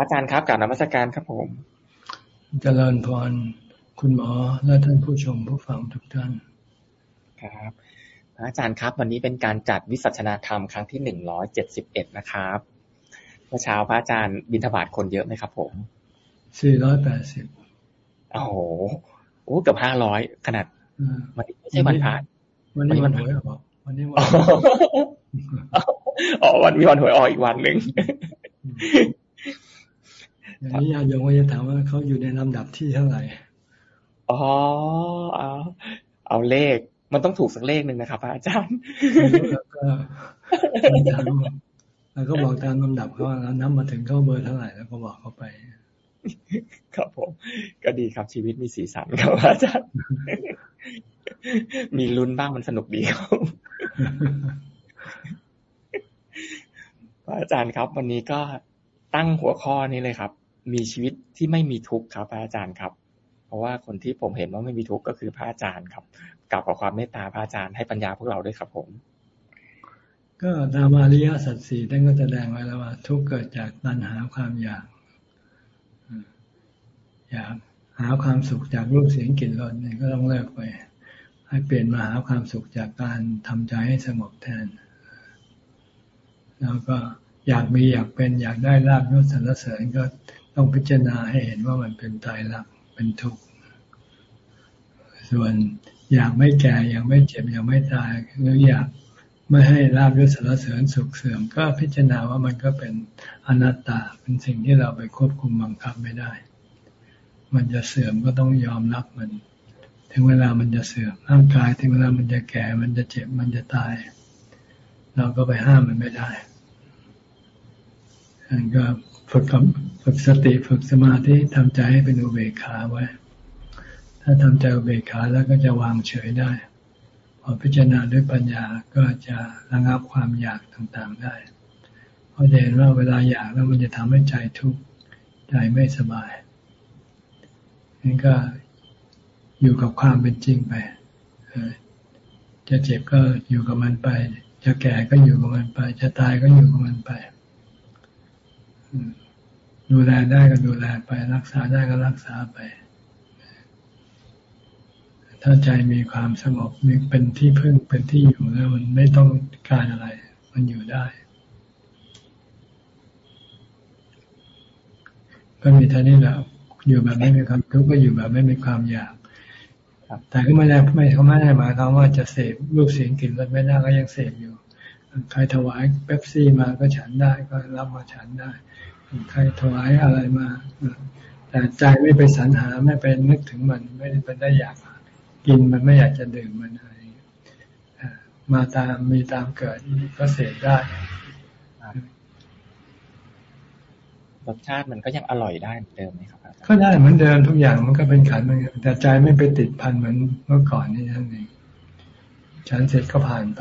อาจารย์ครับกล่าวนมัสการครับผมเจริญพรคุณหมอและท่านผู้ชมผู้ฟังทุกท่าน ครับอาจารย์ครับ วันนี้เป็นการจัดวิสัชนาธรรมครั้งที่หนึ่งร้อยเจ็ดสิบเอ็ดนะครับเมื่อเช้าพระอาจารย์บิณฑบาตคนเยอะไหมครับ ผมสี่ร้อยแปดสิบโอ้โหโอ้เกือบห้าร้อยขนาดวันนี้ไม่ใช่วันผ่านวันนี้วันหวยออกวันนี้วันอ๋อวันมีวันหวยออกอีกวันหนึ่ง อย่างนี้ญาโยมก็จะถามว่าเขาอยู่ในลำดับที่เท่าไหร่ อ๋อ เอา เอาเลข มันต้องถูกสักเลขหนึ่งนะครับอาจารย์แล้วก็แล้วก็บอกตามลำดับเขาแล้วนับมาถึงเข้าเบอร์เท่าไหร่แล้วก็บอกเขาไป ครับผมก็ดีครับชีวิตมีสีสันครับอาจารย์ มีลุ้นบ้างมันสนุกดีครับอาจารย์ครับ วันนี้ก็ตั้งหัวข้อนี้เลยครับ มีชีวิตที่ไม่มีทุกข์ครับอาจารย์ครับ เพราะว่าคนที่ผมเห็นว่าไม่มีทุกข์ก็คือพระอาจารย์ครับกลับขอความเมตตาพระอาจารย์ให้ปัญญาพวกเราด้วยครับผม ก็ตามอริยสัจสี่ท่านก็แสดงไว้แล้วว่า ทุกเกิดจากตัณหาความอยากอยากหาความสุขจากรูปเสียงกลิ่นรสเนี่ยก็ต้องเลิกไปให้เปลี่ยนมาหาความสุขจากการทำใจให้สงบแทน แล้วก็อยากมีอยากเป็นอยากได้ลาบยศสรรเสริญก็ ต้องพิจารณาให้เห็นว่ามันเป็นตายรักเป็นทุกข์ส่วนอยากไม่แก่อยากไม่เจ็บอยากไม่ตายหรืออยากไม่ให้ลาบยศสรรเสริญสุขเสื่อม ก็พิจารณาว่ามันก็เป็นอนัตตาเป็นสิ่งที่เราไปควบคุมบังคับไม่ได้ มันจะเสื่อมก็ต้องยอมรับมัน ถึงเวลามันจะเสื่อมร่างกายถึงเวลามันจะแก่ มันจะเจ็บมันจะตาย เราก็ไปห้ามมันไม่ได้ก็ฝึก ฝึกสติฝึกสมาธิทำใจให้เป็นอุเบกขาไว้ ถ้าทำใจอุเบกขาแล้วก็จะวางเฉยได้ พอพิจารณาด้วยปัญญาก็จะระงับความอยากต่างๆได้เพราะเห็นว่าเวลาอยากแล้วมันจะทำให้ใจทุกข์ใจไม่สบายนี่ก็อยู่กับความเป็นจริงไปจะเจ็บก็อยู่กับมันไป จะแก่ก็อยู่กับมันไป จะตายก็อยู่กับมันไป ดูแลได้ก็ดูแลไป รักษาได้ก็รักษาไป ถ้าใจมีความสงบมีเป็นที่พึ่งเป็นที่อยู่แล้วมันไม่ต้องการอะไร มันอยู่ได้ ก็มีท่านี้แหละอยู่แบบไม่มีความทุกข์ก็อยู่แบบไม่มีความอยากแต่ก็ไม่ได้ไม่เขาไม่ได้หมายความว่าจะเสพรูปเสียงกลิ่นรสไม่ได้ก็ยังเสพอยู่ ใครถวายเป๊ปซี่มาก็ฉันได้ก็รับมาฉันได้ ใครถวายอะไรมาแต่ใจไม่ไปสรรหาไม่ไปนึกถึงมัน ไม่ได้ไปได้อยากกินมันไม่อยากจะดื่มมันอะไรมาตามมีตามเกิดก็เสพได้รสชาติมันก็ยังอร่อยได้เหมือนเดิมไหมครับก็ได้เหมือนเดิมทุกอย่างมันก็เป็นขันมันแต่ใจไม่ไปติดพันเหมือนเมื่อก่อนนี่นั่นเองฉันเสร็จก็ผ่านไป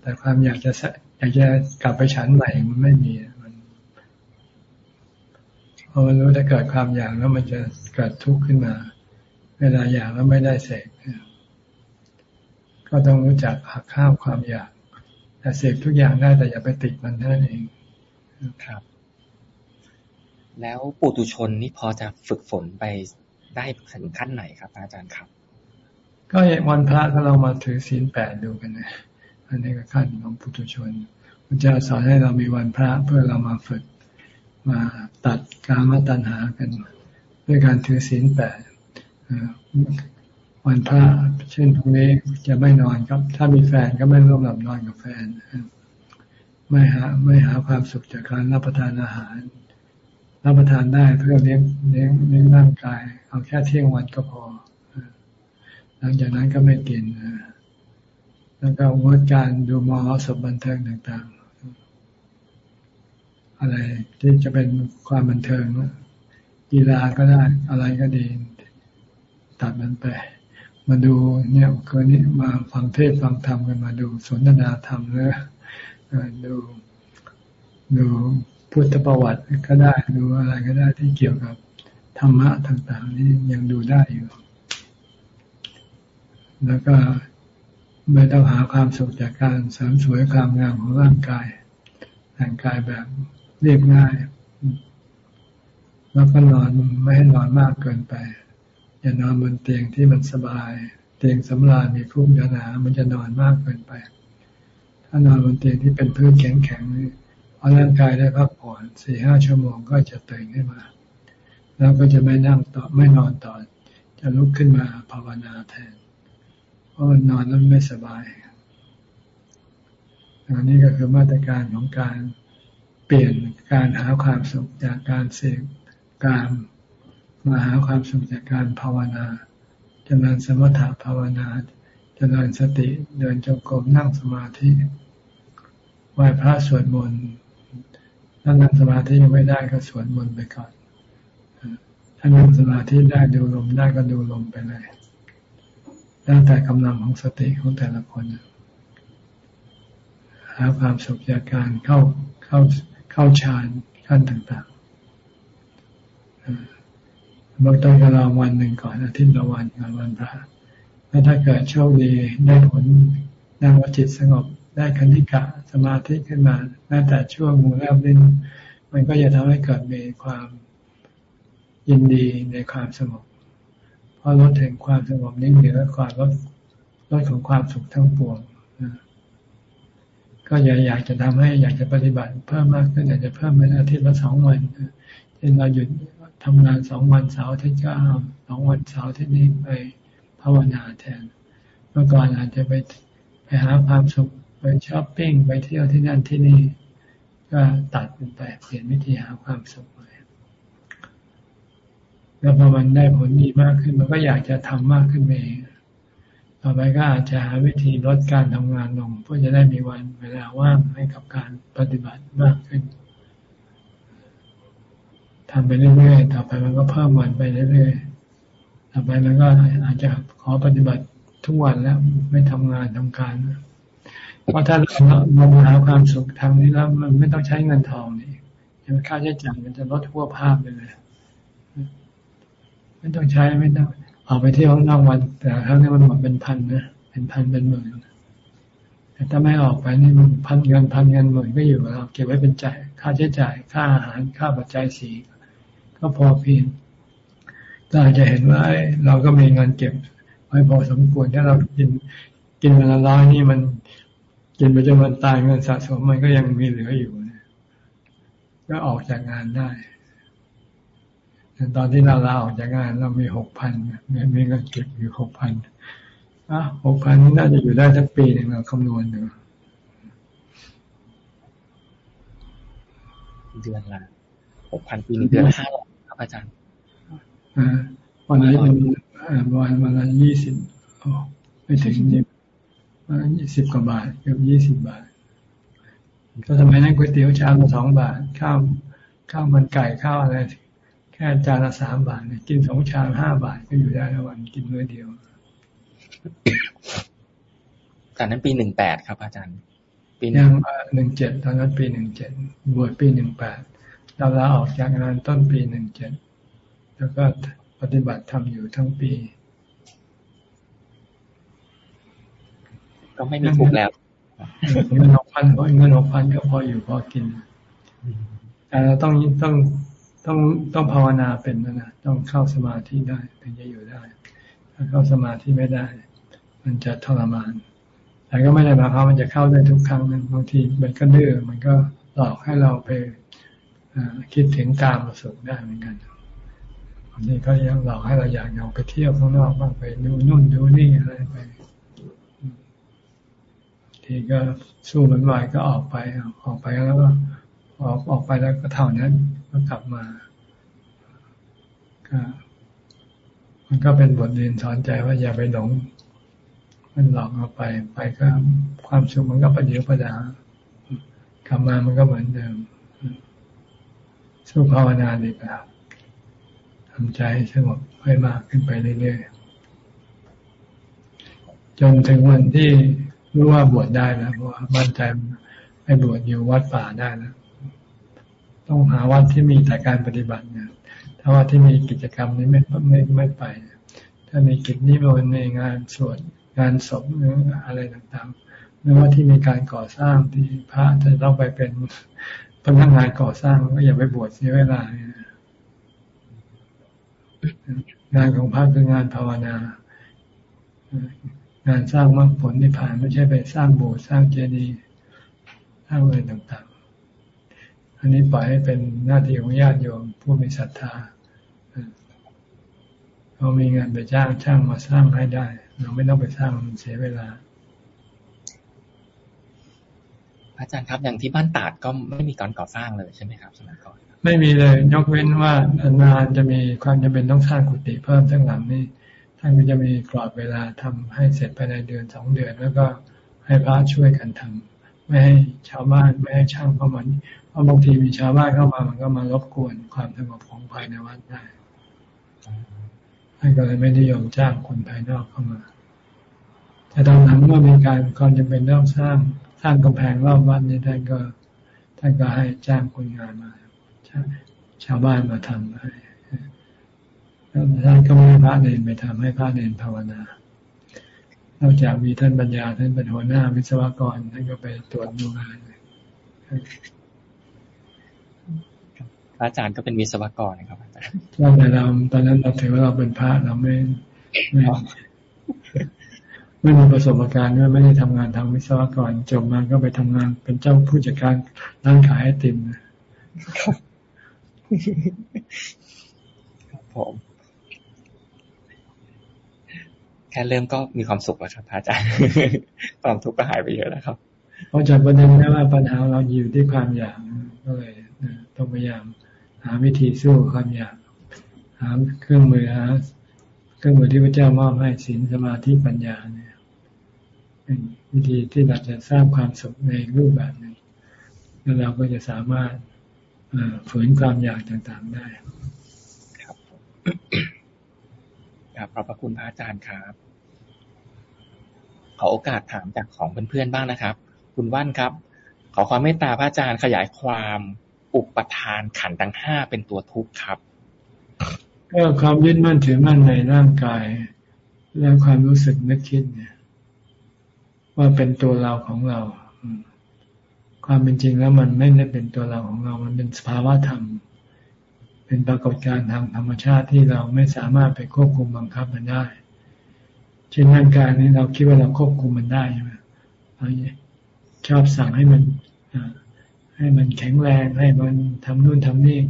แต่ความอยากจะอยากจะกลับไปฉันใหม่มันไม่มี พอมันรู้ถ้าเกิดความอยากแล้วมันจะเกิดทุกข์ขึ้นมา เวลาอยากแล้วไม่ได้เสกก็ต้องรู้จักหักข้ามความอยากแต่เสกทุกอย่างได้แต่อย่าไปติดมันเท่านั้นเองครับ แล้วปุถุชนนี่พอจะฝึกฝนไปได้ถึงขั้นไหนครับ อาจารย์ครับ ก็วันพระถ้าเรามาถือศีลแปดดูกันนะอันนี้ก็ขั้นของปุถุชนพระเจ้าสอนให้เรามีวันพระเพื่อเรามาฝึก มาตัดกามตัณหากัน ด้วยการถือศีลแปดวันพระเช่นพรุ่งนี้จะไม่นอนครับ ถ้ามีแฟนก็ไม่ร่วมหลับนอนกับแฟน ไม่หาไม่หาความสุขจากการรับประทานอาหาร รับประทานได้เพื่อเลี้ยงเลี้ยงเลี้ยงร่างกาย เอาแค่เที่ยงวันก็พอ หลังจากนั้นก็ไม่กิน แล้วก็งดการดูมอสบบันเทิงต่าง อะไรที่จะเป็นความบันเทิงกีฬาก็ได้อะไรก็ดี ตัดมันไป มาดูเนี่ยคืนนี้มาฟังเทศฟังธรรมกันมาดูสนทนาธรรมเลยดูดูพุทธประวัติก็ได้ดูอะไรก็ได้ที่เกี่ยวกับธรรมะต่าง ๆ นี่ยังดูได้อยู่ แล้วก็ไม่ต้องหาความสุขจากการเสริมสวยความงามของร่างกายแต่งกายแบบ เรียบง่าย แล้วก็นอนไม่ให้นอนมากเกินไป อย่านอนบนเตียงที่มันสบาย เตียงสำราญมีพุ่มหนามันจะนอนมากเกินไป ถ้านอนบนเตียงที่เป็นพื้นแข็งๆพอร่างกายได้พักผ่อนสี่ห้าชั่วโมงก็จะตื่นขึ้นมา แล้วก็จะไม่นั่งต่อไม่นอนต่อ จะลุกขึ้นมาภาวนาแทน เพราะมันนอนแล้วไม่สบายอันนี้ก็คือมาตรการของการ เปลี่ยนการหาความสุขจากการเสพการมาหาความสุขจากการภาวนาจเจริญสมถะภาวนาจเจริญสติเดินจงกรมนั่งสมาธิไหว้พระสวดมนต์ถ้านั่งสมาธิยังไม่ได้ก็สวดมนต์ไปก่อนถ้านั่งสมาธิได้ดูลมได้ก็ดูลมไปเลยแล้วแต่กำลังของสติของแต่ละคนหาความสุขจากการเข้าเข้า เข้าฌานขั้นต่างๆบางต้นก็ลองวันหนึ่งก่อนอาทิตย์ละวันก่อนวันพระแล้วถ้าเกิดโชคดีได้ผลนั่งวจิตสงบได้คณิกะสมาธิขึ้นมาแม้แต่ช่วงมูแลบลิ้นมันก็จะทำให้เกิดมีความยินดีในความสงบ เพราะลดถึงความสงบนิ่งเหนือความลดลดของความสุขทั้งปวง ก็อยากอยากจะทำให้อยากจะปฏิบัติเพิ่มมากขึ้นอยากจะเพิ่มเป็นอาทิตย์ละสองวันเช่นเราหยุดทำงานสองวันเสาร์อาทิตย์ก็เอาสองวันเสาร์อาทิตย์นี้ไปภาวนาแทน เมื่อก่อนอาจจะไปไปหาความสุขไปช้อปปิ้งไปเที่ยวที่นั่นที่นี่ ก็ตัดเป็นไปเปลี่ยนวิธีหาความสุขเลยแล้วพอมันได้ผลดีมากขึ้นมันก็อยากจะทำมากขึ้นเอง ต่อไปก็อาจจะหาวิธีลดการทำงานลงเพื่อจะได้มีวันเวลาว่างให้กับการปฏิบัติมากขึ้นทำไปเรื่อยๆ ต่อไปมันก็เพิ่มวันไปเรื่อยๆ ต่อไปมันก็อาจจะขอปฏิบัติทุกวันแล้วไม่ทำงานทำการ เพราะถ้าเรามองหาความสุขทางนี้แล้วมันไม่ต้องใช้เงินทองนี่ค่าใช้จ่ายมันจะลดทั่วภาพเลย ไม่ต้องใช้ไม่ต้อง ออกไปเที่ยวข้างนอกวันแต่ครั้งนี้มันหมดเป็นพันนะเป็นพันเป็นหมื่นแต่ถ้าไม่ออกไปนี่มันพันเงินพันเงินหมื่นก็อยู่กับเราเก็บไว้เป็นจ่ายค่าใช้จ่าย ค่าอาหารค่าปัจจัยสีก็พอเพียงเราจะเห็นว่าเราก็มีเงินเก็บไว้พอสมควรถ้าเรากินกินวันละร้อยนี่มันกินไปจนวันตายเงินสะสมมันก็ยังมีเหลืออยู่ก็ออกจากงานได้ ตอนที่เราลาออกจากงานเรามีหกพันมีเงินเก็บอยู่หกพันอะหกพันนี่น่าจะอยู่ได้ทั้งปีหนึ่งเราคำนวณดูเดือนละหกพันปีหนึ่งเดือนห้าครับอาจารย์อ่าวันนี้เป็นวันวันละยี่สิบไม่ถึงยี่ยี่สิบกว่าบาทเกือบยี่สิบบาท ก็ทำไมนั่งก๋วยเตี๋ยวชามละสองบาท ข้าวข้าวมันไก่ข้าวอะไร แค่จานละสามบาทเนี่ยกินสองชามห้าบาทก็อยู่ได้แล้ววันกินมื้อเดียวตอนนั้นปีหนึ่งแปดครับอาจารย์ ปีหนึ่งหนึ่งเจ็ดตอนนั้นปีหนึ่งเจ็ดบวชปีหนึ่งแปดเราลาออกจากงานต้นปีหนึ่งเจ็ดแล้วก็ปฏิบัติทำอยู่ทั้งปี ก็ไม่มีทุกแล้วเงินหกพันเงินหกพันก็พออยู่พอกินแต่เราต้องต้อง ต้องต้องภาวนาเป็นนะต้องเข้าสมาธิได้ถึงจะอยู่ได้ ถ้าเข้าสมาธิไม่ได้ มันจะทรมาน แต่ก็ไม่ได้หมายความมันจะเข้าได้ทุกครั้งนะบางทีมันก็ดื้อมันก็หลอกให้เราไปคิดถึงการมาสุขได้เหมือนกันบางทีก็ยังหลอกให้เราอยากเอาไปเที่ยวข้างนอกบ้างไปดูนู่นดูนี่อะไรไปทีก็สู้มันไหวก็ออกไปออกไปแล้วก็ออกออกไปแล้วก็เท่านั้น ก็กลับมาก็มันก็เป็นบทเรียนสอนใจว่าอย่าไปหลง มันหลอกเราไป ไปก็ความสุขมันก็ประเดี๋ยวประดากลับมามันก็เหมือนเดิม สู้ภาวนาดีกว่าทำใจให้สงบให้มากขึ้นไปเรื่อยๆจนถึงวันที่รู้ว่าบวชได้แล้วเพราะว่ามั่นใจให้บวชอยู่วัดป่าได้แล้ว ต้องหาวัดที่มีแต่การปฏิบัตินี่ยถ้าว่าที่มีกิจกรรมนี้ไม่ไม่ไม่ไป ถ้ามีกิจนิมนต์ในงานสวดงานศพหรืออะไรต่างๆไม่ว่าที่มีการก่อสร้างที่พระจะต้องไปเป็นพนักงานก่อสร้างก็อย่าไปบวชเสียเวลาเนี่ยงานของพระคืองานภาวนางานสร้างมรรคผลนิพพานไม่ใช่ไปสร้างโบสถ์สร้างเจดีย์สร้างอะไรต่างๆ อันนี้ปล่อยให้เป็นหน้าที่ของญาติโยมผู้มีศรัทธาเขามีเงินไปจ้างช่างมาสร้างให้ได้ เราไม่ต้องไปสร้างมันเสียเวลาอาจารย์ครับอย่างที่บ้านตาดก็ไม่มีการก่อสร้างเลยใช่ไหมครับสมัยก่อนไม่มีเลย ยกเว้นว่านานจะมีความจำเป็นต้องสร้างกุฏิเพิ่มทั้งหลังนี่ท่านก็จะมีกรอบเวลาทำให้เสร็จภายในเดือนสองเดือน แล้วก็ให้พระช่วยกันทำไม่ให้ชาวบ้านไม่ให้ช่างเข้ามาเพ ราะบางทีมีชาวบ้านเข้ามามันก็มารบกวนความสงบของภายในวัดได้ท่านก็เลยไม่ได้ยอมจ้างคนภายนอกเข้ามา แต่ตอนหลังเมื่อมีการความจำเป็นต้องสร้างสร้างกำแพงรอบวัดนี่ท่านก็ท่านก็ให้จ้างคนงานมาชาวบ้านมาทำให้ท่านก็ไม่ให้พระเนนไปทำให้พระเนนภาวนานอกจากมีท่านปัญญาท่านเป็นหัวหน้าวิศวกรท่านก็ไปตรวจดูงาน อาจารย์ก็เป็นวิศวกรนะครับอาจารย์แต่เราตอนนั้นเราถือว่าเราเป็นพระเราไม่ไม่ไม่มีประสบการณ์ด้วยไม่ได้ทำงานทางวิศวกรจบมาก็ไปทำงานเป็นเจ้าผู้จัดการร้านขายไอติมครับผมแค่เริ่มก็มีความสุขแล้วครับอาจารย์ความทุกข์ก็หายไปเยอะแล้วครับเพราะจากประเด็นนี้ว่าปัญหาเราอยู่ที่ความอยากก็เลยต้องพยายาม หาวิธีสู้ความอยากหาเครื่องมือหาเครื่องมือที่พระเจ้ามอบให้ศีลสมาธิปัญญาเนี่ยเป็นวิธีที่เราจะสร้างความสุขในรูปแบบหนึ่งแล้วเราก็จะสามารถฝืนความอยากต่างๆได้ ครับครับขอบพระคุณพระอาจารย์ครับ ขอโอกาสถามจากของเพื่อนๆบ้างนะครับ คุณว่านครับ ขอความเมตตาพระอาจารย์ขยายความ อุปทานขันธ์ทั้งห้าเป็นตัวทุกข์ครับก็ความยึดมั่นถือมั่นในร่างกาย และความรู้สึกนึกคิดเนี่ย ว่าเป็นตัวเราของเรา ความเป็นจริงแล้วมันไม่ได้เป็นตัวเราของเรา มันเป็นสภาวะธรรม เป็นปรากฏการณ์ทางธรรมชาติที่เราไม่สามารถไปควบคุมบังคับมันได้ เช่นร่างกายนี้เราคิดว่าเราควบคุมมันได้ใช่ไหมเราชอบสั่งให้มัน ให้มันแข็งแรงให้มันทำนู่นทำนี่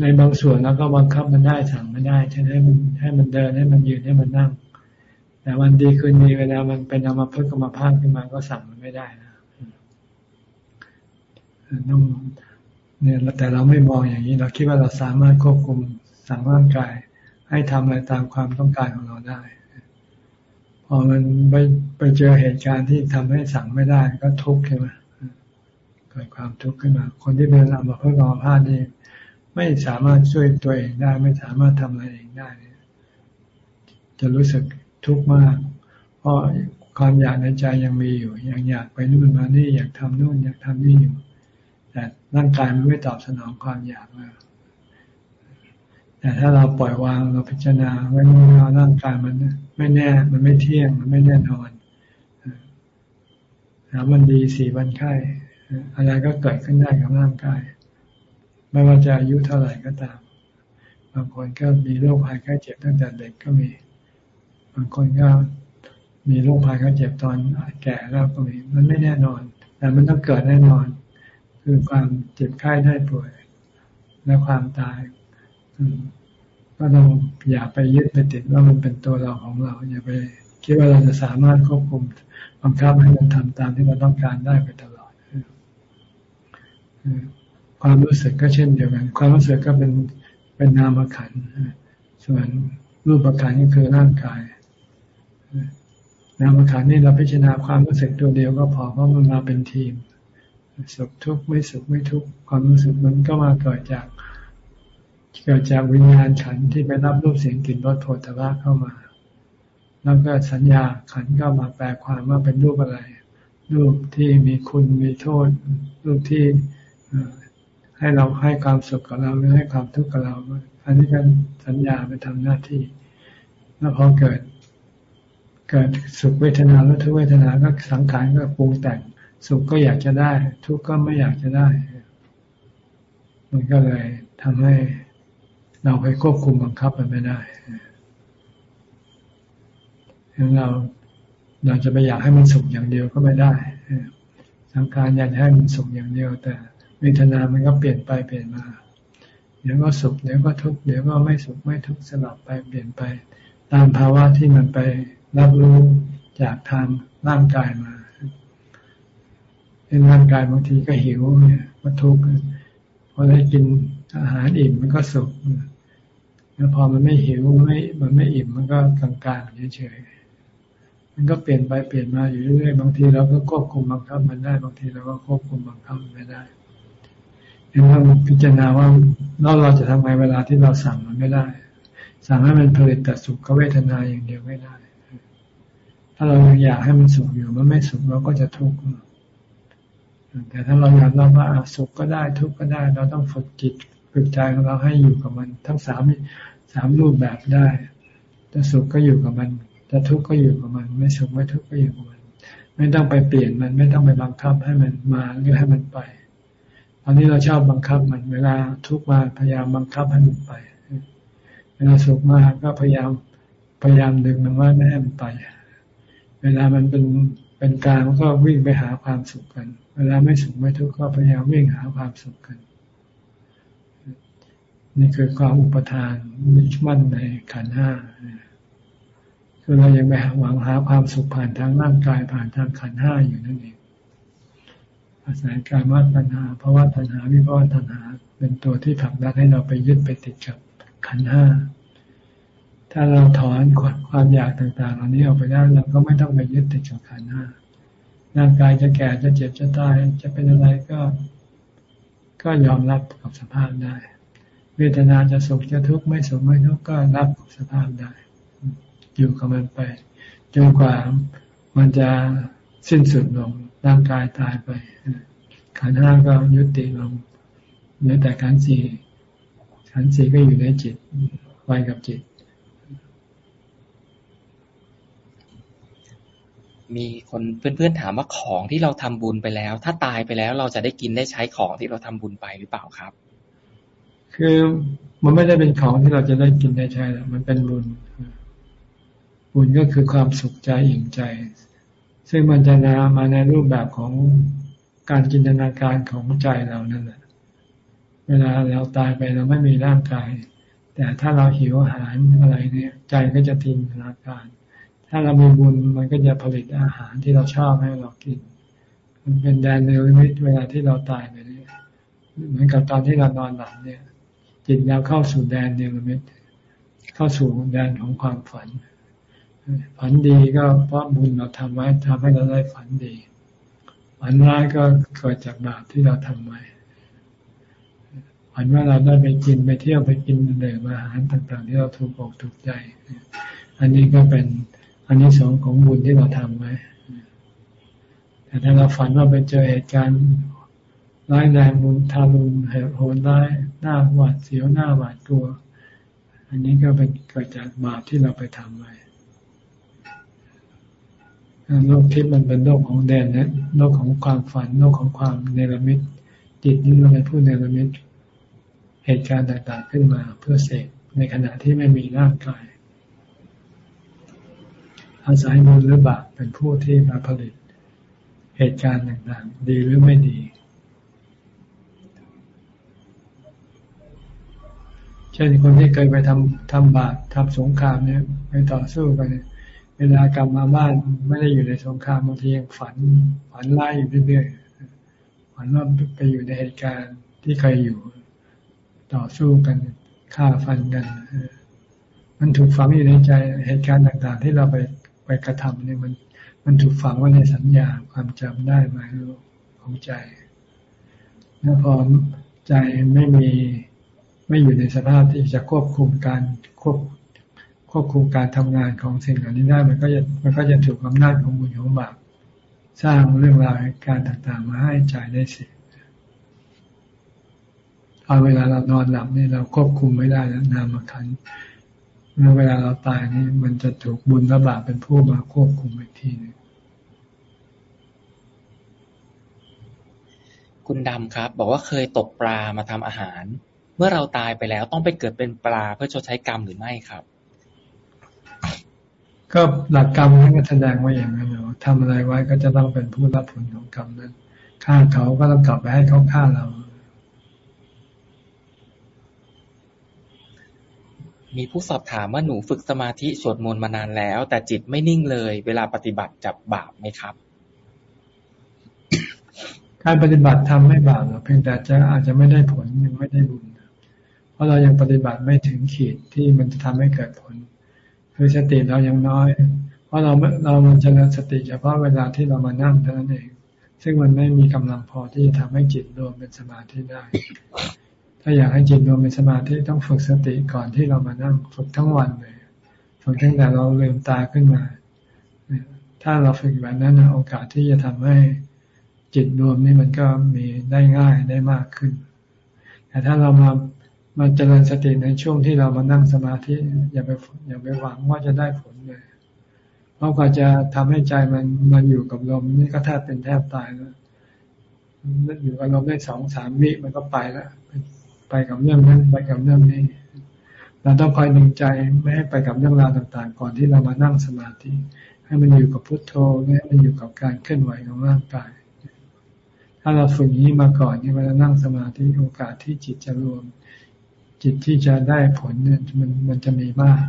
ในบางส่วนเราก็บังคับมันได้สั่งมันได้เช่นให้มันให้มันเดินให้มันยืนให้มันนั่ง แต่วันดีคืนดีเวลามันเป็นอามาพึกกรรมภาพขึ้นมาก็สั่งมันไม่ได้นะต้องเนี่ยแต่เราไม่มองอย่างนี้ เราคิดว่าเราสามารถควบคุมสั่งร่างกาย ให้ทำอะไรตามความต้องการของเราได้ พอมันไปไปเจอเหตุการณ์ที่ทำให้สั่งไม่ได้ก็ทุกข์ใช่ไหม เกิดความทุกข์ขึ้นมา คนที่เป็นอัมพฤกษ์อัมพาตนี่ไม่สามารถช่วยตัวเองได้ ไม่สามารถทำอะไรเองได้จะรู้สึกทุกข์มาก เพราะความอยากในใจยังมีอยู่ ยังอยากไปนู่นมานี่อยากทำนู่นอยากทำนี่อยู่ แต่ร่างกายมันไม่ตอบสนองความอยากแล้วแต่ถ้าเราปล่อยวางเราพิจารณาไว้ว่าร่างกายมันไม่แน่ มันไม่เที่ยง มันไม่แน่นอนสามวันดีสี่วันไข้ อะไรก็เกิดขึ้นได้กับร่างกาย ไม่ว่าจะอายุเท่าไหร่ก็ตาม บางคนก็มีโรคภัยไข้เจ็บตั้งแต่เด็กก็มี บางคนก็มีโรคภัยไข้เจ็บตอนแก่แล้วก็มี มันไม่แน่นอน แต่มันต้องเกิดแน่นอน คือความเจ็บไข้ได้ป่วย และความตาย ก็ต้องอย่าไปยึดไปติดว่ามันเป็นตัวเราของเรา อย่าไปคิดว่าเราจะสามารถควบคุมบังคับให้มันทำตามที่เราต้องการได้ไปตลอด ความรู้สึกก็เช่นเดียวกัน ความรู้สึกก็เป็นเป็นนามขันส่วนรูปขันก็คือร่างกาย นามขันนี่เราพิจารณาความรู้สึกตัวเดียวก็พอเพราะมันมาเป็นทีมสุขทุกข์ไม่สุขไม่ทุกข์ความรู้สึกมันก็มาเกิดจากเกิดจากวิญญาณขันที่ไปรับรูปเสียงกลิ่นรสโผฏฐะเข้ามา แล้วก็สัญญาขันก็มาแปลความว่าเป็นรูปอะไร รูปที่มีคุณมีโทษ รูปที่ ให้เราให้ความสุขกับเราหรือให้ความทุกข์กับเรา อันนี้กันสัญญาไปทำหน้าที่ แล้วพอเกิด เกิดสุขเวทนาแล้วทุกเวทนาก็สังขารก็ปรุงแต่ง สุขก็อยากจะได้ ทุกข์ก็ไม่อยากจะได้ มันก็เลยทำให้เราไปควบคุมบังคับมันไม่ได้ฉะนั้นเราเราจะไปอยากให้มันสุขอย่างเดียวก็ไม่ได้สังขารอยากให้มันสุขอย่างเดียวแต่ เวทนามันก็เปลี่ยนไปเปลี่ยนมา เดี๋ยวก็สุขเดี๋ยวก็ทุกข์เดี๋ยวก็ไม่สุขไม่ทุกข์สลับไปเปลี่ยนไป ตามภาวะที่มันไปรับรู้จากทางร่างกายมาเป็นร่างกายบางทีก็หิวเนี่ยก็ทุกข์พอได้กินอาหารอิ่มมันก็สุขแล้วพอมันไม่หิวมันไม่มันไม่อิ่มมันก็กลางๆเฉยๆมันก็เปลี่ยนไปเปลี่ยนมาอยู่เรื่อยๆบางทีเราก็ควบคุมบังคับมันได้บางทีเราก็ควบคุมบังคับมันไม่ได้ เห็นว่าพิจารณาว่าเราเราจะทำไงเวลาที่เราสั่งมันไม่ได้ สั่งให้มันผลิตแต่สุขเวทนาอย่างเดียวไม่ได้ ถ้าเราอยากให้มันสุขอยู่มันไม่สุขเราก็จะทุกข์แต่ถ้าเราอยากเราว่าสุขก็ได้ทุกข์ก็ได้ เราต้องฝึกจิตฝึกใจของเราให้อยู่กับมัน ทั้งสามสามรูปแบบได้จะสุขก็อยู่กับมันจะทุกข์ก็อยู่กับมัน ไม่สุขไม่ทุกข์ก็อยู่กับมัน ไม่ต้องไปเปลี่ยนมันไม่ต้องไปบังคับให้มันมาหรือให้มันไป ตอนนี้เราชอบบังคับมันเวลาทุกข์มาพยายามบังคับให้มันไป เวลาสุขมาก็พยายามพยายามดึงมันว่าไม่ให้มันไป เวลามันเป็นเป็นกลางก็วิ่งไปหาความสุขกัน เวลาไม่สุขไม่ทุกข์ก็พยายามวิ่งหาความสุขกัน นี่คือความอุปทานมิชมั่นในขันห้าคือเรายังไปหวังหาความสุขผ่านทางร่างกายผ่านทางขันห้าอยู่นั่นเอง อาศัยการวัดปัญหาเพราะว่าปัญหาวิภาวตัญหา เป็นตัวที่ผลักดันให้เราไปยึดไปติดกับขันห้าถ้าเราถอนความอยากต่างๆเหล่านี้ออกไปได้เราก็ไม่ต้องไปยึดติดกับขันห้าร่างกายจะแก่จะเจ็บจะตายจะเป็นอะไรก็ ก็ยอมรับกับสภาพได้ เวทนาจะสุขจะทุกข์ไม่สุขไม่ทุกข์ก็รับกับสภาพได้ อยู่กับมันไปจนกว่ามันจะสิ้นสุดลง ร่างกายตายไป ขันห้าก็ยุติลงเหลือแต่ขันสี่ขันสี่ก็อยู่ในจิตไว้กับจิต มีคนเพื่อนๆถามว่าของที่เราทำบุญไปแล้ว ถ้าตายไปแล้วเราจะได้กินได้ใช้ของที่เราทำบุญไปหรือเปล่าครับ คือมันไม่ได้เป็นของที่เราจะได้กินได้ใช้แล้วมันเป็นบุญบุญก็คือความสุขใจอิ่มใจ ซึ่งมันจะนามาในรูปแบบของการจินตนาการของใจเรานั่นแหละ เวลาเราตายไปเราไม่มีร่างกาย แต่ถ้าเราหิวอาหารอะไรเนี่ย ใจก็จะจินตนาการ ถ้าเรามีบุญมันก็จะผลิตอาหารที่เราชอบให้เรากิน มันเป็นแดนเนรมิตเวลาที่เราตายไปเนี่ยเหมือนกับตอนที่เรานอนหลับเนี่ย จิตเราเข้าสู่แดนเนรมิตเข้าสู่แดนของความฝัน ฝันดีก็เพราะบุญเราทำไว้ทำให้เราได้ฝันดี ฝันร้ายก็เกิดจากบาปที่เราทำไว้ฝันว่าเราได้ไปกินไปเที่ยวไปกินเดื่มอาหารต่างๆ ที่เราถูกอกถูกใจ อันนี้ก็เป็นอันนี้สองของบุญที่เราทำไว้ แต่ถ้าเราฝันว่าไปเจอเหตุการณ์ร้ายแรงมุนทารุณโหดร้ายหน้าหวาดเสียวหน้าหวาดกลัว อันนี้ก็เป็นเกิดจากบาปที่เราไปทำไว้ โลกทิพย์มันเป็นโลกของแดนนะโลกของความฝัน โลกของความเนรมิตจิตนี่เราเป็นผู้เนรมิตเหตุการณ์ต่างๆขึ้นมาเพื่อเสกในขณะที่ไม่มีร่างกาย อาศัยบุญหรือบาปเป็นผู้ที่มาผลิต เหตุการณ์ต่างๆ ดีหรือไม่ดี เช่นคนที่เคยไปทำทำบาปทำสงครามเนี่ยไปต่อสู้กันเนี่ย เวลากลับมาบ้านไม่ได้อยู่ในสงครามบางทียังฝัน ฝันไล่อยู่เรื่อยๆฝันว่าไปอยู่ในเหตุการณ์ที่เคยอยู่ต่อสู้กันฆ่าฟันกันมันถูกฝังอยู่ในใจเหตุการณ์ต่าง ๆ ที่เราไปไปกระทำเนี่ยมันมันถูกฝังไว้ในสัญญาความจำได้ไหมของใจแล้วพอใจไม่มีไม่อยู่ในสภาพที่จะควบคุมการควบ ควบคุมการทำงานของสิ่งเหล่านี้ได้มันก็จะมันก็จะถูกอำนาจของบุญของบาปสร้างเรื่องราวการต่างๆ มาให้ใจได้สิพอเวลาเรานอนหลับนี่เราควบคุมไม่ได้แล้วนามขันเมื่อเวลาเราตายนี่มันจะถูกบุญและบาปเป็นผู้มาควบคุมอีกทีนึงคุณดำครับ บอกว่าเคยตกปลามาทำอาหาร เมื่อเราตายไปแล้วต้องไปเกิดเป็นปลาเพื่อชดใช้กรรมหรือไม่ครับ ก็หลักกรรมนั่นก็แสดงว่าอย่างนั้นเนาะทำอะไรไว้ก็จะต้องเป็นผู้รับผลของกรรมนั้นฆ่าเขาก็ต้องกลับไปให้เขาฆ่าเรา มีผู้สอบถามว่าหนูฝึกสมาธิสวดมนต์มานานแล้ว แต่จิตไม่นิ่งเลย เวลาปฏิบัติจับบาปไหมครับ การปฏิบัติทำไม่บาปหรอกเพียงแต่จะอาจจะไม่ได้ผลยังไม่ได้บุญ เพราะเรายังปฏิบัติไม่ถึงขีดที่มันจะทำให้เกิดผล คือสติเรายังน้อย เพราะเราเรามันจะเริญสติเฉพาะเวลาที่เรามานั่งเท่านั้นเอง ซึ่งมันไม่มีกำลังพอที่จะทำให้จิตรวมเป็นสมาธิได้ ถ้าอยากให้จิตรวมเป็นสมาธิต้องฝึกสติก่อนที่เรามานั่งฝึกทั้งวันเลยฝึกตั้งแต่เราเลืมตาขึ้นมา ถ้าเราฝึกแบบนั้นโอกาสที่จะทำให้จิตรวมนี่มันก็มีได้ง่ายได้มากขึ้น แต่ถ้าเรามา มาเจริญสติในช่วงที่เรามานั่งสมาธิอย่าไปอย่าไปหวังว่าจะได้ผลเลย เพราะกว่าจะทำให้ใจมันมันอยู่กับลมนี่ก็แทบเป็นแทบตายแล้วอยู่กับลมได้สองสามวิมันก็ไปแล้วไปกับเรื่องนั้นไปกับเรื่องนี้เราต้องคอยดึงใจไม่ให้ไปกับเรื่องราวต่าง ๆ ก่อนที่เรามานั่งสมาธิ ให้มันอยู่กับพุทโธให้มันอยู่กับการเคลื่อนไหวของร่างกาย ถ้าเราฝึกนี้มาก่อนเนี่ยเวลานั่งสมาธิโอกาสที่จิตจะรวม จิตที่จะได้ผลเนี่ยมันมันจะมีมาก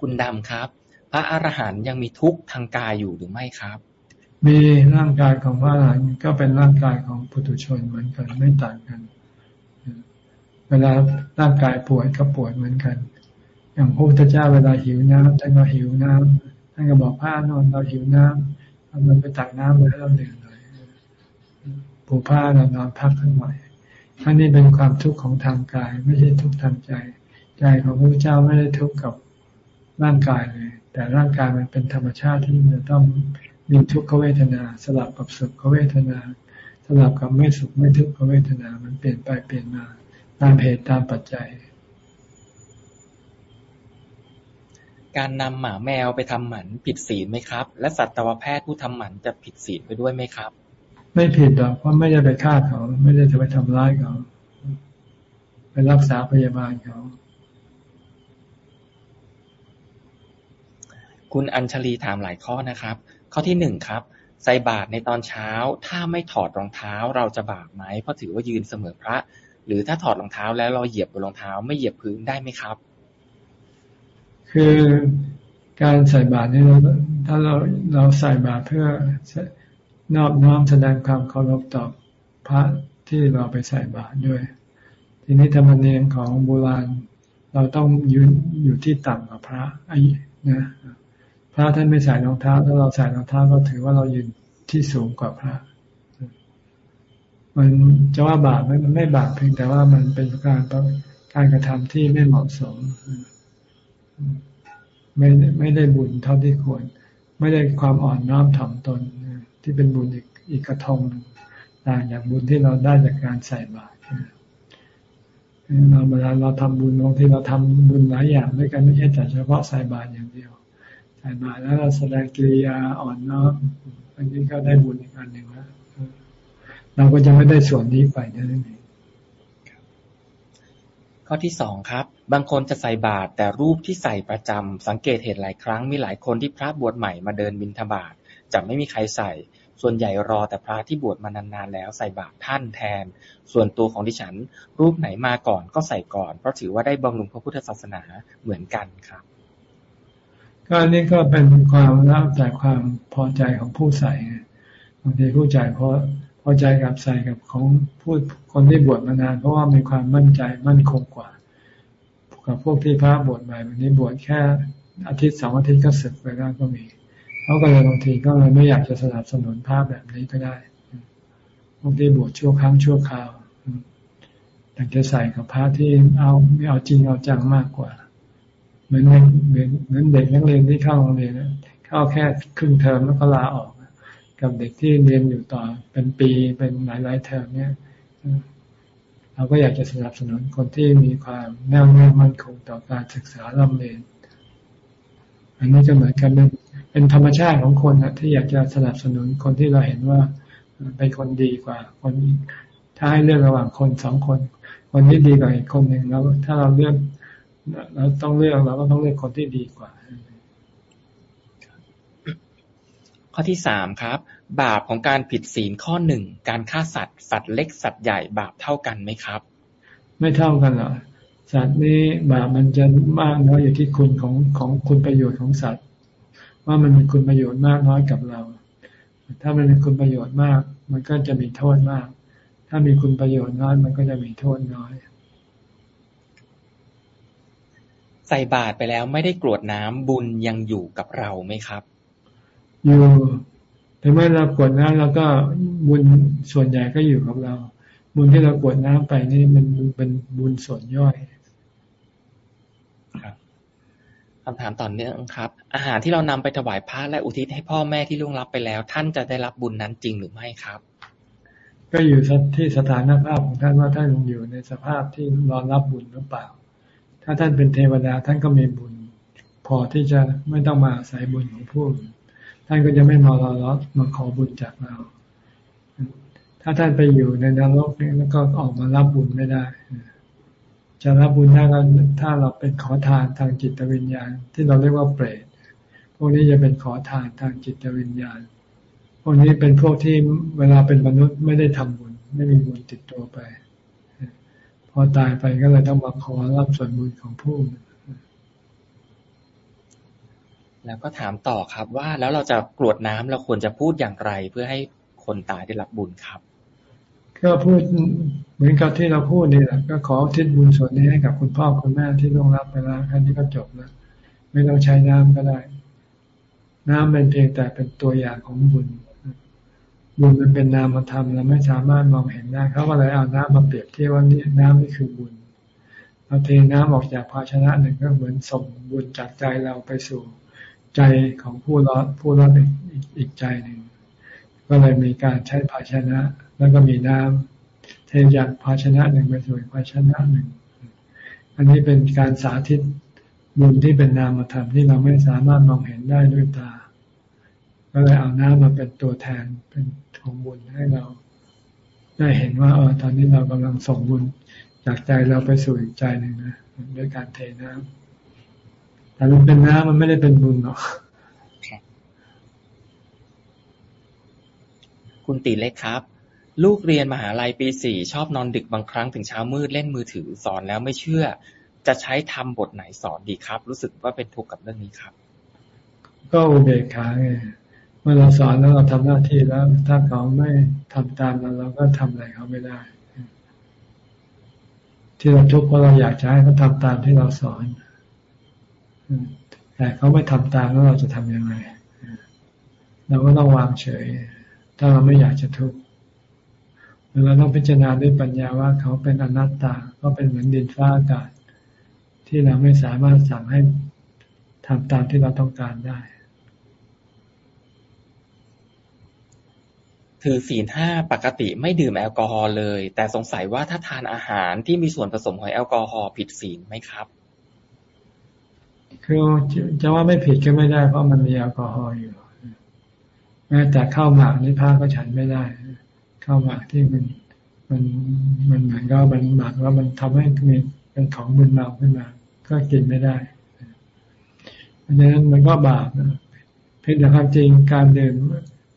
คุณดำครับ พระอรหันต์ยังมีทุกข์ทางกายอยู่หรือไม่ครับ มีร่างกายของพระอรหันต์ก็เป็นร่างกายของปุถุชนเหมือนกันไม่ต่างกัน เวลาร่างกายป่วยก็ป่วยเหมือนกัน อย่างพระพุทธเจ้าเวลาหิวน้ำท่านก็หิวน้ำท่านก็บอกผ้านอนเราหิวน้ำเอามันไปตักน้ำเลยให้เราดื่มเลย ปูผ้าเรานอนพักข้างหน่อยอันนี้เป็นความทุกข์ของทางกาย ไม่ใช่ทุกข์ทางใจ ใจของพระพุทธเจ้าไม่ได้ทุกข์กับร่างกายเลย แต่ร่างกายมันเป็นธรรมชาติที่จะต้องมีทุกขเวทนา สลับกับสุขเวทนา สลับกับไม่สุขไม่ทุกขเวทนา มันเปลี่ยนไปเปลี่ยนมาตามเหตุตามปัจจัย การนำหมาแมวไปทำหมันผิดศีลไหมครับ และสัตวแพทย์ผู้ทำหมันจะผิดศีลไปด้วยไหมครับ ไม่ผิดหรอกเพราะไม่ได้ไปฆ่าเขา ไม่ได้จะไปทำร้ายเขา ไปรักษาพยาบาลเขา คุณอัญชลีถามหลายข้อนะครับ ข้อที่หนึ่งครับใส่บาตรในตอนเช้า ถ้าไม่ถอดรองเท้าเราจะบาปไหมเพราะถือว่ายืนเสมอพระ หรือถ้าถอดรองเท้าแล้วเราเหยียบบนรองเท้าไม่เหยียบพื้นได้ไหมครับ คือการใส่บาตรนี่เราถ้าเราเราใส่บาตรเพื่อ นอบน้อมแสดงความเคารพต่อพระที่เราไปใส่บาตรด้วย ทีนี้ธรรมเนียมของโบราณ เราต้องยืนอยู่ที่ต่ำกว่าพระไอ้นะพระท่านไม่ใส่รองเท้าถ้าเราใส่รองเท้าก็ถือว่าเรายืนที่สูงกว่าพระ มันจะว่าบาปมันไม่บาปเพียงแต่ว่ามันเป็นการการกระทำที่ไม่เหมาะสม ไม่ไม่ได้บุญเท่าที่ควร ไม่ได้ความอ่อนน้อมถ่อมตน ที่เป็นบุญอีกอีกกระทงต่างจากบุญที่เราได้จากการใส่บาตรเราเวลาเราทำบุญบางที่เราทำบุญหลายอย่างด้วยกันไม่ใช่แต่เฉพาะใส่บาตรอย่างเดียวใส่บาตรแล้วเราแสดงกิริยาอ่อนน้อมอันนี้ก็ได้บุญอีกอันหนึ่งแล้วเราก็จะไม่ได้ส่วนนี้ไปนั่นเองข้อที่สองครับ บางคนจะใส่บาตรแต่รูปที่ใส่ประจำสังเกตเห็นหลายครั้งมีหลายคนที่พระบวชใหม่มาเดินบิณฑบาตจะไม่มีใครใส่ ส่วนใหญ่รอแต่พระที่บวชมานานๆแล้วใส่บาตรท่านแทน ส่วนตัวของดิฉัน รูปไหนมาก่อนก็ใส่ก่อน เพราะถือว่าได้บำรุงพระพุทธศาสนาเหมือนกันครับก็อันนี้ก็เป็นความแล้วแต่ความพอใจของผู้ใส่บางทีผู้ใจพราะพอใจกับใส่กับของผู้คนที่บวชมานาน เพราะว่ามีความมั่นใจมั่นคงกว่า กับพวกที่พระบวชใหม่วันนี้บวชแค่อาทิตย์สองอาทิตย์ก็สึกไปแล้วก็มี เขาก็เลยบางทีก็เลยไม่อยากจะสนับสนุนพระแบบนี้ก็ได้บางทีบวชชั่วครั้งชั่วคราวอยากจะใส่กับพระที่เอาไม่เอาจริงเอาจังมากกว่า เหมือนเหมือนเหมือนเด็กนักเรียนที่เข้าโรงเรียนเข้าแค่ครึ่งเทอมแล้วก็ลาออก กับเด็กที่เรียนอยู่ต่อเป็นปีเป็นหลายหลายเทอมเนี่ยเราก็อยากจะสนับสนุนคนที่มีความแน่วแน่มั่นคงต่อการศึกษาเรียน อันนี้จะเหมือนกันเป็น เป็นธรรมชาติของคนนะที่อยากจะสนับสนุนคนที่เราเห็นว่าเป็นคนดีกว่า คนถ้าให้เลือกระหว่างคนสองคน คนที่ดีกว่าอีกคนหนึ่งแล้ว ถ้าเราเลือกเราต้องเลือกเราก็ต้องเลือกคนที่ดีกว่า ข้อที่สามครับ บาปของการผิดศีลข้อหนึ่งการฆ่าสัตว์ สัตว์เล็กสัตว์ใหญ่บาปเท่ากันไหมครับ ไม่เท่ากันหรอกสัตว์นี้บาปมันจะมากน้อยอยู่ที่คุณของของคุณประโยชน์ของสัตว์ ว่ามันมีคุณประโยชน์มากน้อยกับเรา ถ้ามันมีคุณประโยชน์มาก มันก็จะมีโทษมาก ถ้ามีคุณประโยชน์น้อย มันก็จะมีโทษน้อย ใส่บาตรไปแล้วไม่ได้กรวดน้ำบุญยังอยู่กับเราไหมครับ อยู่ถึงแม้เรากรวดน้ำแล้วก็บุญส่วนใหญ่ก็อยู่กับเรา บุญที่เรากรวดน้ำไปนี่มันเป็นบุญส่วนย่อยค คำถามต่อเนื่องครับ อาหารที่เรานำไปถวายพระและอุทิศให้พ่อแม่ที่ล่วงลับไปแล้ว ท่านจะได้รับบุญนั้นจริงหรือไม่ครับ ก็อยู่ที่สถานภาพของท่านว่าท่านอยู่ในสภาพที่รอรับบุญหรือเปล่า ถ้าท่านเป็นเทวดาท่านก็มีบุญ พอที่จะไม่ต้องมาอาศัยบุญของผู้อื่นท่านก็จะไม่มารอรับมาขอบุญจากเรา ถ้าท่านไปอยู่ในนรกนี่แล้วก็ออกมารับบุญไม่ได้ จะรับบุญได้ก็ถ้าเราเป็นขอทานทางจิตวิญญาณ ที่เราเรียกว่าเปรตพวกนี้จะเป็นขอทานทางจิตวิญญาณ พวกนี้เป็นพวกที่เวลาเป็นมนุษย์ไม่ได้ทำบุญ ไม่มีบุญติดตัวไป พอตายไปก็เลยต้องมาขอรับส่วนบุญของผู้แล้วก็ถามต่อครับว่าแล้วเราจะกรวดน้ำเราควรจะพูดอย่างไร เพื่อให้คนตายได้รับบุญครับ ก็พูดเหมือนกับที่เราพูดนี่แหละก็ขอทิศบุญส่วนนี้ให้กับคุณพ่อคุณแม่ที่ล่วงลับไปแล้วแค่นี้ก็จบแล้วไม่ต้องใช้น้ำก็ได้ น้ำเป็นเพียงแต่เป็นตัวอย่างของบุญ บุญมันเป็นนามธรรมเราไม่สามารถมองเห็นได้เขาก็เลยเอาน้ำมาเปรียบเทียบว่านี่น้ำนี่คือบุญเราเทน้ำออกจากภาชนะหนึ่งก็เหมือนส่งบุญจากใจเราไปสู่ใจของผู้รับผู้รับอีกใจหนึ่งก็เลยมีการใช้ภาชนะ แล้วก็มีน้ำเทจากภาชนะหนึ่งไปสู่ภาชนะหนึ่ง อันนี้เป็นการสาธิตบุญที่เป็นนามธรรมที่เราไม่สามารถมองเห็นได้ด้วยตา ก็เลยเอาน้ำมาเป็นตัวแทนเป็นของบุญให้เรา ได้เห็นว่าเออตอนนี้เรากำลังส่งบุญจากใจเราไปสู่อีกใจหนึ่งนะด้วยการเทน้ำแต่มันเป็นน้ำมันไม่ได้เป็นบุญหรอกคุณตีเล็กครับ ลูกเรียนมหาลัยปีสี่ ชอบนอนดึกบางครั้งถึงเช้ามืด เล่นมือถือ สอนแล้วไม่เชื่อ จะใช้ทำบทไหนสอนดีครับ รู้สึกว่าเป็นทุกข์กับเรื่องนี้ครับ ก็อุเบกขาไงเมื่อเราสอนแล้วเราทำหน้าที่แล้ว ถ้าเขาไม่ทำตามเราเราก็ทำอะไรเขาไม่ได้ ที่เราทุกข์เพราะเราอยากจะให้เขาทาตามที่เราสอนแต่เขาไม่ทำตามแล้วเราจะทํำยังไงเราก็ต้องวางเฉย ถ้าเราไม่อยากจะทุกข์ เราต้องพิจารณาด้วยปัญญาว่าเขาเป็นอนัตตา ก็เป็นเหมือนดินฟ้าอากาศ ที่เราไม่สามารถสั่งให้ทำตามที่เราต้องการได้ ถือศีลห้าปกติไม่ดื่มแอลกอฮอล์เลย แต่สงสัยว่าถ้าทานอาหารที่มีส่วนผสมของแอลกอฮอล์ผิดศีลไหมครับ คือจะว่าไม่ผิดก็ไม่ได้เพราะมันมีแอลกอฮอล์อยู่ แม้แต่ข้าวหมากนี่พระก็ฉันไม่ได้ ข้าหมากที่มันมันมันเหมือนก็มันหมักแล้วมันทำให้มีเป็นของมึนเมาขึ้นมา ก็กินไม่ได้เพราะฉะนั้นมันก็บาปนะเพียงแต่ความจริงการดื่ม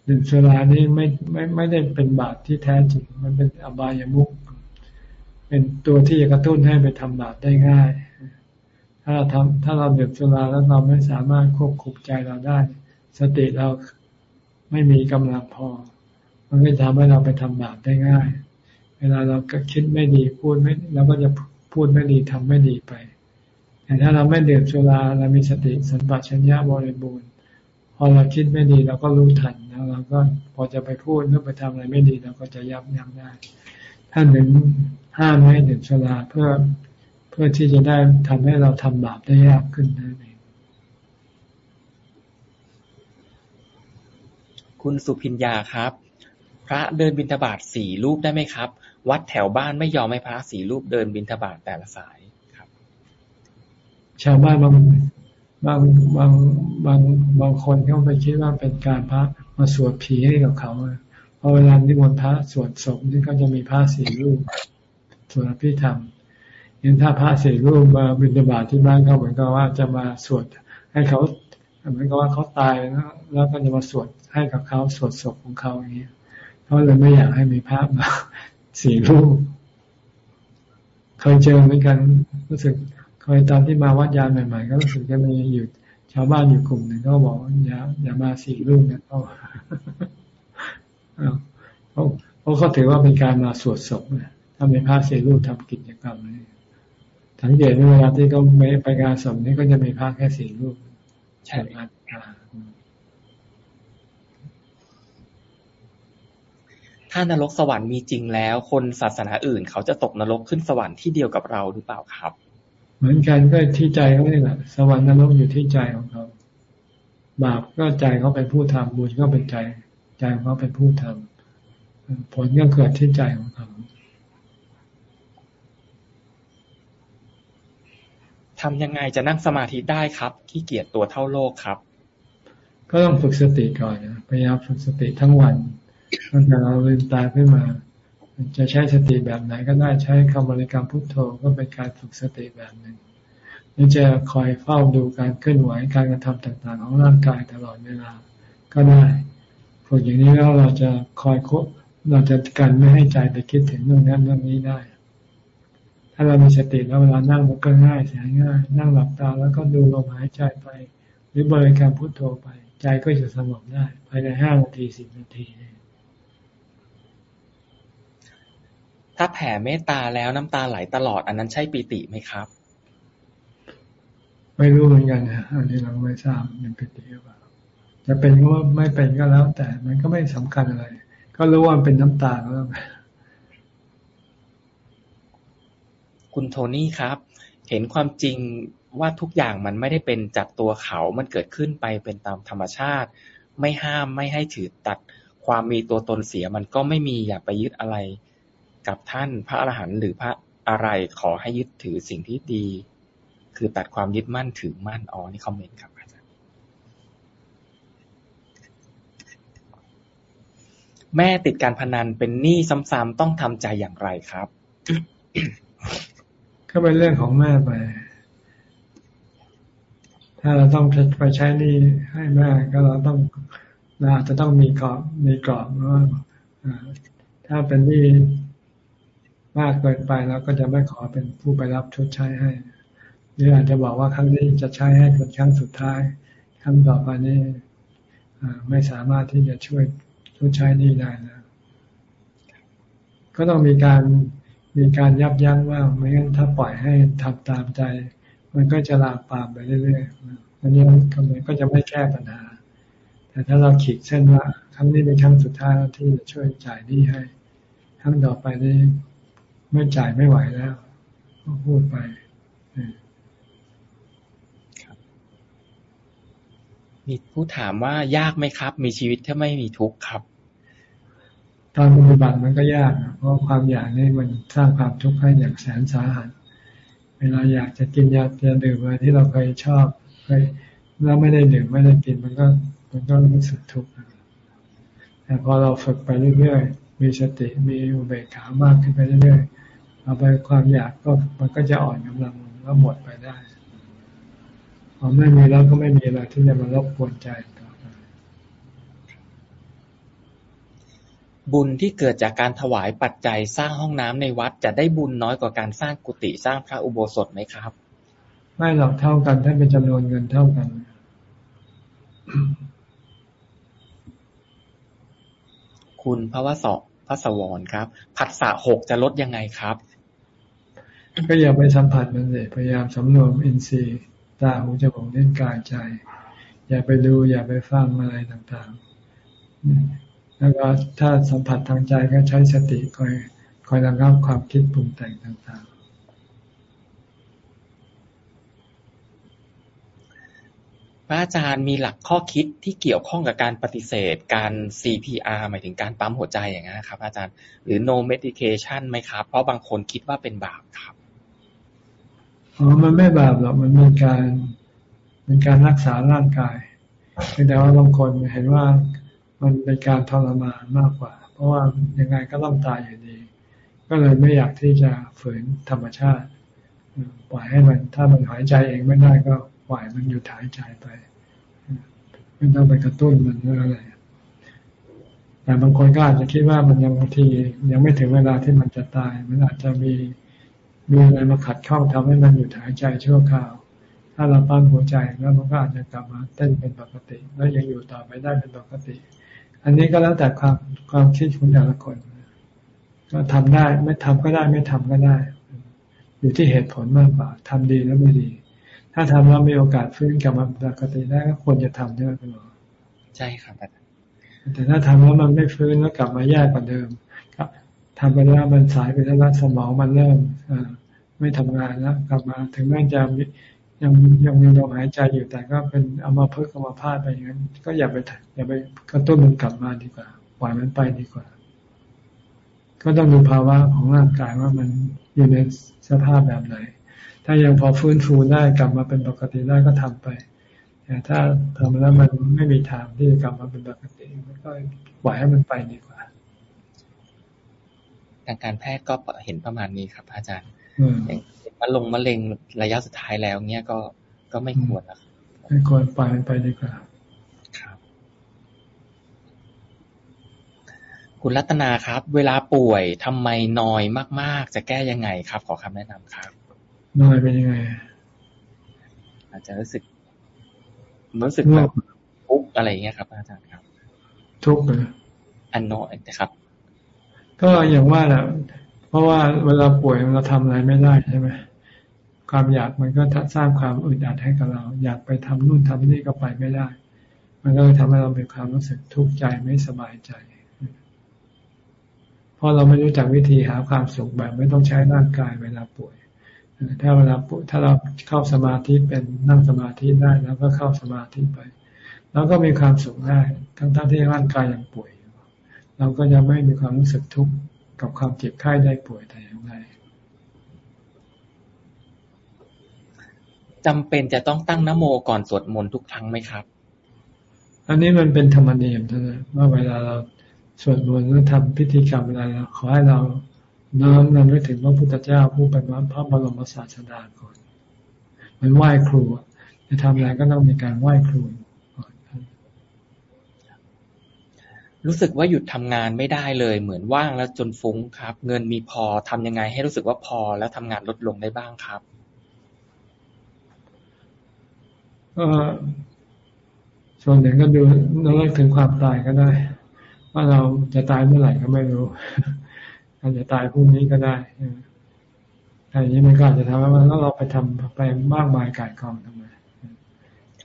ดื่มสุรานี่ไม่ไม่ไม่ได้เป็นบาปที่แท้จริง มันเป็นอบายามุขเป็นตัวที่จะกระตุ้นให้ไปทำบาปได้ง่าย ถ้าเราทำถ้าเราดื่มสุราแล้วเราไม่สามารถควบคุมใจเราได้ สติเราไม่มีกำลังพอ มันก็ทำให้เราไปทำบาปได้ง่าย เวลาเราก็คิดไม่ดีพูดไม่เราก็จะพูดไม่ดีทำไม่ดีไป แต่ถ้าเราไม่ดื่มสุราเรามีสติสัมปชัญญะบริบูรณ์พอเราคิดไม่ดีเราก็รู้ทันแล้วเราก็พอจะไปพูดหรือไปทำอะไรไม่ดีเราก็จะยับยั้งได้ท่านถึงห้ามให้ดื่มสุราเพื่อเพื่อที่จะได้ทำให้เราทำบาปได้ยากขึ้นนั่นเองคุณสุพิญญาครับ พระเดินบิณฑบาตสี่รูปได้ไหมครับ วัดแถวบ้านไม่ยอมให้พระสี่รูปเดินบิณฑบาตแต่ละสายครับ ชาวบ้านบางบางบางบางบางคนเขาไปคิดว่าเป็นการพระมาสวดผีให้กับเขาเพออเวลานิมนพระสวดศพนี่ก็จะมีพระสี่รูปสวดพิธรรมยันถ้าพระสี่รูปมาบิณฑบาตที่บ้านเขาเหมือนกับว่าจะมาสวดให้เขาเหมือนกับว่าเขาตายแล้วแล้วก็จะมาสวดให้กับเขาสวดศพของเขาอย่างนี้ เขาเลยไม่อยากให้มีภาพมาสี่รูปเคยเจอเหมือนกันรู้สึกเคยตอนที่มาวัดยานใหม่ๆ ก็รู้สึกจะมีอยู่ชาวบ้านอยู่กลุ่มหนึ่งก็บอกอย่าอย่ามาสี่รูปนะเขาเขาเพราะเขาถือว่าเป็นการมาสวดศพนะถ้ามีพระสี่รูปทำกิจกรรมนี่สังเกตเวลาที่เขาไม่ไปงานศพนี่ก็จะมีพระแค่สี่รูปใช่ครับ ถ้านรกสวรรค์มีจริงแล้ว คนศาสนาอื่น เขาจะตกนรกขึ้นสวรรค์ที่เดียวกับเราหรือเปล่าครับ เหมือนกันก็ที่ใจเขาเนี่ยแหละสวรรค์นรกอยู่ที่ใจของเขาบาปก็ใจเขาเป็นผู้ทำบุญก็เป็นใจใจของเขาเป็นผู้ทำผลก็เกิดที่ใจของเขาทำยังไงจะนั่งสมาธิได้ครับขี้เกียจตัวเท่าโลกครับ ก็ต้องฝึกสติก่อนนะพยายามฝึกสติทั้งวัน ตั้งแต่เราลืมตาขึ้นมา จะใช้สติแบบไหนก็ได้ใช้คำบริกรรมพุทโธก็เป็นการฝึกสติแบบหนึ่งนี่จะคอยเฝ้าดูการเคลื่อนไหวการกระทำต่างๆ ของร่างกายตลอดเวลาก็ได้ฝึกอย่างนี้แล้วเราจะคอยคเราจะกันไม่ให้ใจไปคิดถึงเรื่องนั้นเรื่องนี้ได้ ถ้าเรามีสติแล้วเวลานั่งมันก็ง่ายแสนง่าย นั่งหลับตาแล้วก็ดูลมหายใจไป หรือบริกรรมพุทโธไป ใจก็จะสงบได้ ภายในห้านาทีสิบนาที ถ้าแผ่เมตตาแล้วน้ำตาไหลตลอด อันนั้นใช่ปีติไหมครับ ไม่รู้เหมือนกันนะอันนี้เราไม่ทราบเป็นปีติหรือเปล่าจะเป็นก็ว่าไม่เป็นก็แล้ว แต่มันก็ไม่สำคัญอะไร ก็รู้ว่าเป็นน้ำตาแล้วคุณโทนี่ครับ เห็นความจริงว่าทุกอย่างมันไม่ได้เป็นจากตัวเขา มันเกิดขึ้นไปเป็นตามธรรมชาติ ไม่ห้ามไม่ให้ถือตัดความมีตัวตนเสียมันก็ไม่มีอย่าไปยึดอะไร กับท่านพระอรหันต์หรือพระอะไรขอให้ยึดถือสิ่งที่ดี คือตัดความยึดมั่นถือมั่นอ๋อนี่คอมเมนต์ครับอาจารย์แม่ติดการพนันเป็นหนี้ซ้ำๆต้องทำใจอย่างไรครับก็เป็นเรื่องของแม่ไป ถ้าเราต้องไปใช้หนี้ให้แม่ก็เราต้องเราอาจจะต้องมีกรอบมีกรอบว่าถ้าเป็นหนี้ มากเกินไปแล้วก็จะไม่ขอเป็นผู้ไปรับชดใช้ให้ หรืออาจจะบอกว่าครั้งนี้จะใช้ให้เป็นครั้งสุดท้าย ครั้งต่อไปนี้ไม่สามารถที่จะช่วยชดใช้นี้ได้นะ ก็ต้องมีการมีการยับยั้งว่าไม่งั้นถ้าปล่อยให้ทำตามใจ มันก็จะลามปามไปเรื่อยๆมันยังมันก็จะไม่แก้ปัญหา แต่ถ้าเราขีดเส้นว่าครั้งนี้เป็นครั้งสุดท้ายที่จะช่วยจ่ายนี้ให้ ครั้งต่อไปนี้ ไม่จ่ายไม่ไหวแล้วก็พูดไปมีผู้ถามว่ายากไหมครับ มีชีวิตถ้าไม่มีทุกข์ครับตอนปฏิบัติมันก็ยาก เพราะความอยากนี่มันสร้างความทุกข์ให้อย่างแสนสาหัส เวลาอยากจะกินยาจะดื่มอะไรที่เราเคยชอบเคยแล้วไม่ได้ดื่มไม่ได้กินมันก็ มันก็รู้สึกทุกข์แต่พอเราฝึกไปเรื่อยๆ มีสติมีอุเบกขามากขึ้นไปเรื่อยๆเอาไปความอยากก็มันก็จะอ่อนกำลังแล้วหมดไปได้พอไม่มีแล้วก็ไม่มีอะไรที่จะมารบกวนใจต่อไปบุญที่เกิดจากการถวายปัจจัยสร้างห้องน้ำในวัด จะได้บุญน้อยกว่าการสร้างกุฏิสร้างพระอุโบสถไหมครับ ไม่หรอกเท่ากันถ้าเป็นจำนวนเงินเท่ากัน คุณพระวสพระสวรครับ ผัสสะหกจะลดยังไงครับ ก็อย่าไปสัมผัสมันเลยพยายามสำรวมอินทรีย์ตาหูจมูกเล่นกายใจ อย่าไปดูอย่าไปฟังอะไรต่างๆ แล้วก็ถ้าสัมผัสทางใจก็ใช้สติคอยคอยระงับความคิดปรุงแต่งต่าง พระอาจารย์มีหลักข้อคิดที่เกี่ยวข้องกับการปฏิเสธการ CPR หมายถึงการปั๊มหัวใจอย่างนี้ครับ อาจารย์ หรือ no medication ไหมครับ เพราะบางคนคิดว่าเป็นบาปครับอ๋อมันไม่บาปหรอกมันเป็นการเป็นการรักษาร่างกายแต่ว่าบางคนเห็นว่ามันเป็นการทรมานมากกว่า เพราะว่ายังไงก็ต้องตายอยู่ดี ก็เลยไม่อยากที่จะฝืนธรรมชาติ ปล่อยให้มัน ถ้ามันหายใจเองไม่ได้ก็ ปล่อยมันหยุดหายใจไปไม่ต้องไปกระตุ้นมันหรืออะไร แต่บางคนก็อาจจะคิดว่ามันยังบางที ยังไม่ถึงเวลาที่มันจะตาย มันอาจจะมีมีอะไรมาขัดข้องทำให้มันหยุดหายใจชั่วคราว ถ้าเราปั้มหัวใจแล้วมันก็อาจจะกลับมาเต้นเป็นปกติ แล้วยังอยู่ต่อไปได้เป็นปกติ อันนี้ก็แล้วแต่ความความคิดของแต่ละคน ก็ทำได้ไม่ทำก็ได้ไม่ทำก็ได้ อยู่ที่เหตุผลมากกว่าทำดีแล้วไม่ดี ถ้าทำแล้วมีโอกาสฟื้นกลับมาปกติได้ก็ควรจะทำใช่ไหมคุณหมอใช่ครับแต่ถ้าทำแล้วมันไม่ฟื้นแล้วกลับมาแย่กว่าเดิมครับทำไปแล้วมันสายไปแล้วสมองมันเริ่มไม่ทำงานแล้วกลับมาถึงแม้จะยังยังมีลมหายใจอยู่แต่ก็เป็นเอามาเพิ่มเอามาพาดไปอย่างนั้น ก็อย่าไปอย่าไปกระตุ้นมันกลับมาดีกว่าปล่อยมันไปดีกว่า ก็ต้องดูภาวะของร่างกายว่ามันอยู่ในสภาพแบบไหน ถ้ายังพอฟื้นฟูได้กลับมาเป็นปกติได้ก็ทำไปแต่ถ้าทำแล้วมันไม่มีทางที่จะกลับมาเป็นปกติมันก็ปล่อยให้มันไปดีกว่า ทางการแพทย์ก็เห็นประมาณนี้ครับ อาจารย์อย่างมะลงมะเร็งระยะสุดท้ายแล้วเนี้ยก็ก็ไม่ควรนะไม่ควรปล่อยมันไปดีกว่าครับคุณรัตนาครับ เวลาป่วยทำไมนอยมาก ๆ จะแก้ยังไงครับ ขอคำแนะนำครับ นอยเป็นยังไง อาจจะรู้สึก รู้สึกแบบทุกอะไรเงี้ยครับ อาจารย์ครับ ทุกเลยอันน้อยนะครับ ก็อย่างว่าแหละเพราะว่าเวลาป่วยเราทำอะไรไม่ได้ใช่ไหมความอยากมันก็สร้างความอึดอัดให้กับเรา อยากไปทำนู่นทำนี่ก็ไปไม่ได้ มันก็เลยทำให้เราเป็นความรู้สึกทุกข์ใจไม่สบายใจ เพราะเราไม่รู้จักวิธีหาความสุขแบบ ไม่ต้องใช้ร่างกายเวลาป่วย ถ้าเวลาถ้าเราเข้าสมาธิเป็นนั่งสมาธิได้แล้วก็เข้าสมาธิไปเราก็มีความสุขได้ทั้งท่าที่ร่างกายยังป่วยเราก็จะไม่มีความรู้สึกทุกข์กับความเจ็บไข้ได้ป่วยแต่อย่างใดจำเป็นจะต้องตั้งนโมก่อนสวดมนต์ทุกครั้งไหมครับ อันนี้มันเป็นธรรมเนียมเท่านั้นว่าเวลาเราสวดมนต์หรือทำพิธีกรรมอะไรเราขอให้เรา น้อมนำนึกถึงพระพุทธเจ้าผู้เป็นพระบรมศาสดาก่อนมันไหว้ครูจะทำอะไรก็ต้องมีการไหว้ครูรู้สึกว่าหยุดทำงานไม่ได้เลย เหมือนว่างแล้วจนฟุ้งครับ เงินมีพอทำยังไง ให้รู้สึกว่าพอแล้วทำงานลดลงได้บ้างครับก็ส่วนหนึ่งก็ดูเราเลิกถึงความตายก็ได้ ว่าเราจะตายเมื่อไหร่ก็ไม่รู้ อาจจะตายพรุ่งนี้ก็ได้แต่นี้มันก็อาจจะทำให้แล้วเราไปทำไปมากมายกายกองทำไม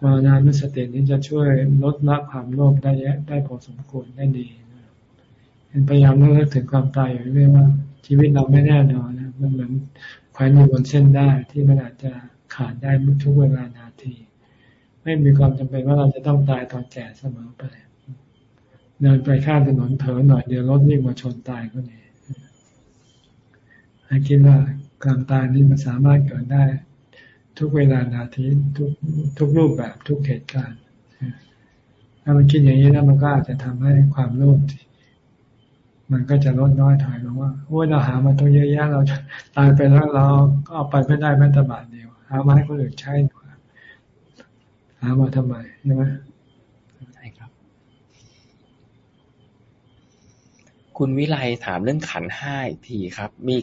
มานานุสตินี้จะช่วยลดละความโลภได้ได้พอสมควรได้ดีเป็นพยายามเลิกถึงความตายอยู่เรื่อยว่า ชีวิตเราไม่แน่นอนนะมันเหมือนแขวนอยู่บนเส้นได้ที่มันอาจจะขาดได้ทุกเวลานาที ไม่มีความจำเป็นว่าเราจะต้องตายตอนแก่เสมอไปเดินไปข้ามถนนเผลอหน่อยเดียวรถวิ่งมาชนตายก็เนี่ ให้คิดว่าการตายนี่มันสามารถเกิดได้ ทุกเวลานาทีทุกทุกรูปแบบทุกเหตุการณ์ ถ้ามันคิดอย่างนี้แล้วมันก็อาจจะทำให้ความโลภมันก็จะลดน้อยถอยลงว่าโอ้ยเราหามาต้องเยอะแยะเราตายไปแล้วเราก็เอาไปไม่ได้แม้แต่บาทเดียวหามาให้คนอื่นใช้ดีกว่าหามาทำไมใช่ไหมใช่ครับ คุณวิไลถามเรื่องขันห้าอีกทีครับ มี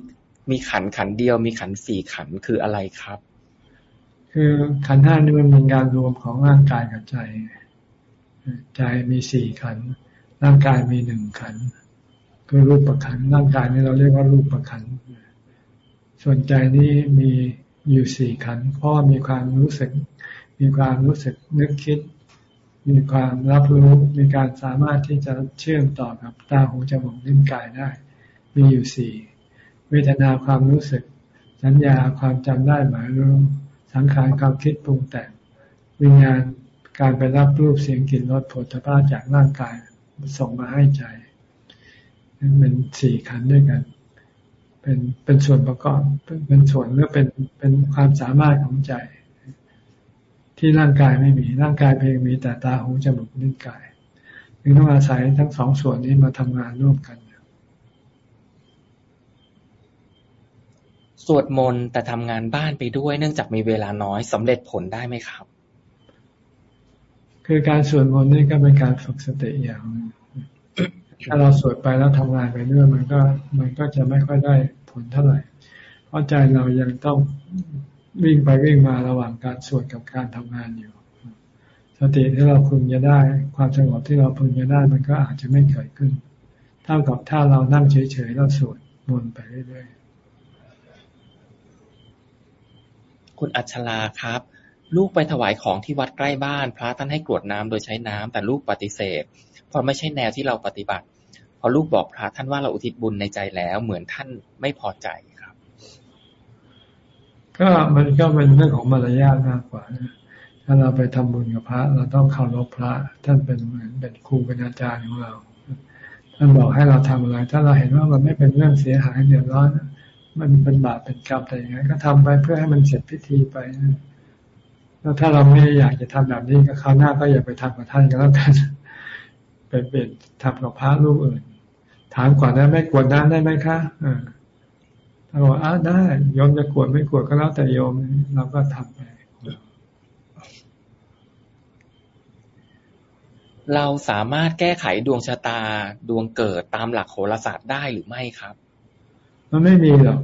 มีขันขันเดียว มีขันสี่ขันคืออะไรครับ คือขันห้านี่มันเป็นการรวมของร่างกายกับใจ ใจมีสี่ขัน ร่างกายมีหนึ่งขัน คือรูปประขันร่างกายนี่เราเรียกว่ารูปประขัน ส่วนใจนี่มีอยู่สี่ขันเพราะมีความรู้สึก มีความรู้สึกนึกคิด มีความรับรู้มีการสามารถที่จะเชื่อมต่อกับตาหูจมูกลิ้นกายได้ มีอยู่สี่ เวทนาความรู้สึก สัญญาความจำได้หมายรู้ สังขารความคิดปรุงแต่ง วิญญาณการไปรับรูปเสียงกลิ่นรสผลพาจากร่างกายส่งมาให้ใจนั่นเป็นสี่ขันด้วยกัน เป็นเป็นส่วนประกอบ เป็นส่วนหรือเป็นเป็นความสามารถของใจ ที่ร่างกายไม่มีร่างกายเพียงมีแต่ตาหูจมูกนิ้วกายคือต้องอาศัยทั้งสองส่วนนี้มาทำงานร่วมกัน สวดมนต์แต่ทำงานบ้านไปด้วย เนื่องจากมีเวลาน้อยสำเร็จผลได้ไหมครับ คือการสวดมนต์นี่ก็เป็นการฝึกสติอย่างถ้าเราสวดไปแล้วทำงานไปด้วยมันก็มันก็จะไม่ค่อยได้ผลเท่าไหร่ เพราะใจเรายังต้องวิ่งไปวิ่งมาระหว่างการสวดกับการทำงานอยู่ สติที่เราพึงจะได้ ความสงบที่เราพึงจะได้มันก็อาจจะไม่เกิดขึ้น เท่ากับถ้าเรานั่งเฉยๆแล้วสวดมนต์ไปเรื่อยๆ คุณอัชลาครับ ลูกไปถวายของที่วัดใกล้บ้าน พระท่านให้กรวดน้ำโดยใช้น้ำแต่ลูกปฏิเสธ เพราะไม่ใช่แนวที่เราปฏิบัติ พอลูกบอกพระท่านว่าเราอุทิศบุญในใจแล้ว เหมือนท่านไม่พอใจครับ ก็มันก็เป็นเรื่องของมารยาทมากกว่านะถ้าเราไปทำบุญกับพระ เราต้องเคารพพระ ท่านเป็นเหมือนเป็นครูเป็นอาจารย์ของเราท่านบอกให้เราทำอะไร ถ้าเราเห็นว่ามันไม่เป็นเรื่องเสียหายเดือดร้อน มันเป็นบาปเป็นกรรมแต่อย่างนั้นก็ทำไปเพื่อให้มันเสร็จพิธีไปแล้วถ้าเราไม่อยากจะทำแบบนี้ก็คราวหน้าก็อย่าไปทำกับท่านก็แล้วกันไปเปลี่ยนทำกับพระรูปอื่น ถามก่อนได้ไม่กวดน้ำได้ไหมคะอ่าถ้าบอกอ้าได้โยมจะกวดไม่กวดก็แล้วแต่โยมเราก็ทำไปเราสามารถแก้ไขดวงชะตาดวงเกิดตามหลักโหราศาสตร์ได้หรือไม่ครับ มันไม่มีหรอก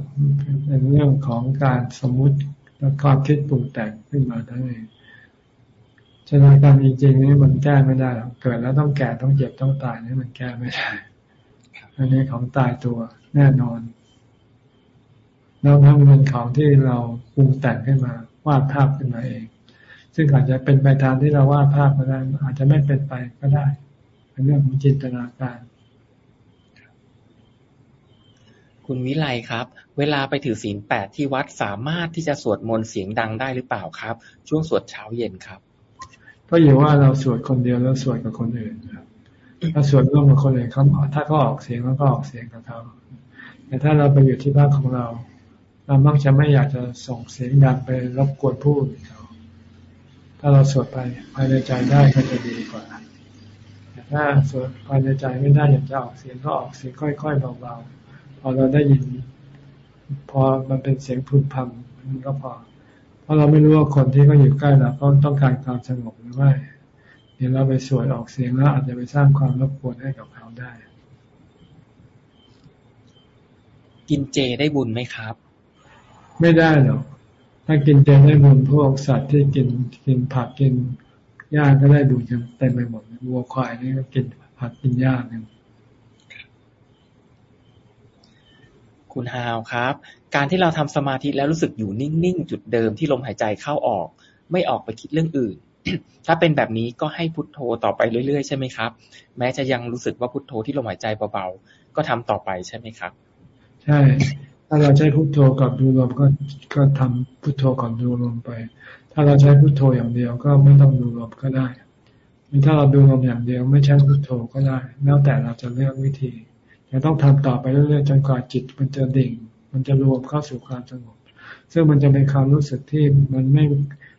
เป็นเรื่องของการสมมุติและความคิดปรุงแต่งขึ้นมาทั้งเองชะตากรรมจริงๆนี่มันแก้ไม่ได้หรอกเกิดแล้วต้องแก่ต้องเจ็บต้องตายนี่มันแก้ไม่ได้อันนี้ของตายตัวแน่นอนแล้วทั้งเป็นของที่เราปรุงแต่งขึ้นมาวาดภาพขึ้นมาเอง ซึ่งอาจจะเป็นไปตามที่เราวาดภาพก็ได้อาจจะไม่เป็นไปก็ได้เป็นเรื่องของจินตนาการ คุณวิไลครับ เวลาไปถือศีลแปดที่วัดสามารถที่จะสวดมนต์เสียงดังได้หรือเปล่าครับ ช่วงสวดเช้าเย็นครับ ก็อยู่ว่าเราสวดคนเดียวแล้วสวดกับคนอื่นครับถ้าสวดร่วมกับคนอื่นเขาถ้าเขาออกเสียงแล้วก็ออกเสียงกับเขาแต่ถ้าเราไปอยู่ที่บ้านของเรา เรามักจะไม่อยากจะส่งเสียงดังไปรบกวนผู้อื่นเขาถ้าเราสวดไปภายในใจได้ก็จะดีกว่าแต่ถ้าสวดภายในใจไม่ได้อยากจะออกเสียงก็ออกเสียงค่อยๆเบาๆ อเราได้ยิน พอมันเป็นเสียงพูดพำมันก็พอ เพราะเราไม่รู้ว่าคนที่เขาอยู่ใกล้เราเขาต้องการความสงบหรือไม่เดี๋ยวเราไปสวดออกเสียงแล้วอาจจะไปสร้างความรบกวนให้กับเขาได้ กินเจได้บุญไหมครับ ไม่ได้หรอกถ้ากินเจได้บุญพวกสัตว์ที่กินกินผักกินหญ้าก็ได้บุญกันเต็มไปหมดวัวควายนี่ก็กินผักกินหญ้ากัน คุณฮาวครับ การที่เราทำสมาธิแล้วรู้สึกอยู่นิ่งๆ จุดเดิมที่ลมหายใจเข้าออก ไม่ออกไปคิดเรื่องอื่น ถ้าเป็นแบบนี้ก็ให้พุทโธต่อไปเรื่อยๆ ใช่ไหมครับ แม้จะยังรู้สึกว่าพุทโธที่ลมหายใจเบาๆ ก็ทำต่อไปใช่ไหมครับ ใช่ ถ้าเราใช้พุทโธกับดูลมก็ก็ทำพุทโธกับดูลมไป ถ้าเราใช้พุทโธอย่างเดียวก็ไม่ต้องดูลมก็ได้ถ้าเราดูลมอย่างเดียวไม่ใช้พุทโธก็ได้ แล้วแต่เราจะเลือกวิธี จะต้องทำต่อไปเรื่อยๆจนกว่าจิตมันจะดิ่ง มันจะรวมเข้าสู่ความสงบ ซึ่งมันจะเป็นความรู้สึกที่มันไม่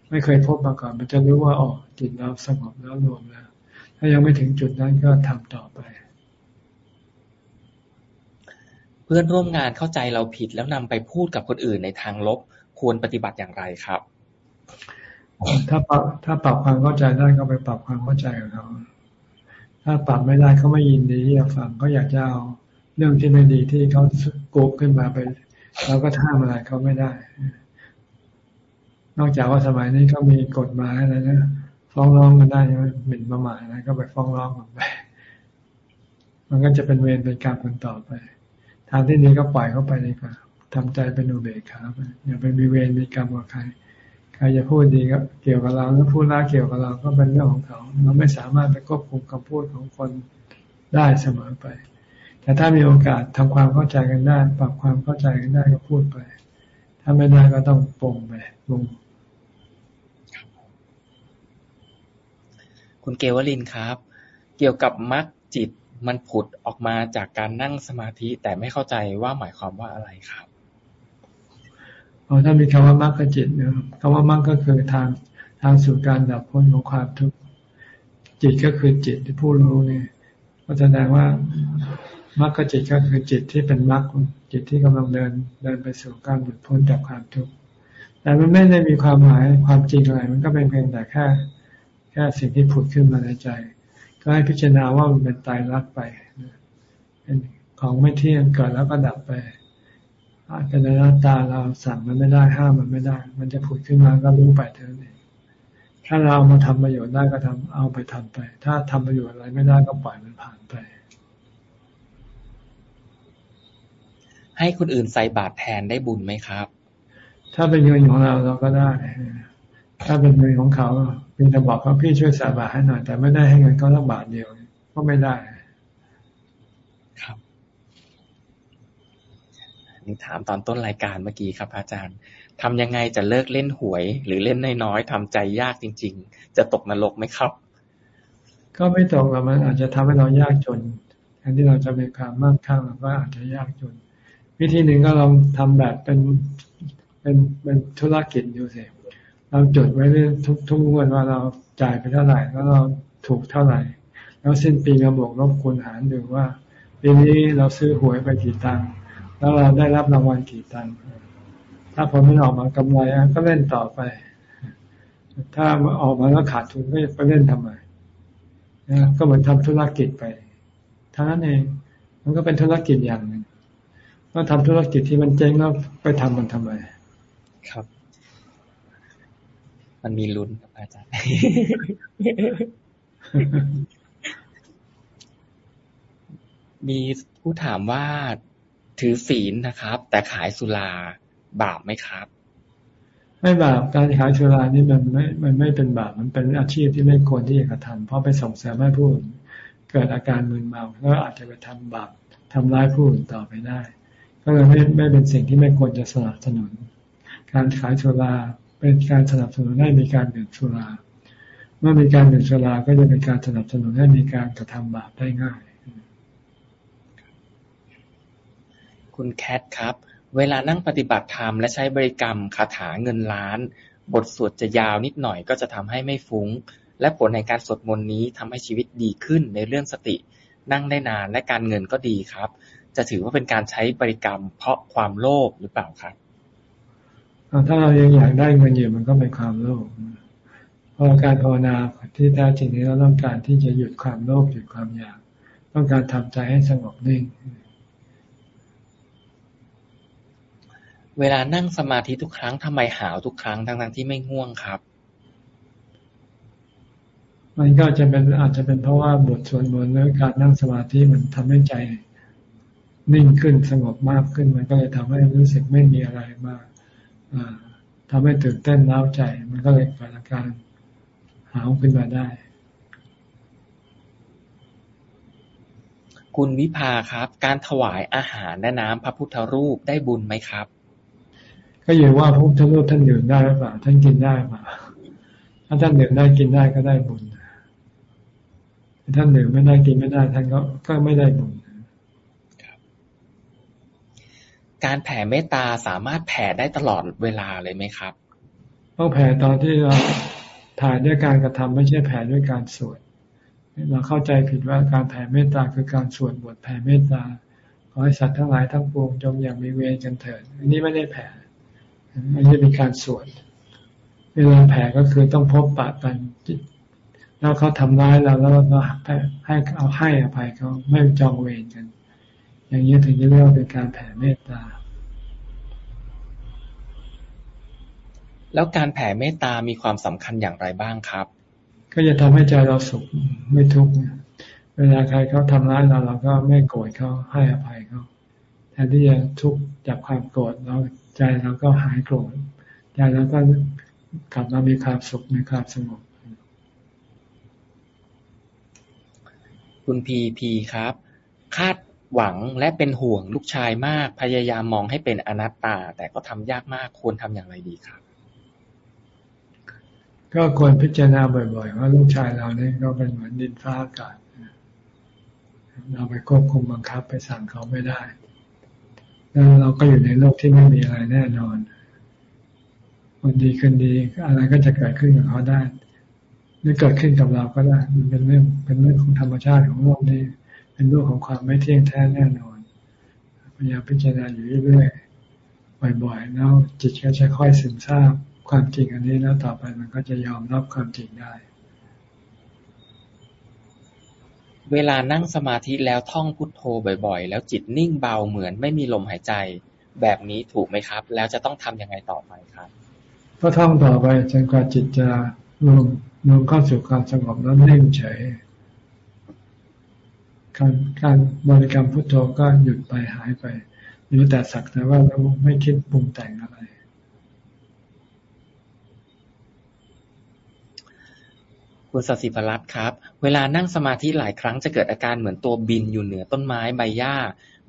ไม่เคยพบมาก่อน มันจะรู้ว่าอ๋อจิตเราสงบแล้วรวมแล้ว ถ้ายังไม่ถึงจุดนั้นก็ทำต่อไป เพื่อนร่วมงานเข้าใจเราผิดแล้วนำไปพูดกับคนอื่นในทางลบ ควรปฏิบัติอย่างไรครับ ถ้าปรับถ้าปรับความเข้าใจได้ก็ไปปรับความเข้าใจกับเขาถ้าปรับไม่ได้เขาไม่ยินดีที่จะฟังเขาอยากจะเอา เรื่องที่ไม่ดีที่เขาโกขึ้นมาไปเราก็ท่ามอะไรเขาไม่ได้ นอกจากว่าสมัยนี้เขามีกฎหมายอะไรนะฟ้องร้องกันได้ใช่ไหมหมิ่นประมาทนะก็ไปฟ้องร้องกันไป มันก็จะเป็นเวรเป็นกรรมกันต่อไป ทางที่นี้ก็ปล่อยเขาไปเลยค่ะทำใจเป็นอุเบกขาไปอย่าไปมีเวรมีกรรมกับใครใครจะพูดดีก็เกี่ยวกับเราถ้าพูดร้ายเกี่ยวกับเราก็เป็นเรื่องของเขา เราไม่สามารถไปควบคุมคำพูดของคนได้เสมอไป แต่ถ้ามีโอกาสทำความเข้าใจกันได้ ปรับความเข้าใจกันได้ก็พูดไป ถ้าไม่ได้ก็ต้องปงไปลงคุณเกวลินครับ เกี่ยวกับมรรคจิตมันผุดออกมาจากการนั่งสมาธิแต่ไม่เข้าใจว่าหมายความว่าอะไรครับพอถ้ามีคำว่ามรรคจิตเนี่ยคำว่ามรรคก็คือทางทางสู่การดับพ้นของความทุกข์จิจิตก็คือจิตที่ผู้รู้เนี่ยก็แสดงว่า มรรคจิตก็คือจิตที่เป็นมรรคจิตที่กำลังเดินเดินไปสู่การหลุดพ้นจากความทุกข์แต่มันไม่ได้มีความหมายความจริงอะไร มันก็เป็นเพียงแต่แค่แค่สิ่งที่ผุดขึ้นมาในใจ ก็ให้พิจารณาว่ามันเป็นตายรักไปเป็นของไม่เที่ยงเกิดแล้วก็ดับไปอาจจะในหน้าตาเราสั่งมันไม่ได้ห้ามมันไม่ได้ มันจะผุดขึ้นมาก็รู้ไปเท่านั้นเองถ้าเรามาทำประโยชน์ได้ก็ทำเอาไปทำไป ถ้าทำประโยชน์อะไรไม่ได้ก็ปล่อยมันผ่านไป ให้คนอื่นใส่บาตรแทนได้บุญไหมครับ ถ้าเป็นเงินของเราเราก็ได้ ถ้าเป็นเงินของเขาเพียงแต่บอกเขาพี่ช่วยใส่บาตรให้หน่อย แต่ไม่ได้ให้เงินเขาสักบาทเดียวก็ไม่ได้นี่ถามตอนต้นรายการเมื่อกี้ครับ อาจารย์ทำยังไงจะเลิกเล่นหวย หรือเล่นน้อยๆทำใจยากจริง ๆ จะตกนรกไหมครับ ก็ไม่ตกหรอกมันอาจจะทำให้เรายากจนแทนที่เราจะมีความมั่งคั่งเราก็อาจจะยากจน วิธีหนึ่งก็ลองทำแบบเป็นเป็นเป็นธุรกิจดูสิเราจดไว้เรื่องทุกทุกวันว่าเราจ่ายไปเท่าไหร่แล้วเราถูกเท่าไหร่ แล้วสิ้นปีมาบวกลบคูณหารดูว่าปีนี้เราซื้อหวยไปกี่ตังค์แล้วเราได้รับรางวัลกี่ตังค์ถ้าผลไม่ออกมากำไรก็เล่นต่อไป ถ้าออกมาแล้วขาดทุนก็ไปเล่นทำไมนะก็เหมือนทำธุรกิจไปท่านั้นเองมันก็เป็นธุรกิจอย่างหนึ่ง ก็ทำธุรกิจที่มันเจ๊งแล้วไปทำมันทำไม ครับ มันมีลุ้นครับอาจารย์ มีผู้ถามว่าถือศีลนะครับ แต่ขายสุราบาปไหมครับ ไม่บาปการขายสุรานี่มันไม่ มันไม่เป็นบาปมันเป็นอาชีพที่ไม่ควรที่จะกระทำเพราะไปส่งเสริมให้ผู้เกิดอาการมึนเมาแล้วอาจจะไปทำบาปทำร้ายผู้อื่นต่อไปได้ ก็เลยไม่ไม่เป็นสิ่งที่ไม่ควรจะสนับสนุน การขายสุราเป็นการสนับสนุนให้มีการดื่มสุรา เมื่อมีการดื่มสุราก็จะเป็นการสนับสนุนให้มีการกระทำบาปได้ง่าย คุณแคทครับ เวลานั่งปฏิบัติธรรมและใช้บริกรรมคาถาเงินล้าน บทสวดจะยาวนิดหน่อยก็จะทำให้ไม่ฟุง้ง และผลในการสวดมนต์นี้ทำให้ชีวิตดีขึ้นในเรื่องสติ นั่งได้นานและการเงินก็ดีครับ จะถือว่าเป็นการใช้บริกรรม เพราะความโลภหรือเปล่าครับถ้าเรายังอยากได้เงินอยู่มันก็เป็นความโลภเพราะการภาวนาที่แท้จริงนี้เราต้องการที่จะหยุดความโลภหยุดความอยาก ต้องการทำใจให้สงบนิ่ง เวลานั่งสมาธิทุกครั้งทำไมหาวทุกครั้งทั้งทั้งที่ไม่ง่วงครับ มันก็จะเป็นอาจจะเป็นเพราะว่าบทสวดมนต์หรือการนั่งสมาธิมันทำให้ใจ นิ่งขึ้นสงบมากขึ้น มันก็เลยทำให้รู้สึกไม่มีอะไรมากทำให้ตื่นเต้นล้าใจ มันก็เลยเกิดอาการหาวขึ้นมาได้ คุณวิภาครับ การถวายอาหารและน้ำพระพุทธรูปได้บุญไหมครับ ก็อยู่ว่าพระพุทธรูปท่านดื่มได้หรือเปล่าท่านกินได้หรือเปล่าถ้าท่านดื่มได้กินได้ก็ได้บุญถ้าท่านดื่มไม่ได้กินไม่ได้ท่านก็ก็ไม่ได้บุญ การแผ่เมตตาสามารถแผ่ได้ตลอดเวลาเลยไหมครับ ต้องแผ่ตอนที่เราถ่ายด้วยการกระทำไม่ใช่แผ่ด้วยการสวดเราเข้าใจผิดว่าการแผ่เมตตาคือการสวดบทแผ่เมตตาขอให้สัตว์ทั้งหลายทั้งปวงจงอย่างมีเวรกันเถิดอันนี้ไม่ได้แผ่ไม่ใช่เป็นการสวดเวลาแผ่ก็คือต้องพบปะกันแล้วเขาทำร้ายเราแล้วก็ให้เอาให้อภัยเขาไม่จองเวรกัน อย่างนี้ถึงจะเรียกว่าเป็นการแผ่เมตตา แล้วการแผ่เมตตามีความสำคัญอย่างไรบ้างครับ ก็จะทำให้ใจเราสุขไม่ทุกข์เวลาใครเขาทำร้ายเราเราก็ไม่โกรธเขาให้อภัยเขาแทนที่จะทุกข์จากความโกรธเราใจเราก็หายโกรธใจเราก็กลับมามีความสุขมีความสงบคุณพีพีครับ คาด หวังและเป็นห่วงลูกชายมาก พยายามมองให้เป็นอนัตตา แต่ก็ทำยากมาก ควรทำอย่างไรดีครับ ก็ควรพิจารณาบ่อย ๆ ว่าลูกชายเราเนี่ยก็เป็นเหมือนดินฟ้าอากาศเราไปควบคุมบังคับไปสั่งเขาไม่ได้ แล้วเราก็อยู่ในโลกที่ไม่มีอะไรแน่นอนวันดีคืนดีอะไรก็จะเกิดขึ้นกับเขาได้นี่เกิดขึ้นกับเราก็ได้ มันเป็นเรื่องเป็นเรื่องของธรรมชาติของโลกนี้ เป็นเรื่องของความไม่เที่ยงแท้แน่นอนพยายามพิจารณาอยู่เรื่อยๆบ่อยๆแล้วจิตก็จะค่อยซึมซาบความจริงอันนี้แล้วต่อไปมันก็จะยอมรับความจริงได้ เวลานั่งสมาธิแล้วท่องพุทโธบ่อย ๆ แล้วจิตนิ่งเบาเหมือนไม่มีลมหายใจ แบบนี้ถูกไหมครับ แล้วจะต้องทำยังไงต่อไปครับก็ท่องต่อไปจนกว่าจิตจะรวมรวมเข้าสู่ความสงบแล้วนิ่งเฉย การการบริกรรมพุทโธก็หยุดไปหายไปหรือแต่สักแต่ว่าเราไม่คิดปรุงแต่งอะไรคุณสศิพรัตน์ครับ เวลานั่งสมาธิหลายครั้งจะเกิดอาการเหมือนตัวบินอยู่เหนือต้นไม้ใบหญ้า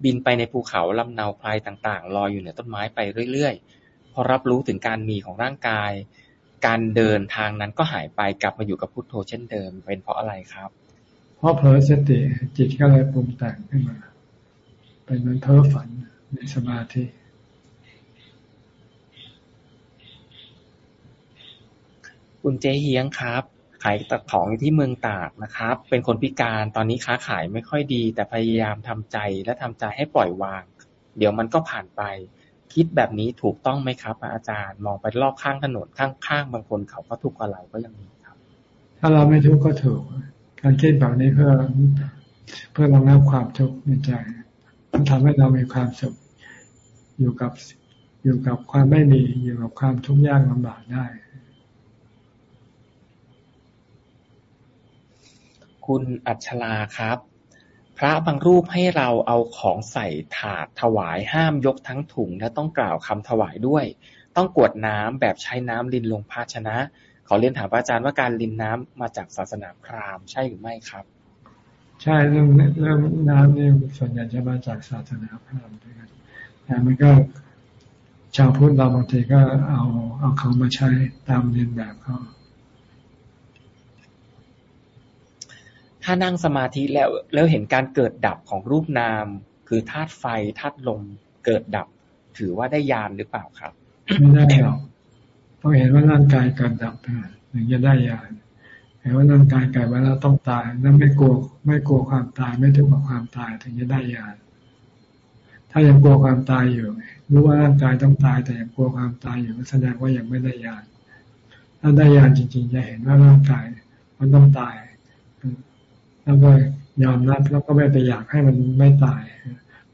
บินไปในภูเขาลำเนาพลายต่างๆลอยอยู่เหนือต้นไม้ไปเรื่อยๆ พอรับรู้ถึงการมีของร่างกาย การเดินทางนั้นก็หายไปกลับมาอยู่กับพุทโธเช่นเดิม เป็นเพราะอะไรครับ เพราะเผลอสติจิตก็เลยปรุงแต่งขึ้นมา เป็นเหมือนเพ้อฝันในสมาธิคุณเจเฮียงครับ ขายตัดของที่เมืองตากนะครับ เป็นคนพิการตอนนี้ค้าขายไม่ค่อยดี แต่พยายามทำใจและทำใจให้ปล่อยวาง เดี๋ยวมันก็ผ่านไป คิดแบบนี้ถูกต้องไหมครับ อาจารย์มองไปรอบข้างถนนข้างๆบางคนเขาก็ทุกข์กับเราก็ยังมีครับ ถ้าเราไม่ทุกข์ก็ถูก การคิดแบบนี้เพื่อเพื่อรองรับความทุกข์ในใจมันทำให้เรามีความสุข อยู่กับอยู่กับความไม่มีอยู่กับความทุกข์ยากลำบากได้ คุณอัชลาครับ พระบางรูปให้เราเอาของใส่ถาดถวายห้ามยกทั้งถุงและต้องกล่าวคำถวายด้วย ต้องกวดน้ำแบบใช้น้ำลินลงภาชนะ ขอเรียนถามอาจารย์ว่าการลินน้ำมาจากศาสนาพราหมณ์ใช่หรือไม่ครับ ใช่เรื่องเรื่องน้ำนี่ส่วนใหญ่จะมาจากศาสนาพราหมณ์ด้วยกันแต่มันก็ชาวพุทธเราบางทีก็เอาเอาเขามาใช้ตามเรียนแบบเขาถ้านั่งสมาธิแล้วแล้วเห็นการเกิดดับของรูปนาม คือธาตุไฟธาตุลมเกิดดับ ถือว่าได้ยานหรือเปล่าครับ ไม่ได้หรอก ต้องเห็นว่าร่างกายเกิดดับถึงจะได้ยานเห็นว่าร่างกายเกิดมาแล้วต้องตายนั่นไม่กลัวไม่กลัวความตายไม่ทุกข์กับความตายถึงจะได้ยาถ้ายังกลัวความตายอยู่รู้ว่าร่างกายต้องตาย แต่ยังกลัวความตายอยู่แสดงว่ายังไม่ได้ยาถ้าได้ยาจริงๆจะเห็นว่าร่างกายมันต้องตาย แล้วก็ยอมรับแล้วก็ไม่ไปอยากให้มันไม่ตาย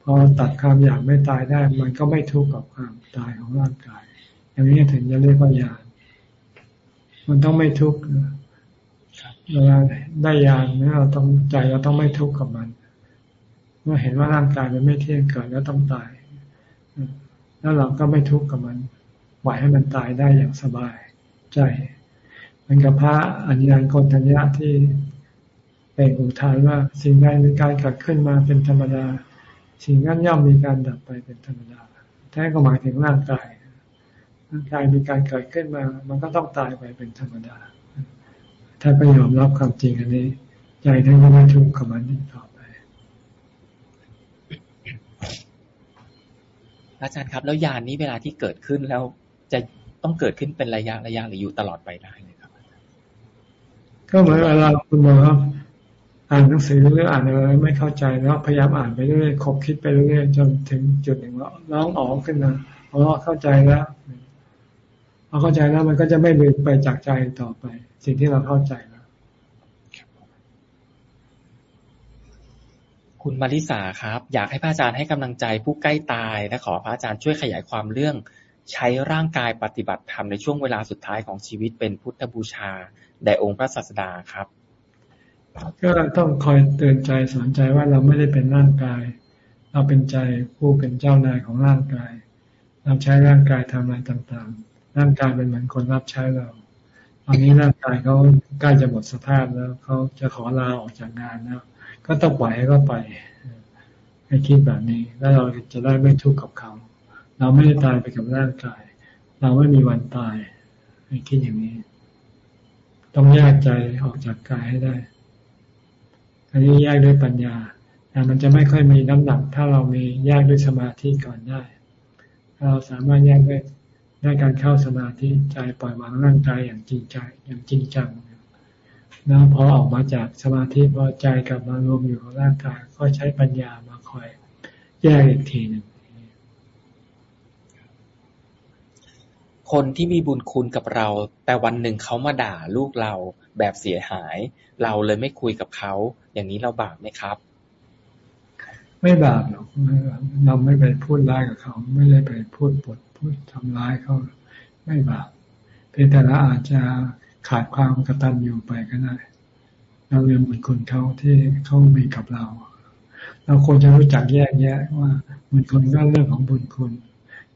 พอตัดความอยากไม่ตายได้ มันก็ไม่ทุกข์กับความตายของร่างกาย อย่างนี้ถึงจะเรียกว่าญาณมันต้องไม่ทุกข์เวลาได้ญาณเนี่เราต้องใจเราต้องไม่ทุกข์กับมัน เมื่อเห็นว่าร่างกายมันไม่เที่ยงเกิดแล้วต้องตาย แล้วเราก็ไม่ทุกข์กับมันไหวให้มันตายได้อย่างสบายใจมันกับพระอัญญาณคนทัญญาที่เป็นอุทานว่า สิ่งใดมีการเกิดขึ้นมาเป็นธรรมดา สิ่งนั้นย่อมมีการดับไปเป็นธรรมดาแท้ก็หมายถึงร่างกาย ร่างกายมีการเกิดขึ้นมา มันก็ต้องตายไปเป็นธรรมดา ถ้าไม่ยอมรับความจริงอันนี้ ใจท่านก็ไม่ทุกข์กับมันต่อไป อาจารย์ครับ แล้วยานนี้เวลาที่เกิดขึ้นแล้วจะต้องเกิดขึ้นเป็นระยะระยะหรืออยู่ตลอดไปได้เลยครับ ก็เหมือนเวลาคุณบอกว่าอ่านหนังสือหรืออ่านอะไรไม่เข้าใจแล้วพยายามอ่านไปเรื่อยๆคบคิดไปเรื่อยๆจนถึงจุดหนึ่งแล้วร้องอ๋อขึ้นมาพอเข้าใจแล้ว พอเข้าใจแล้วมันก็จะไม่ลืมไปจากใจต่อไป สิ่งที่เราเข้าใจแล้ว คุณมาริสาครับ อยากให้พระอาจารย์ให้กำลังใจผู้ใกล้ตายและขอพระอาจารย์ช่วยขยายความเรื่อง ใช้ร่างกายปฏิบัติธรรมในช่วงเวลาสุดท้ายของชีวิตเป็นพุทธบูชาแด่องค์พระศาสดาครับ ก็ต้องคอยเตือนใจสอนใจว่าเราไม่ได้เป็นร่างกาย เราเป็นใจผู้เป็นเจ้านายของร่างกายเราใช้ร่างกายทำอะไรต่างๆ ร่างกายเป็นเหมือนคนรับใช้เรา ตอนนี้ร่างกายเขาใกล้จะหมดสภาพแล้วเขาจะขอลาออกจากงานแล้ว ก็ต้องปล่อยให้เขาไป ให้คิดแบบนี้ แล้วเราจะได้ไม่ทุกข์กับเขา เราไม่ได้ตายไปกับร่างกาย เราไม่มีวันตาย ให้คิดอย่างนี้ ต้องแยกใจออกจากกายให้ได้ อันนี้แยกด้วยปัญญาแต่มันจะไม่ค่อยมีน้ำหนัก ถ้าเรามีแยกด้วยสมาธิก่อนได้เราสามารถแยกด้วย ด้วยการเข้าสมาธิใจปล่อยวางร่างกายอย่างจริงใจอย่างจริงจังแล้วพอออกมาจากสมาธิพอใจกลับมารวมอยู่กับร่างกายก็ใช้ปัญญามาคอยแยกอีกทีหนึ่งคนที่มีบุญคุณกับเรา แต่วันหนึ่งเขามาด่าลูกเราแบบเสียหาย เราเลยไม่คุยกับเขา อย่างนี้เราบาปไหมครับ ไม่บาปหรอกเราไม่ไปพูดร้ายกับเขา ไม่ได้ไปพูดปดพูดทำร้ายเขาไม่บาปเพียงแต่เราอาจจะขาดความกตัญญูไปก็ได้เราเรียนบุญคุณเขาที่เขามีกับเรา เราควรจะรู้จักแยกแยะว่าบุญคุณก็เรื่องของบุญคุณ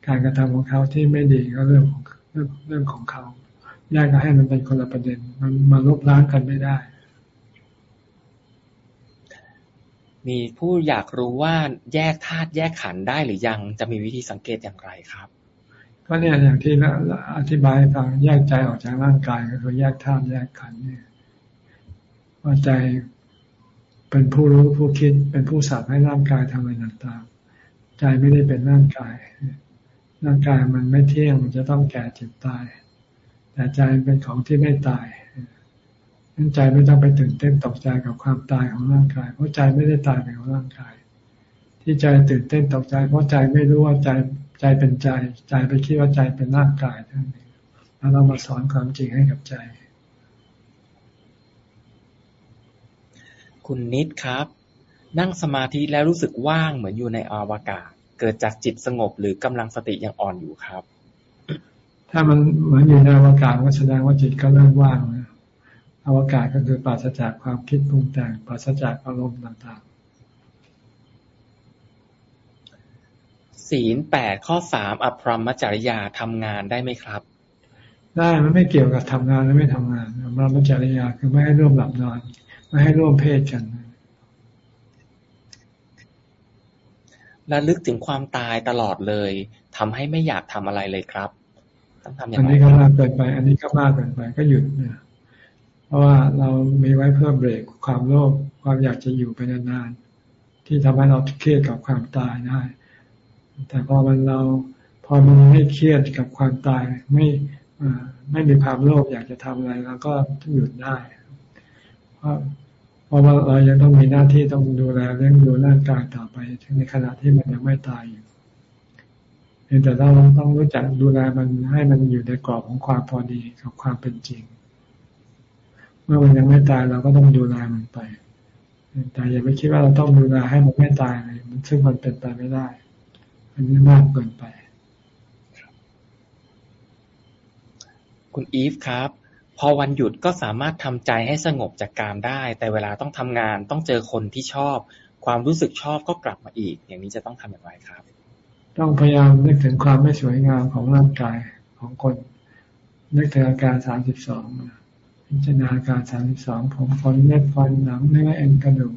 การกระทำของเขาที่ไม่ดีก็เรื่องของเรื่องเรื่องของเขาแยกกันให้มันเป็นคนละประเด็น มันมาลบล้างกันไม่ได้ มีผู้อยากรู้ว่าแยกธาตุแยกขันได้หรือยัง จะมีวิธีสังเกตอย่างไรครับ ก็เนี่ยอย่างที่อธิบายฟังแยกใจออกจากร่างกายก็คือแยกธาตุแยกขันธ์เนี่ยว่าใจเป็นผู้รู้ผู้คิดเป็นผู้สั่งให้ร่างกายทำอะไรต่างๆใจไม่ได้เป็นร่างกาย ร่างกายมันไม่เที่ยงมันจะต้องแก่เจ็บตาย แต่ใจเป็นของที่ไม่ตาย นั้นใจไม่ต้องไปตื่นเต้นตกใจกับความตายของร่างกาย เพราะใจไม่ได้ตายไปของร่างกาย ที่ใจตื่นเต้นตกใจ เพราะใจไม่รู้ว่าใจใจเป็นใจ ใจไปคิดว่าใจเป็นร่างกายทั้งนี้แล้วเรามาสอนความจริงให้กับใจ คุณนิดครับ นั่งสมาธิแล้วรู้สึกว่างเหมือนอยู่ในอวกาศ เกิดจากจิตสงบหรือกำลังสติยังอ่อนอยู่ครับ ถ้ามันเหมือนอยู่ในอวกาศก็แสดงว่าจิตก็เริ่มว่างนะ อวกาศก็คือปราศจากความคิดปรุงแต่งปราศจากอารมณ์ต่างศีลแปดข้อสามอภรมจริยาทำงานได้ไหมครับ ได้มันไม่เกี่ยวกับทำงานหรือไม่ทำงานอภรมจริยาคือไม่ให้ร่วมหลับนอน ไม่ให้ร่วมเพศกันระลึกถึงความตายตลอดเลยทำให้ไม่อยากทำอะไรเลยครับ ต้องทำอย่างไรอันนี้ก็มากเกินไป อันนี้ก็มากเกินไปก็หยุดนะ เพราะว่าเรามีไว้เพื่อเบรกความโลภความอยากจะอยู่ไปนานๆที่ทำให้เราเครียดกับความตายได้ แต่พอมันเราพอมันไม่เครียดกับความตายไม่ไม่มีความโลภอยากจะทำอะไรเราก็หยุดได้ เพราะเพราะว่าเรายังต้องมีหน้าที่ต้องดูแลเลี้ยงดูร่างกายต่อไปในขณะที่มันยังไม่ตายอยู่แต่เราต้องรู้จักดูแลมันให้มันอยู่ในกรอบของความพอดีกับความเป็นจริง เมื่อมันยังไม่ตายเราก็ต้องดูแลมันไป แต่อย่าไปคิดว่าเราต้องดูแลให้มันไม่ตายเลยซึ่งมันเป็นไปไม่ได้ อันนี้มากเกินไป คุณอีฟครับ พอวันหยุดก็สามารถทำใจให้สงบจากการได้ แต่เวลาต้องทำงานต้องเจอคนที่ชอบ ความรู้สึกชอบก็กลับมาอีก อย่างนี้จะต้องทำอย่างไรครับ ต้องพยายามนึกถึงความไม่สวยงามของร่างกายของคนนึกถึงอาการสามสิบสอง พิจารณาอาการสามสิบสองผมขนเล็บฟันหนังเนื้อเอ็นกระดูก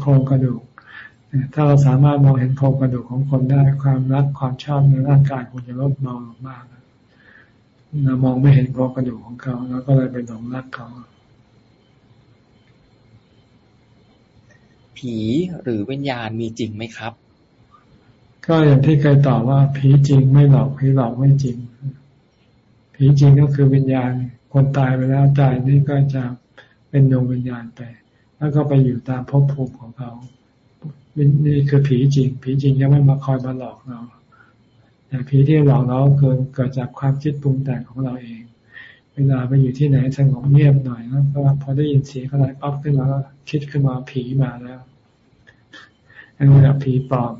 โครงกระดูกถ้าเราสามารถมองเห็นโครงกระดูกของคนได้ความรักความชอบในร่างกายคงจะลดเบาลงมากเรามองไม่เห็นโครงกระดูกของเขาเราก็เลยไปหลงรักเขา ผีหรือวิญญาณมีจริงไหมครับ ก็อย่างที่เคยตอบว่าผีจริงไม่หลอกผีหลอกไม่จริง ผีจริงก็คือวิญญาณ คนตายไปแล้วใจนี่ก็จะเป็นดวงวิญญาณไป แล้วก็ไปอยู่ตามภพภูมิของเขานี่คือผีจริง ผีจริงยังไม่มาคอยมาหลอกเราแต่ผีที่หลอกเราเกิดเกิดจากความคิดปรุงแต่งของเราเอง เวลาไปอยู่ที่ไหนสงบเงียบหน่อยแล้วก็พอได้ยินเสียงอะไรปั๊บขึ้นมาก็คิดขึ้นมาผีมาแล้วอันนี้แหละผีปลอม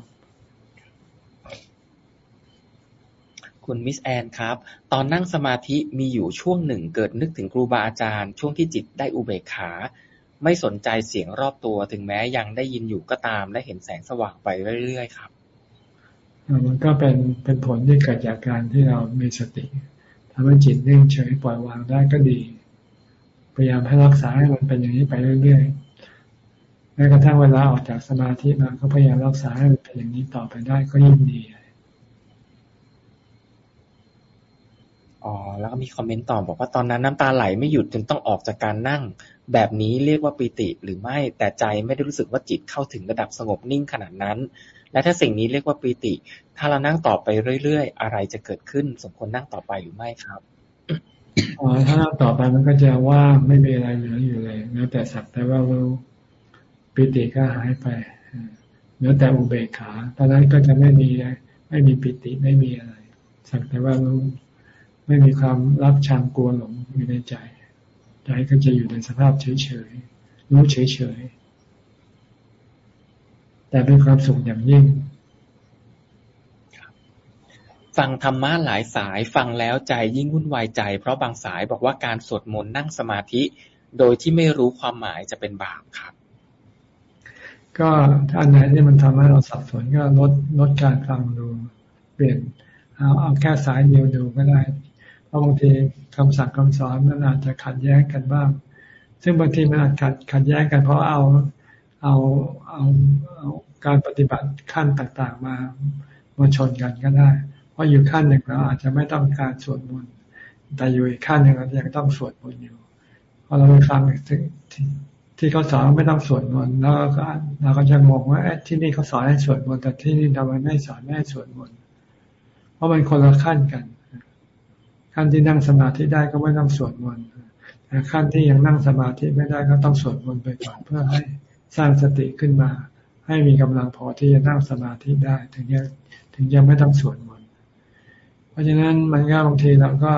คุณมิสแอนครับ ตอนนั่งสมาธิมีอยู่ช่วงหนึ่งเกิดนึกถึงครูบาอาจารย์ ช่วงที่จิตได้อุเบกขา ไม่สนใจเสียงรอบตัวถึงแม้ยังได้ยินอยู่ก็ตาม และเห็นแสงสว่างไปเรื่อยๆครับมันก็เป็นเป็นผลที่เกิดจากการที่เรามีสติทำให้จิตนิ่งเฉยปล่อยวางได้ก็ดี พยายามให้รักษาให้มันเป็นอย่างนี้ไปเรื่อยๆแม้กระทั่งเวลาออกจากสมาธิมาก็พยายามรักษาให้มันเป็นอย่างนี้ต่อไปได้ก็ยิ่งดี อ๋อ แล้วก็มีคอมเมนต์ต่อบอกว่าตอนนั้นน้ำตาไหลไม่หยุดจนต้องออกจากการนั่ง แบบนี้เรียกว่าปิติหรือไม่ แต่ใจไม่ได้รู้สึกว่าจิตเข้าถึงระดับสงบนิ่งขนาดนั้น และถ้าสิ่งนี้เรียกว่าปิติ ถ้าเรานั่งต่อไปเรื่อยๆ อะไรจะเกิดขึ้น สมควรนั่งต่อไปหรือไม่ครับอ๋อถ้าต่อไปมันก็จะว่างไม่มีอะไรเหลืออยู่เลยเหลือแต่สักแต่ว่ารู้ปิติก็หายไปเหลือแต่อุเบกขา ตอนนั้นก็จะไม่มีไม่มีปิติไม่มีอะไรสักแต่ว่ารู้ ไม่มีความรักชังกลัวหลงอยู่ในใจ ใจก็จะอยู่ในสภาพเฉยๆรู้เฉยๆแต่เป็นความสุขอย่างยิ่งฟังธรรมะหลายสายฟังแล้วใจยิ่งวุ่นวายใจ เพราะบางสายบอกว่าการสวดมนต์นั่งสมาธิ โดยที่ไม่รู้ความหมายจะเป็นบาปครับ ก็ถ้าอันไหนที่มันทำให้เราสับสนก็ลดลดการฟังดู เปลี่ยนเอาเอาแค่สายเดียวดูก็ได้เพ ราะบางทีคำสั่งคำสอนมันอาจจะขัดแย้งกันบ้าง ซึ่งบางทีมันอาจขัดขัดแย้งกันเพราะเอาเอาเอาเอาการปฏิบัติขั้นต่างๆ มามาชนกันก็ได้ เพราะอยู่ขั้นหนึ่งเราอาจจะไม่ต้องการสวดมนต์แต่อยู่อีกขั้นหนึ่งเรายังต้องสวดมนต์อยู่พอเราไปฟังที่เขาสอนไม่ต้องสวดมนต์แล้วก็เราก็จะงงว่าที่นี่เขาสอนให้สวดมนต์แต่ที่นี่ทำไมไม่สอนไม่ให้สวดมนต์เพราะมันคนละขั้นกัน ขั้นที่นั่งสมาธิได้ก็ไม่ต้องสวดมนต์แต่ขั้นที่ยังนั่งสมาธิไม่ได้ก็ต้องสวดมนต์ไปก่อนเพื่อให้สร้างสติขึ้นมา ให้มีกำลังพอที่จะนั่งสมาธิได้ ถึงจะถึงจะไม่ต้องสวดมนต์เพราะฉะนั้นมันก็บางทีเราก็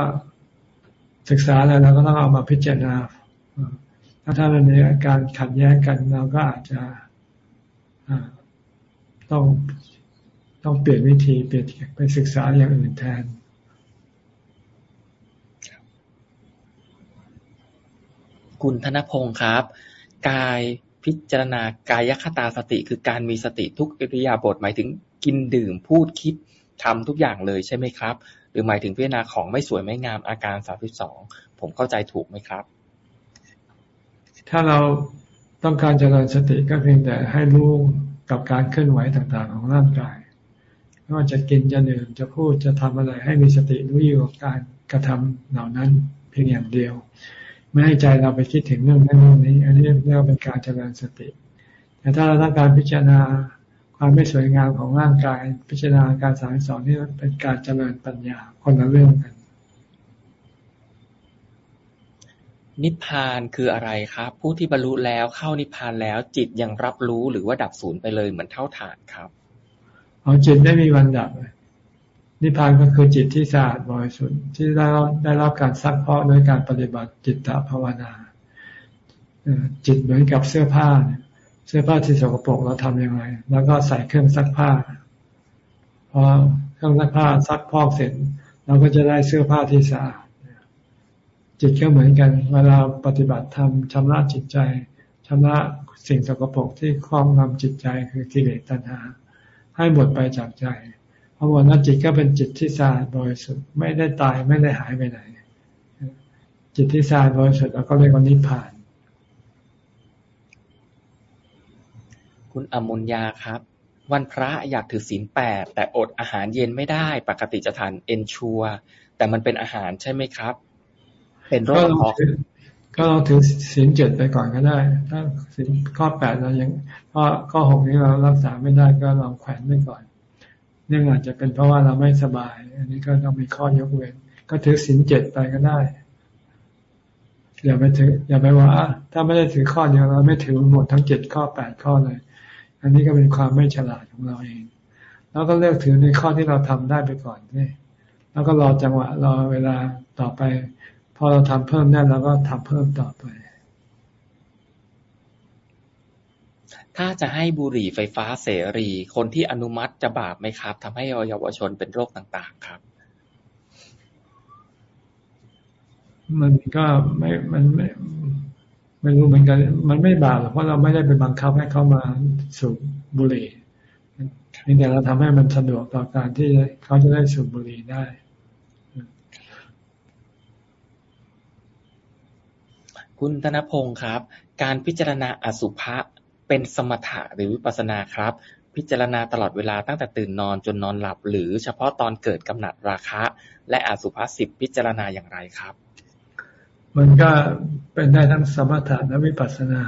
ศึกษาแล้วเราก็ต้องเอามาพิจารณาถ้าถ้ามันมีการขัดแย้งกันเราก็อาจจะต้องต้องเปลี่ยนวิธีเปลี่ยนไปศึกษาอย่างอื่นแทน คุณธนพงศ์ครับ กายพิจารณากายคตาสติคือการมีสติทุกอิริยาบถหมายถึงกินดื่มพูดคิดทำทุกอย่างเลยใช่ไหมครับ หรือหมายถึงพิจารณาของไม่สวยไม่งามอาการสามสิบสองผมเข้าใจถูกไหมครับ ถ้าเราต้องการเจริญสติก็เพียงแต่ให้รู้กับการเคลื่อนไหวต่างๆ ของร่างกายไม่ว่าจะกินจะดื่มจะพูดจะทำอะไรให้มีสติรู้อยู่กับการกระทำเหล่านั้นเพียงอย่างเดียว ไม่ให้ใจเราไปคิดถึงเรื่องนั้นเรื่องนี้ อันนี้เรียกว่าเป็นการเจริญสติ แต่ถ้าเราต้องการพิจารณาความไม่สวยงามของร่างกาย พิจารณาการสายสอนนี่เป็นการเจริญปัญญาคนละเรื่องกัน นิพพานคืออะไรครับ ผู้ที่บรรลุแล้วเข้านิพพานแล้วจิตยังรับรู้หรือว่าดับศูนย์ไปเลยเหมือนเท่าฐานครับอ๋อจิตได้มีวันดับ นิพพานก็คือจิตที่สะอาดบริสุทธิ์ที่ได้ได้รับการซักเพาะโดยการปฏิบัติจิตตภาวนาจิตเหมือนกับเสื้อผ้าเนี่ยเสื้อผ้าที่สกปรกเราทํำยังไง แล้วก็ใส่เครื่องซักผ้าพอเครื่องซักผ้าซักพอกเสร็จเราก็จะได้เสื้อผ้าที่สะอาดจิตก็เหมือนกัน เวลาปฏิบัติธรรมชำระจิตใจชำระสิ่งสกปรกที่ครอบงำจิตใจคือกิเลสตัณหา ให้หมดไปจากใจ พอหมดนั้นจิตก็เป็นจิตที่สะอาดบริสุทธิ์ไม่ได้ตายไม่ได้หายไปไหน จิตที่สะอาดบริสุทธิ์เราก็เรียกว่านิพพาน คุณอมุญญาครับ วันพระอยากถือศีลแปดแต่อดอาหารเย็นไม่ได้ ปกติจะทานเอนชัวแต่มันเป็นอาหารใช่ไหมครับ เป็นโรคท้องก็เราถือศีลเจ็ดไปก่อนก็ได้ ถ้าศีลข้อแปดเรายังข้อข้อหกนี้เรารักษาไม่ได้ก็ลองแขวนไว้ก่อน เนื่องอาจจะเป็นเพราะว่าเราไม่สบาย อันนี้ก็ต้องมีข้อยกเว้น ก็ถือศีลเจ็ดไปก็ได้ อย่าไปถือ อย่าไปว่า ถ้าไม่ได้ถือข้อเดียวเราไม่ถือหมดทั้งเจ็ดข้อแปดข้อเลย อันนี้ก็เป็นความไม่ฉลาดของเราเอง แล้วก็เลือกถือในข้อที่เราทำได้ไปก่อนนี่แล้วก็รอจังหวะรอเวลาต่อไป พอเราทำเพิ่มได้เราก็ทำเพิ่มต่อไป ถ้าจะให้บุหรี่ไฟฟ้าเสรี คนที่อนุมัติจะบาปไหมครับ ทำให้เยาวชนเป็นโรคต่าง ๆ ครับ มันก็ไม่มันไม่ไม่รู้เหมือนกัน มันไม่บาปหรอกเพราะเราไม่ได้ไปบังคับให้เขามาสูบบุหรี่นี่แต่เราทำให้มันสะดวกต่อการที่เขาจะได้สูบบุหรี่ได้ คุณธนพงศ์ครับ การพิจารณาอสุภะ เป็นสมถะหรือวิปัสนาครับ พิจารณาตลอดเวลาตั้งแต่ตื่นนอนจนนอนหลับ หรือเฉพาะตอนเกิดกำหนัดราคะ และอสุภะสิบพิจารณาอย่างไรครับ มันก็เป็นได้ทั้งสมถะและวิปัสสนา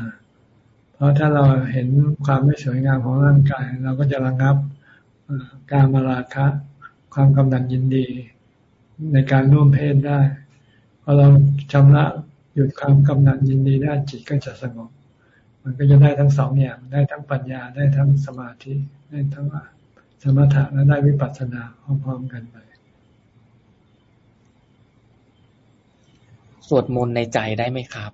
เพราะถ้าเราเห็นความไม่สวยงามของร่างกาย เราก็จะระงับการมาราคะ ความกำหนัดยินดี ในการร่วมเพศได้พอเราชำระหยุดความกำหนัดยินดีได้จิตก็จะสงบ มันก็จะได้ทั้งสองอย่างได้ทั้งปัญญาได้ทั้งสมาธิได้ทั้งสมถะและได้วิปัสสนาพร้อมๆกันไปสวดมนต์ในใจได้ไหมครับ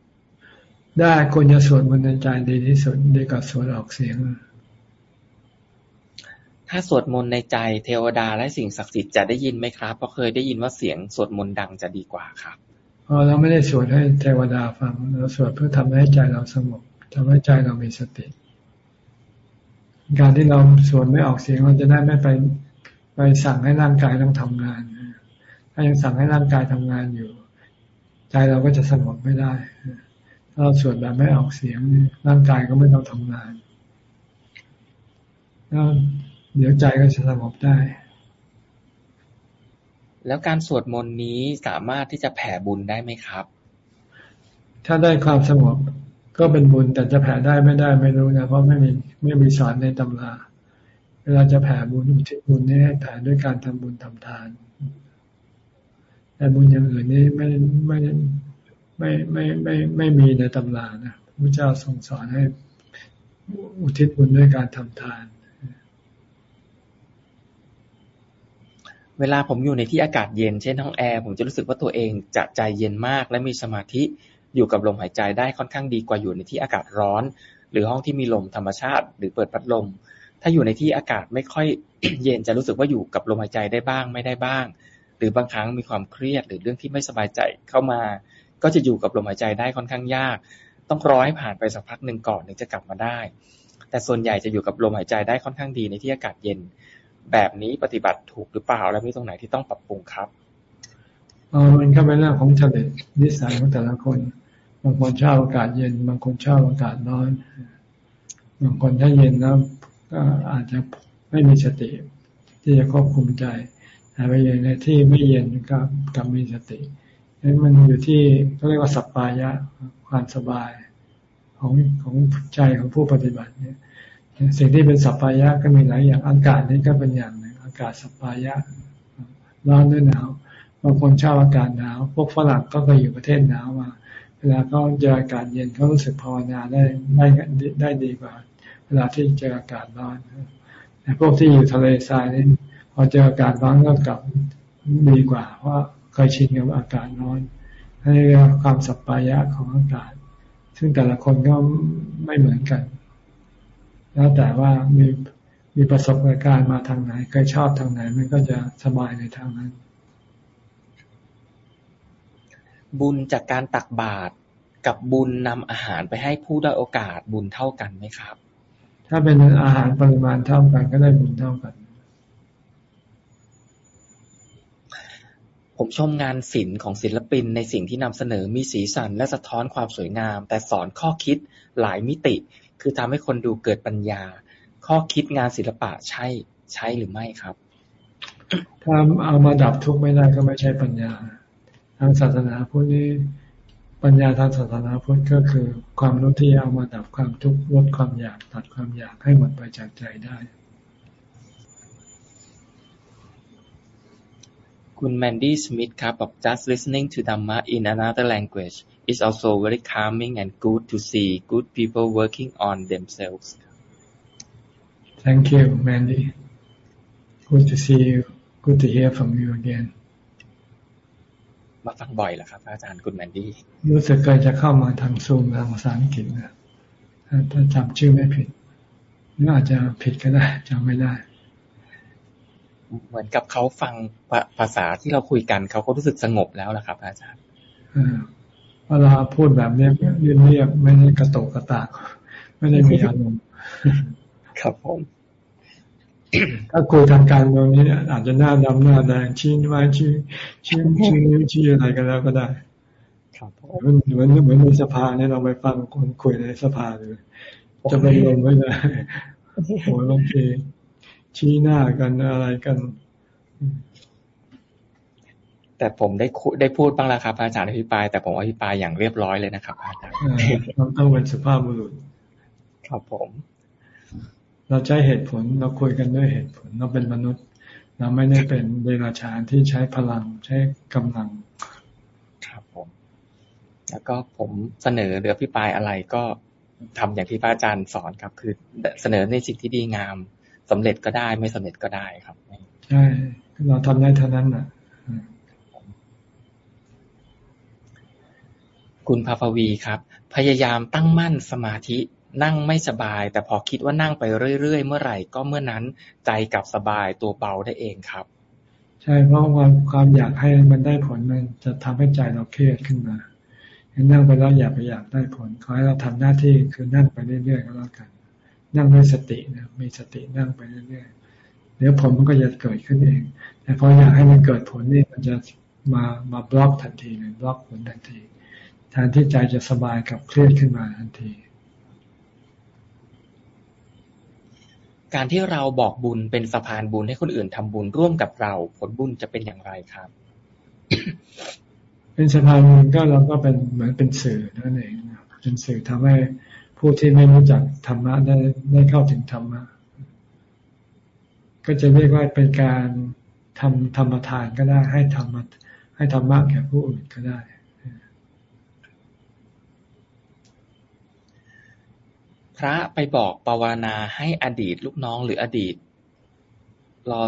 ได้ควรจะสวดมนต์ในใจดีที่สุดดีกว่าสวดออกเสียง ถ้าสวดมนต์ในใจเทวดาและสิ่งศักดิ์สิทธิ์จะได้ยินไหมครับเพราะเคยได้ยินว่าเสียงสวดมนต์ดังจะดีกว่าครับพอเราไม่ได้สวดให้เทวดาฟังเราสวดเพื่อทำให้ใจเราสงบ ทำให้ใจเรามีสติ การที่เราสวดไม่ออกเสียงเราจะได้ไม่ไปไปสั่งให้ร่างกายต้องทำงาน ถ้ายังสั่งให้ร่างกายทำงานอยู่ ใจเราก็จะสงบไม่ได้ ถ้าเราสวดแบบไม่ออกเสียง ร่างกายก็ไม่ต้องทำงานแล้วเดี๋ยวใจก็จะสงบได้ แล้วการสวดมนต์นี้สามารถที่จะแผ่บุญได้ไหมครับ ถ้าได้ความสงบ ก็เป็นบุญแต่จะแผ่ได้ไม่ได้ไม่รู้นะเพราะไม่มีไม่มีสอนในตำราเวลาจะแผ่บุญอุทิศบุญนี่ให้แผ่ด้วยการทำบุญทำทาน แต่บุญอย่างอื่นนี่ไม่ไม่ไม่ไม่ไม่ไม่มีในตำรานะพระเจ้าทรงสอนให้อุทิศบุญด้วยการทำทาน เวลาผมอยู่ในที่อากาศเย็นเช่นห้องแอร์ผมจะรู้สึกว่าตัวเองจะใจเย็นมากและมีสมาธิ อยู่กับลมหายใจได้ค่อนข้างดีกว่าอยู่ในที่อากาศร้อน หรือห้องที่มีลมธรรมชาติ หรือเปิดพัดลม ถ้าอยู่ในที่อากาศไม่ค่อยเย็นจะรู้สึกว่าอยู่กับลมหายใจได้บ้างไม่ได้บ้าง หรือบางครั้งมีความเครียดหรือเรื่องที่ไม่สบายใจเข้ามา ก็จะอยู่กับลมหายใจได้ค่อนข้างยาก ต้องรอให้ผ่านไปสักพักหนึ่งก่อนถึงจะกลับมาได้ แต่ส่วนใหญ่จะอยู่กับลมหายใจได้ค่อนข้างดีในที่อากาศเย็น แบบนี้ปฏิบัติถูกหรือเปล่าและมีตรงไหนที่ต้องปรับปรุงครับอ๋อมันก็เป็นเรื่องของจริตนิสัยของแต่ละคน บางคนชอบอากาศเย็น บางคนชอบอากาศร้อน บางคนถ้าเย็นแล้วก็อาจจะไม่มีสติ ที่จะควบคุมใจแต่ไปอยู่ในที่ไม่เย็นก็กลับมีสตินั้นมันอยู่ที่เขาเรียกว่าสัปปายะความสบายของของใจของผู้ปฏิบัติเนี่ยสิ่งที่เป็นสัพพายะก็มีหลายอย่างอากาศนี่ก็เป็นอย่างหนึ่งอากาศสัพพายะร้อนด้วยหนาวบางคนชอบอากาศหนาว พวกฝรั่งก็ไปอยู่ประเทศหนาวมา เวลาเขาเจออากาศเย็นเขารู้สึกภาวนาได้ได้ได้ดีกว่า เวลาที่เจออากาศร้อนแต่พวกที่อยู่ทะเลทรายนี่พอเจออากาศร้อนก็กลับดีกว่า เพราะเคยชินกับอากาศร้อนให้ความสัพพายะของอากาศ ซึ่งแต่ละคนก็ไม่เหมือนกัน แล้วแต่ว่ามีมีประสบการณ์มาทางไหนเคยชอบทางไหน มันก็จะสบายในทางนั้น บุญจากการตักบาตรกับบุญนำอาหารไปให้ผู้ได้โอกาสบุญเท่ากันไหมครับ ถ้าเป็นอาหารปริมาณเท่ากันก็ได้บุญเท่ากัน ผมชมงานศิลป์ของศิลปินในสิ่งที่นำเสนอมีสีสันและสะท้อนความสวยงาม แต่สอนข้อคิดหลายมิติ คือทำให้คนดูเกิดปัญญา ข้อคิดงานศิลปะใช่ใช่หรือไม่ครับ ถ้าเอามาดับทุกข์ไม่ได้ก็ไม่ใช่ปัญญาทางศาสนาพุทธนี้ปัญญาทางศาสนาพุทธก็คือ ความรู้ที่เอามาดับความทุกข์ลดความอยากตัดความอยากให้หมดไปจากใจได้ คุณแมนดี้สมิธครับบอก just listening to Dhamma in another language is also very calming and good to see good people working on themselves Thank you Mandy good to see you good to hear from you again มาฟังบ่อยแล้วครับ อาจารย์คุณแมนดี้ รู้สึกเคยจะเข้ามาทางซูมทางภาษาอังกฤษนะถ้าจำชื่อไม่ผิดหรืออาจจะผิดก็ได้จำไม่ได้ เหมือนกับเขาฟังภาษาที่เราคุยกันเขาก็รู้สึกสงบแล้วล่ะครับ อาจารย์เวลาพูดแบบนี้เรียบๆไม่ได้กระตกกระตาก ไม่ได้มีอารมณ์ครับผม ถ้าคุยทางการเมืองนี้อาจจะหน้าดำหน้าแดงชี้ไม้ชี้ชี้ชี้นิ้วชี้อะไรกันแล้วก็ได้ครับเหมือนเหมือนเหมือนในสภาเนี่ยเราไปฟังคนคุยในสภาเลยจะเป็นลมไม่ได้โอ้บางทีชี้หน้ากันอะไรกัน แต่ผมได้ได้พูดบ้างแล้วครับอาจารย์อภิปราย แต่ผมอภิปรายอย่างเรียบร้อยเลยนะครับอาจารย์เราต้องเป็นสุภาพบุรุษครับผม เราใช้เหตุผลเราคุยกันด้วยเหตุผล เราเป็นมนุษย์ เราไม่ได้เป็นเดรัจฉานที่ใช้พลังใช้กำลัง ครับผม แล้วก็ผมเสนอเรือพิปายอะไรก็ทำอย่างที่พระอาจารย์สอนครับ คือเสนอในสิ่งที่ดีงามสำเร็จก็ได้ไม่สำเร็จก็ได้ครับใช่เราทำได้เท่านั้นน่ะคุณภาพวีครับ พยายามตั้งมั่นสมาธิ นั่งไม่สบาย แต่พอคิดว่านั่งไปเรื่อยๆ เมื่อไหร่ก็เมื่อนั้นใจกลับสบายตัวเบาได้เองครับ ใช่เพราะความความอยากให้มันได้ผลมันจะทำให้ใจเราเครียดขึ้นมานั่งไปแล้วอย่าไปอยากได้ผลขอให้เราทำหน้าที่คือนั่งไปเรื่อยๆก็แล้วกัน นั่งด้วยสตินะมีสตินั่งไปเรื่อยๆเดี๋ยวผลมันก็จะเกิดขึ้นเอง แต่พออยากให้มันเกิดผลนี่มันจะมามาบล็อกทันทีเลยบล็อกผลทันทีแทนที่ใจจะสบายกับเครียดขึ้นมาทันที การที่เราบอกบุญเป็นสะพานบุญให้คนอื่นทำบุญร่วมกับเรา ผลบุญจะเป็นอย่างไรครับ เป็นสะพานบุญก็เราก็เป็นเหมือนเป็นสื่อนั่นเองเป็นสื่อทำให้ผู้ที่ไม่รู้จักธรรมะได้ได้เข้าถึงธรรมะก็จะเรียกว่าเป็นการทำธรรมทานก็ได้ ให้ธรรมะให้ธรรมะแก่ผู้อื่นก็ได้ พระไปบอกปวานาให้อดีตลูกน้องหรืออดีตรอ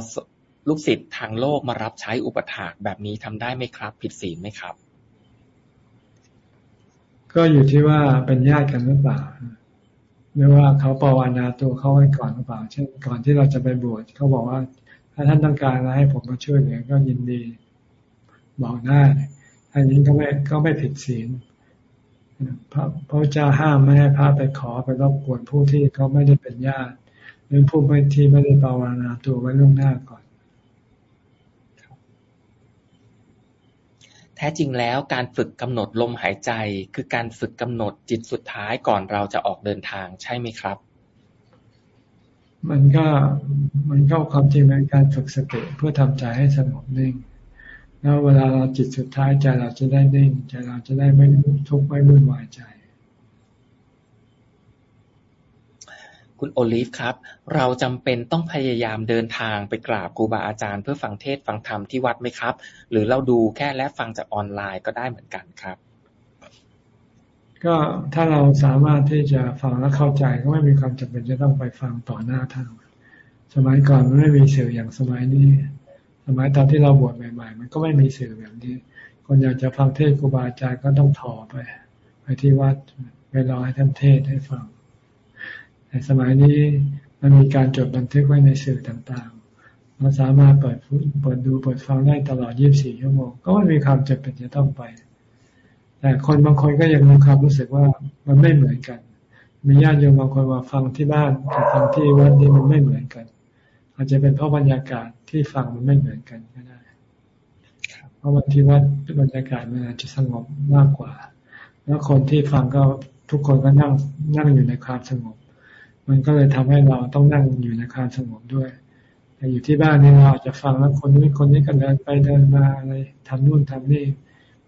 ลูกศิษย์ทางโลกมารับใช้อุปถากแบบนี้ทำได้ไหมครับ ผิดศีลไหมครับ ก็อยู่ที่ว่าเป็นญาติกันหรือเปล่าหรือว่าเขาปวานาตัวเขาไว้ก่อนหรือเปล่า เช่น ก่อนที่เราจะไปบวชเขาบอกว่า ถ้าท่านต้องการอะไรให้ผมมาช่วยเหลือก็ยินดีบอกได้อันนี้ก็ไม่ก็ไม่ผิดศีล พระพระเจ้าห้ามไม่ให้พระไปขอไปรบกวนผู้ที่เขาไม่ได้เป็นญาติ หรือผู้ไม่ที่ไม่ได้ภาวนาตัวไว้ล่วงหน้าก่อน แท้จริงแล้วการฝึกกำหนดลมหายใจ คือการฝึกกำหนดจิตสุดท้ายก่อนเราจะออกเดินทางใช่ไหมครับ มันก็มันก็ความจริงเป็นการฝึกสติเพื่อทำใจให้สงบนิ่ง แล้วเวลาเราจิตสุดท้ายใจเราจะได้นิ่งใจเราจะได้ไม่ทุกข์ไม่วุ่นวายใจ คุณโอลิฟครับ เราจำเป็นต้องพยายามเดินทางไปกราบครูบาอาจารย์ เพื่อฟังเทศฟังธรรมที่วัดไหมครับ หรือเราดูแค่และฟังจากออนไลน์ก็ได้เหมือนกันครับ ก็ถ้าเราสามารถที่จะฟังและเข้าใจก็ไม่มีความจำเป็นจะต้องไปฟังต่อหน้าท่านสมัยก่อนมันไม่มีสื่ออย่างสมัยนี้ สมัยตอนที่เราบวชใหม่ๆ มันก็ไม่มีสื่อแบบนี้ คนอยากจะฟังเทศครูบาอาจารย์ก็ต้องถอไป ไปที่วัดไปรอให้ท่านเทศให้ฟัง แต่สมัยนี้มันมีการจดบันทึกไว้ในสื่อต่างๆ เราสามารถเปิดเปิดดูเปิดฟังได้ตลอด 24 ชั่วโมง ก็ไม่มีความจำเป็นจะต้องไป แต่คนบางคนก็ยังมีความรู้สึกว่ามันไม่เหมือนกัน มีญาติโยมบางคนว่าฟังที่บ้านกับฟังที่วัดนี่มันไม่เหมือนกัน อาจจะเป็นเพราะบรรยากาศที่ฟังมันไม่เหมือนกันก็ได้เพราะวันที่ว่าบรรยากาศมันอาจจะสงบมากกว่า แล้วคนที่ฟังก็ทุกคนก็นั่งนั่งอยู่ในความสงบ มันก็เลยทำให้เราต้องนั่งอยู่ในความสงบด้วย แต่อยู่ที่บ้านนี่เราอาจจะฟังแล้วคนนี้คนนี้ก็เดินไปเดินมาอะไรทำนู่นทำนี่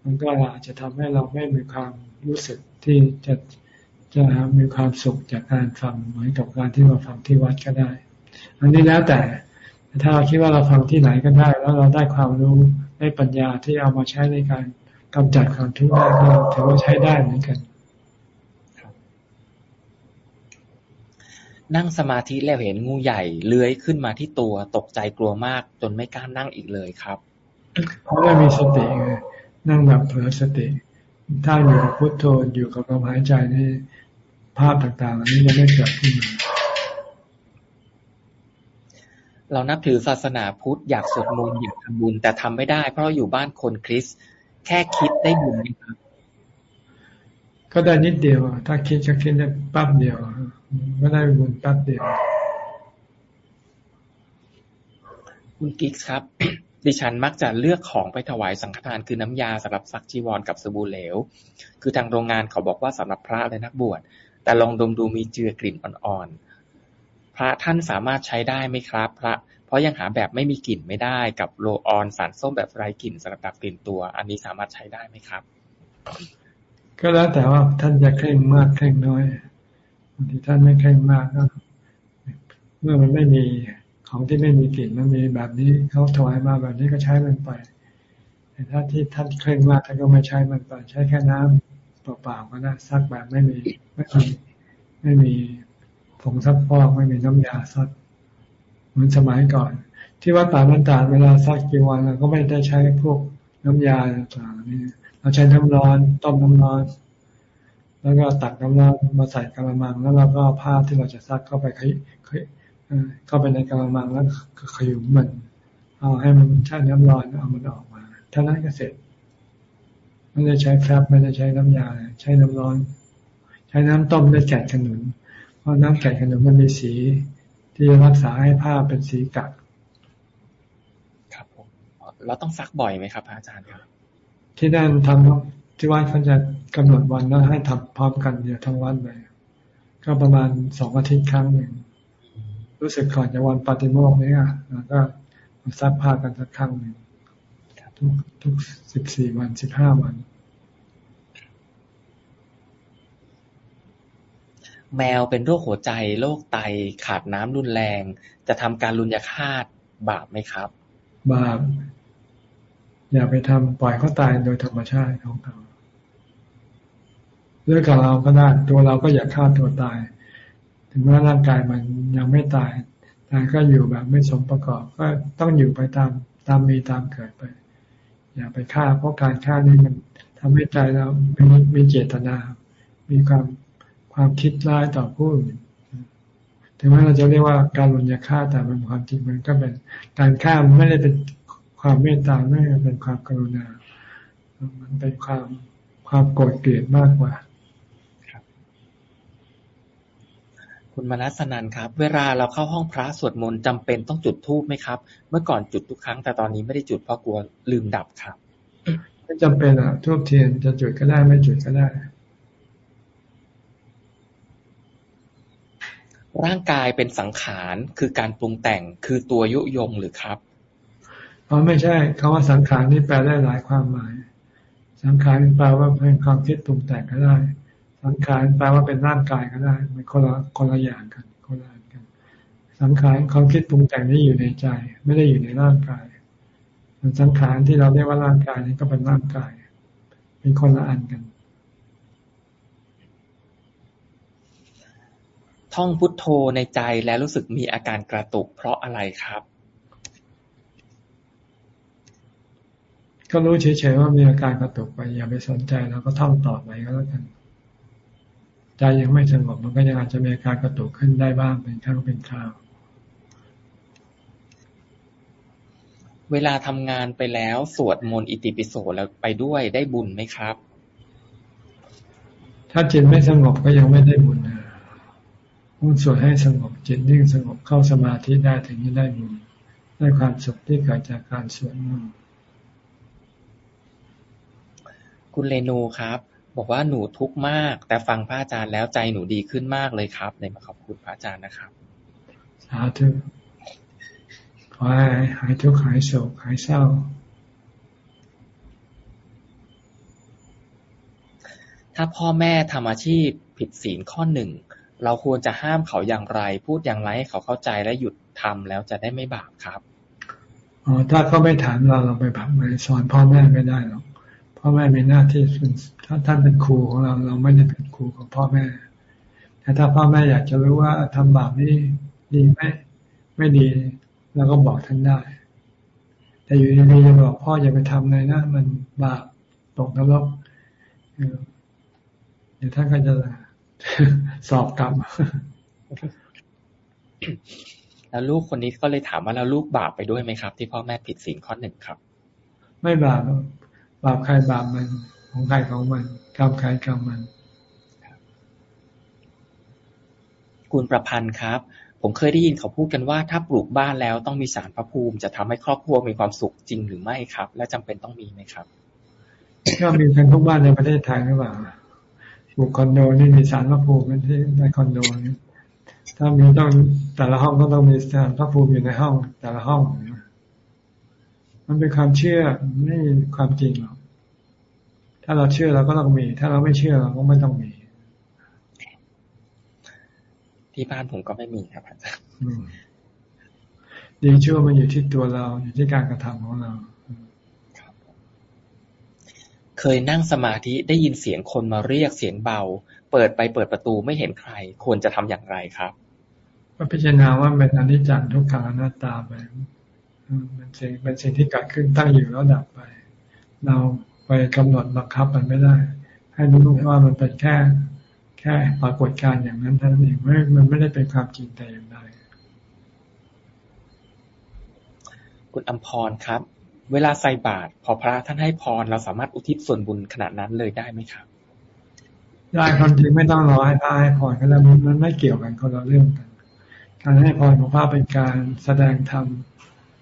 มันก็อาจจะทำให้เราไม่มีความรู้สึกที่จะจะมีความสุขจากการฟังเหมือนกับการที่มาฟังที่วัดก็ได้ อันนี้แล้วแต่ถ้าเราคิดว่าเราฟังที่ไหนก็ได้ แล้วเราได้ความรู้ได้ปัญญาที่เอามาใช้ในการกำจัดความทุกข์ได้ก็ถือว่าใช้ได้เหมือนกัน นั่งสมาธิแล้วเห็นงูใหญ่เลื้อยขึ้นมาที่ตัวตกใจกลัวมาก จนไม่กล้านั่งอีกเลยครับ เพราะไม่มีสติไงนั่งแบบเผลอสติ ถ้าอยู่กับพุทโธอยู่กับลมหายใจนี่ภาพต่างๆอันนี้ยังไม่เกิดขึ้นมา เรานับถือศาสนาพุทธอยากสวดมนต์อยากทำบุญ แต่ทำไม่ได้ เพราะอยู่บ้านคนคริสแค่คิดได้บุญไหมครับ ก็ได้นิดเดียว ถ้าคิดจะคิดได้ปั๊บเดียวก็ได้บุญปั๊บเดียว คุณกิ๊กครับ ดิฉันมักจะเลือกของไปถวายสังฆทานคือน้ำยาสำหรับซักจีวรกับสบู่เหลว คือทางโรงงานเขาบอกว่าสำหรับพระและนักบวชแต่ลองดมดูมีเจือกลิ่นอ่อน พระท่านสามารถใช้ได้ไหมครับ พระ เพราะยังหาแบบไม่มีกลิ่นไม่ได้ กับโลออนสารส้มแบบไร้กลิ่นสำหรับดับกลิ่นตัว อันนี้สามารถใช้ได้ไหมครับ ก็แล้วแต่ว่าท่านจะเคร่งมากเคร่งน้อยบางทีท่านไม่เคร่งมากก็เมื่อมันไม่มีของที่ไม่มีกลิ่นมันมีแบบนี้เขาถวายมาแบบนี้ก็ใช้มันไปแต่ถ้าที่ท่านเคร่งมากท่านก็ไม่ใช้มันไปใช้แค่น้ำเปล่าๆก็ได้ซักแบบไม่มีไม่มีไม่มี งซักฟอกไม่มีน้ำยาซักเหมือนสมัยก่อน ที่ว่าป่ามันตาเวลาซักกี่วันเราก็ไม่ได้ใช้พวกน้ำยาต่างๆนี่เราใช้น้ำร้อนต้มน้ำร้อน แล้วก็ตักน้ำร้อนมาใส่กระมัง แล้วเราก็ผ้าที่เราจะซักเข้าไปขยเข้าไปในกระมังแล้วขยุมมัน เอาให้มันใช้น้ำร้อนเอามันออกมาเท่านั้นก็เสร็จไม่ได้ใช้แฟบไม่ได้ใช้น้ำยา ใช้น้ำร้อน ใช้น้ำต้มด้วยแกะขนุน ราะน้ำแกะขนุนมันมีสีที่จะรักษาให้ผ้าเป็นสีกัดครับผมเราต้องซักบ่อยไหมครับ อาจารย์ครับที่นั่นทำที่วัดเขาจะกำหนดวันแล้วให้ทำพร้อมกันเดียวทั้งวันเลยก็ประมาณสองอาทิตย์ครั้งหนึ่งรู้สึกก่อนจะวันปฏิโมกข์เนี่ยแล้วก็ซักผ้ากันสักครั้งหนึ่งทุกทุกสิบสี่วันสิบห้าวัน แมวเป็นโรคหัวใจ โรคไต ขาดน้ำรุนแรง จะทำการลุนยาคาตบาปไหมครับ บาป อย่าไปทำปล่อยเขาตายโดยธรรมชาติของเขาเรื่องกับเราก็ได้ตัวเราก็อย่าฆ่าตัวตาย ถึงแม้ร่างกายมันยังไม่ตายแต่ก็อยู่แบบไม่สมประกอบ ก็ต้องอยู่ไปตามตามมีตามเกิดไป อย่าไปฆ่าเพราะการฆ่านี่มันทำให้ใจเรามีมีเจตนา มีความ ความคิดร้ายต่อผู้อื่นถึงแม้เราจะเรียกว่าการลุนยาฆ่าแต่มันความจริงมันก็เป็นการฆ่ามันไม่ได้เป็นความเมตตาไม่ได้เป็นความกรุณา มันเป็นความความโกรธเกลียดมากกว่าคุณมนัสนันครับ เวลาเราเข้าห้องพระสวดมนต์จำเป็นต้องจุดธูปไหมครับ เมื่อก่อนจุดทุกครั้งแต่ตอนนี้ไม่ได้จุดเพราะกลัวลืมดับครับไม่จำเป็นอะทูบเทียนจะจุดก็ได้ไม่จุดก็ได้ ร่างกายเป็นสังขารคือการปรุงแต่งคือตัวยุยงหรือครับอ๋อไม่ใช่คำว่าสังขารนี่แปลได้หลายความหมาย สังขารแปลว่าเป็นความคิดปรุงแต่งก็ได้ สังขารแปลว่าเป็นร่างกายก็ได้มันคนละคนละอย่างกันคนละอันกัน สังขารความคิดปรุงแต่งนี่อยู่ในใจ ไม่ได้อยู่ในร่างกายสังขารที่เราเรียกว่าร่างกายนี่ก็เป็นร่างกาย เป็นคนละอันกัน ท่องพุทโธในใจแล้วรู้สึกมีอาการกระตุกเพราะอะไรครับ ก็รู้เฉยๆว่ามีอาการกระตุกไปอย่าไปสนใจแล้วก็ท่องต่อไปก็แล้วกันใจยังไม่สงบมันก็ยังอาจจะมีอาการกระตุกขึ้นได้บ้างเป็นครั้งเป็นคราวเวลาทำงานไปแล้วสวดมนต์อิติปิโสแล้วไปด้วยได้บุญไหมครับ ถ้าจิตไม่สงบก็ยังไม่ได้บุญนะ ผู้สวดให้สงบจิตนิ่งสงบเข้าสมาธิได้ถึงจะได้บุญได้ความสุขที่เกิดจากการสวดมนต์คุณเรนูครับ บอกว่าหนูทุกข์มาก แต่ฟังพระอาจารย์แล้วใจหนูดีขึ้นมากเลยครับเลยมาขอบคุณพระอาจารย์นะครับสาธุขอให้หายทุกข์หายโศกหายเศร้าถ้าพ่อแม่ทำอาชีพผิดศีลข้อหนึ่ง เราควรจะห้ามเขาอย่างไร พูดอย่างไรให้เขาเข้าใจและหยุดทำแล้วจะได้ไม่บาปครับอ๋อถ้าเขาไม่ถามเราเราไปบาปไปสอนพ่อแม่ไม่ได้หรอกพ่อแม่มีหน้าที่ถ้าท่านเป็นครูของเรา เราไม่ได้เป็นครูของพ่อแม่แต่ถ้าพ่อแม่อยากจะรู้ว่าทำบาปนี้ดีไหมไม่ดีเราก็บอกท่านได้ แต่อยู่ดีๆจะบอกพ่ออย่าไปทำเลยนะมันบาปตกนรกเดี๋ยวท่านก็จะ สอบกลับแล้วลูกคนนี้ก็เลยถามว่าแล้วลูกบาปไปด้วยไหมครับ ที่พ่อแม่ผิดศีลข้อหนึ่งครับ ไม่บาปบาปใครบาปมันของใครของมันกรรมใครกรรมมันคุณประพันธ์ครับ ผมเคยได้ยินเขาพูดกันว่าถ้าปลูกบ้านแล้วต้องมีสารพระภูมิ จะทำให้ครอบครัวมีความสุขจริงหรือไม่ครับ และจำเป็นต้องมีไหมครับก็มีกันทุกบ้านในประเทศไทยหรือเปล่า ปลูกคอนโดนี่มีสารพระภูมิที่ในคอนโดนี่ถ้ามีต้องแต่ละห้องก็ต้องมีสารพระภูมิอยู่ในห้อง แต่ละห้อง มันเป็นความเชื่อไม่มีความจริงหรอกถ้าเราเชื่อเราก็ต้องมี ถ้าเราไม่เชื่อเราก็ไม่ต้องมี ที่บ้านผมก็ไม่มีครับอาจารย์ดีชั่วมันอยู่ที่ตัวเราอยู่ที่การกระทำของเรา เคยนั่งสมาธิได้ยินเสียงคนมาเรียกเสียงเบา เปิดไปเปิดประตูไม่เห็นใคร ควรจะทำอย่างไรครับก็พิจารณาว่าเป็นอนิจจังทุกขังอนัตตาไปมันสิ่งเป็นสิ่งที่เกิดขึ้นตั้งอยู่แล้วดับไป เราไปกำหนดบังคับมันไม่ได้ ให้รู้ว่ามันเป็นแค่ แค่ปรากฏการณ์อย่างนั้นเท่านั้นเองไม่มันไม่ได้เป็นความจริงแต่อย่างใดคุณอัมพรครับ เวลาใส่บาตรพอพระท่านให้พร เราสามารถอุทิศส่วนบุญขนาดนั้นเลยได้ไหมครับได้ความจริงไม่ต้องรอให้พระให้พรก็แล้วมันไม่เกี่ยวกันคนละเรื่องกัน การให้พรของพระเป็นการแสดงธรรม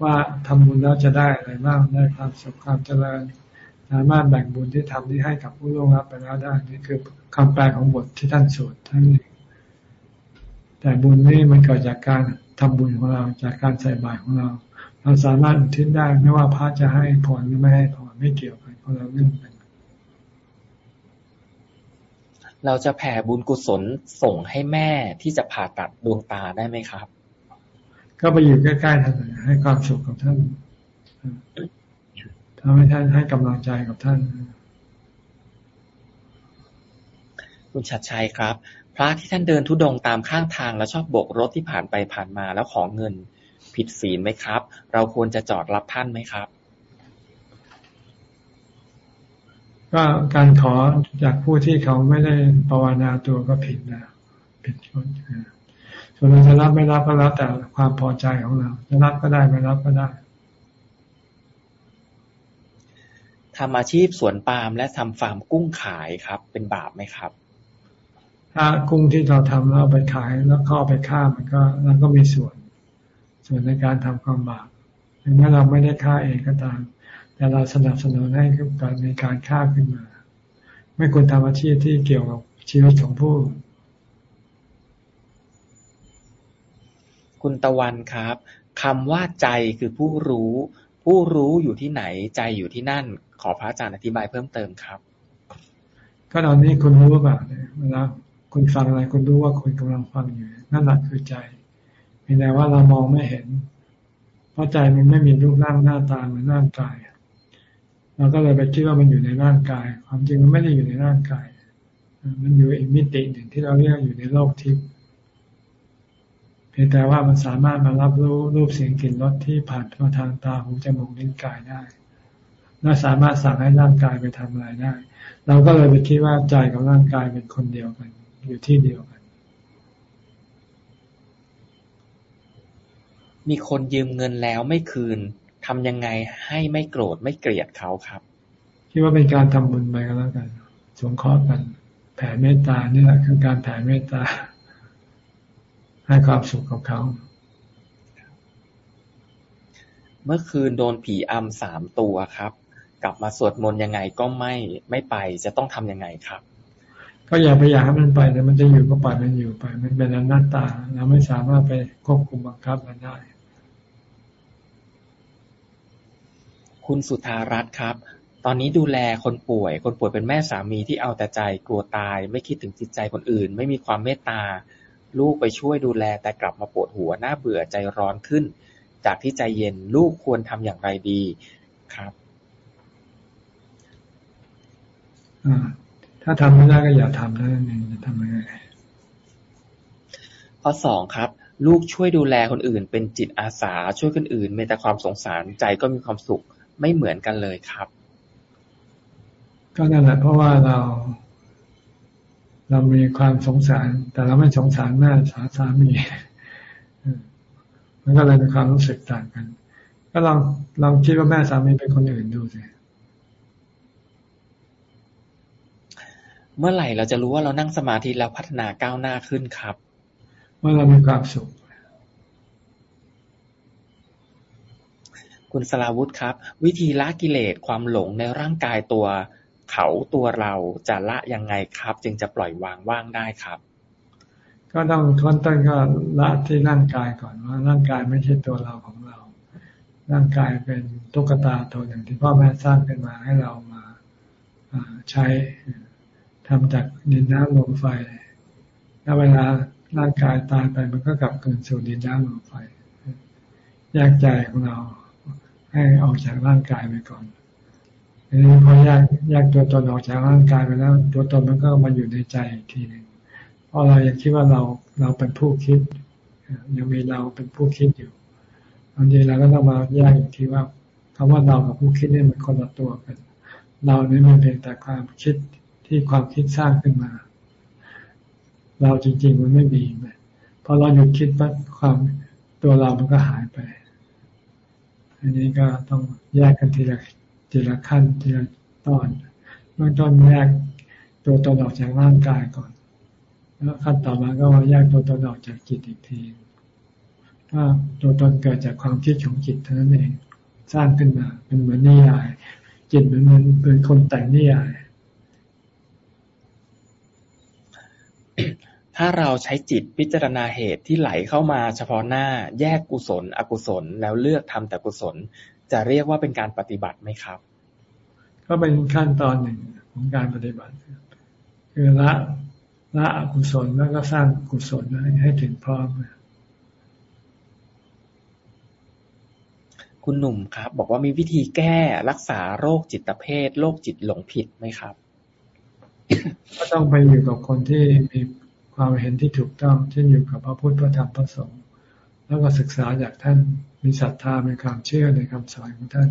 ว่าทำบุญแล้วจะได้อะไรบ้างได้ความสุขความเจริญสามารถแบ่งบุญที่ทำที่ให้กับผู้ร่วงรับไปแล้วได้นี่คือคำแปลของบทที่ท่านสวดท่านนี้แต่บุญนี่มันเกิดจากการทำบุญของเราจากการใส่บาตรของเรา เราสามารถอุทิศได้ไม่ว่าพระจะให้พรหรือไม่ให้พรไม่เกี่ยวกันเพราะเราเรื่องกันเราจะแผ่บุญกุศลส่งให้แม่ที่จะผ่าตัดดวงตาได้ไหมครับ ก็ไปอยู่ใกล้ๆท่านให้ความสุขกับท่านทำให้ท่านให้กำลังใจกับท่าน คุณชัดชัยครับ พระที่ท่านเดินทุดงตามข้างทางแล้วชอบโบกรถที่ผ่านไปผ่านมาแล้วขอเงิน ผิดศีลไหมครับ เราควรจะจอดรับท่านไหมครับ ก็การขอจากผู้ที่เขาไม่ได้ภาวนาตัวก็ผิดนะผิดคนส่วนเราจะรับไม่รับก็แล้วแต่ความพอใจของเราจะรับก็ได้ไม่รับก็ได้ทำอาชีพสวนปาล์มและทำฟาร์มกุ้งขายครับ เป็นบาปไหมครับ ถ้ากุ้งที่เราทำเราไปขายแล้วเข้าไปฆ่ามันก็เราก็มีส่วน ส่วนในการทำความบาปถึงแม้เราไม่ได้ฆ่าเองก็ตาม แต่เราสนับสนุนให้การในการฆ่าขึ้นมา ไม่ควรทำอาชีพที่เกี่ยวกับชีวิตของผู้ คุณตะวันครับคำว่าใจคือผู้รู้ ผู้รู้อยู่ที่ไหนใจอยู่ที่นั่น ขอพระอาจารย์อธิบายเพิ่มเติมครับ ก็ตอนนี้คุณรู้ว่าเนี่ยเวลาคุณฟังอะไรคุณรู้ว่าคุณกำลังฟังอยู่นั่นแหละคือใจ เพีแต่ว่าเรามองไม่เห็น เพราะใจมันไม่มีรูปร่างหน้าตาเหมือนร่างกายเราก็เลยไปคิดว่ามันอยู่ในร่างกาย ความจริงมันไม่ได้อยู่ในร่างกาย มันอยู่อีกมิติหนึ่งที่เราเรียกอยู่ในโลกทิพย์เพียงแต่ว่ามันสามารถมารับรู้รูปเสียงกลิ่นรสที่ผ่านมาทางตาหูจมูกลิ้นกายได้และสามารถสั่งให้ร่างกายไปทำอะไรได้ เราก็เลยไปคิดว่าใจกับร่างกายเป็นคนเดียวกัน อยู่ที่เดียวกัน มีคนยืมเงินแล้วไม่คืน ทำยังไงให้ไม่โกรธไม่เกลียดเขาครับ คิดว่าเป็นการทำบุญไปก็แล้วกัน สงเคราะห์กัน แผ่เมตตานี่แหละคือการแผ่เมตตา ให้ความสุขกับเขา เมื่อคืนโดนผีอำสามตัวครับ กลับมาสวดมนต์ยังไงก็ไม่ไม่ไปจะต้องทํำยังไงครับก็อย่าไปอยากให้มันไปแต่มันจะอยู่ก็ปล่อยมันอยู่ไป มันเป็นอนัตตา เราไม่สามารถไปควบคุมบังคับมันได้ คุณสุธารัตน์ครับ ตอนนี้ดูแลคนป่วย คนป่วยเป็นแม่สามีที่เอาแต่ใจกลัวตาย ไม่คิดถึงจิตใจคนอื่น ไม่มีความเมตตา ลูกไปช่วยดูแลแต่กลับมาปวดหัวหน้าเบื่อใจร้อนขึ้น จากที่ใจเย็นลูกควรทำอย่างไรดีครับถ้าทำไม่ได้ก็อย่าทำนั่นเองจะทำยังไงข้อสองครับ ลูกช่วยดูแลคนอื่น เป็นจิตอาสาช่วยคนอื่นมีแต่ความสงสารใจก็มีความสุข ไม่เหมือนกันเลยครับ ก็นั่นแหละเพราะว่าเรา เรามีความสงสาร แต่เราไม่สงสารแม่สาสามีมันก็เลยมีความรู้สึกต่างกัน ก็ลองลองคิดว่าแม่สามีเป็นคนอื่นดูสิเมื่อไหร่เราจะรู้ว่าเรานั่งสมาธิแล้วพัฒนาก้าวหน้าขึ้นครับ เมื่อเรามีความสุข คุณสลาวุธครับ วิธีละกิเลสความหลงในร่างกายตัว เขาตัวเราจะละยังไงครับ จึงจะปล่อยวางว่างได้ครับ ก็ต้องทนต้นก็ละที่ร่างกายก่อนว่าร่างกายไม่ใช่ตัวเราของเรา ร่างกายเป็นตุ๊กตาตัวหนึ่งที่พ่อแม่สร้างขึ้นมาให้เรามาใช้ทำจากดินน้ำลมไฟแล้วเวลาร่างกายตายไปมันก็กลับคืนสู่ดินน้ำลมไฟแยกใจของเรา ให้ออกจากร่างกายไปก่อนอันนี้พอแยกแยกตัวตนออกจากร่างกายไปแล้ว ตัวตนมันก็มาอยู่ในใจอีกทีหนึ่งเพราะเรายังคิดว่าเราเราเป็นผู้คิด ยังมีเราเป็นผู้คิดอยู่บางทีเราก็ต้องมาแยกอีกทีว่าคำว่าเรากับผู้คิดนี่มันคนละตัวกัน เรานี่มันเพียงแต่ความคิดที่ความคิดสร้างขึ้นมา เราจริงๆมันไม่มีพอเราหยุดคิดปั๊บความตัวเรามันก็หายไป อันนี้ก็ต้องแยกกันทีละทีละขั้นทีละตอนเมื่อต้นแยกตัวตนออกจากร่างกายก่อน แล้วขั้นต่อมาก็มาแยกตัวตนออกจากจิตอีกทีว่าตัวตนเกิดจากความคิดของจิตเท่านั้นเองสร้างขึ้นมาเป็นเหมือนนิยาย จิตเหมือนเป็นคนแต่งนิยาย ถ้าเราใช้จิตพิจารณาเหตุที่ไหลเข้ามาเฉพาะหน้าแยกกุศล อกุศล แล้วเลือกทำแต่กุศล จะเรียกว่าเป็นการปฏิบัติไหมครับ ก็เป็นขั้นตอนหนึ่งของการปฏิบัติ คือละละอกุศลแล้วก็สร้างกุศลให้ถึงพร้อมคุณหนุ่มครับ บอกว่ามีวิธีแก้รักษาโรคจิตเภทโรคจิตหลงผิดไหมครับ ก็ต้องไปอยู่กับคนที่มี ความเห็นที่ถูกต้องเช่นอยู่กับพระพุทธพระธรรมพระสงฆ์แล้วก็ศึกษาจากท่านมีศรัทธาในความเชื่อในคำสอนของท่าน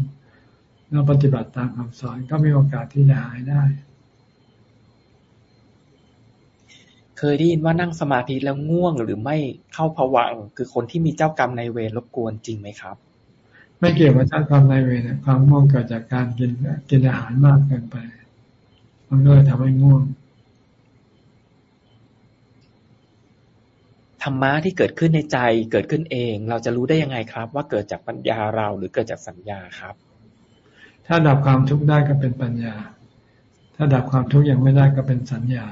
แล้วปฏิบัติตามคำสอนก็มีโอกาสที่จะหายได้ เคยได้ยินว่านั่งสมาธิแล้วง่วงหรือไม่เข้าผวังคือคนที่มีเจ้ากรรมในเวรรบกวนจริงไหมครับ ไม่เกี่ยวกับเจ้ากรรมในเวรความง่วงเกิดจากการกินกินอาหารมากเกินไป มันก็เลยทำให้ง่วง ธรรมะที่เกิดขึ้นในใจเกิดขึ้นเอง เราจะรู้ได้ยังไงครับ ว่าเกิดจากปัญญาเราหรือเกิดจากสัญญาครับ ถ้าดับความทุกข์ได้ก็เป็นปัญญา ถ้าดับความทุกข์ยังไม่ได้ก็เป็นสัญญา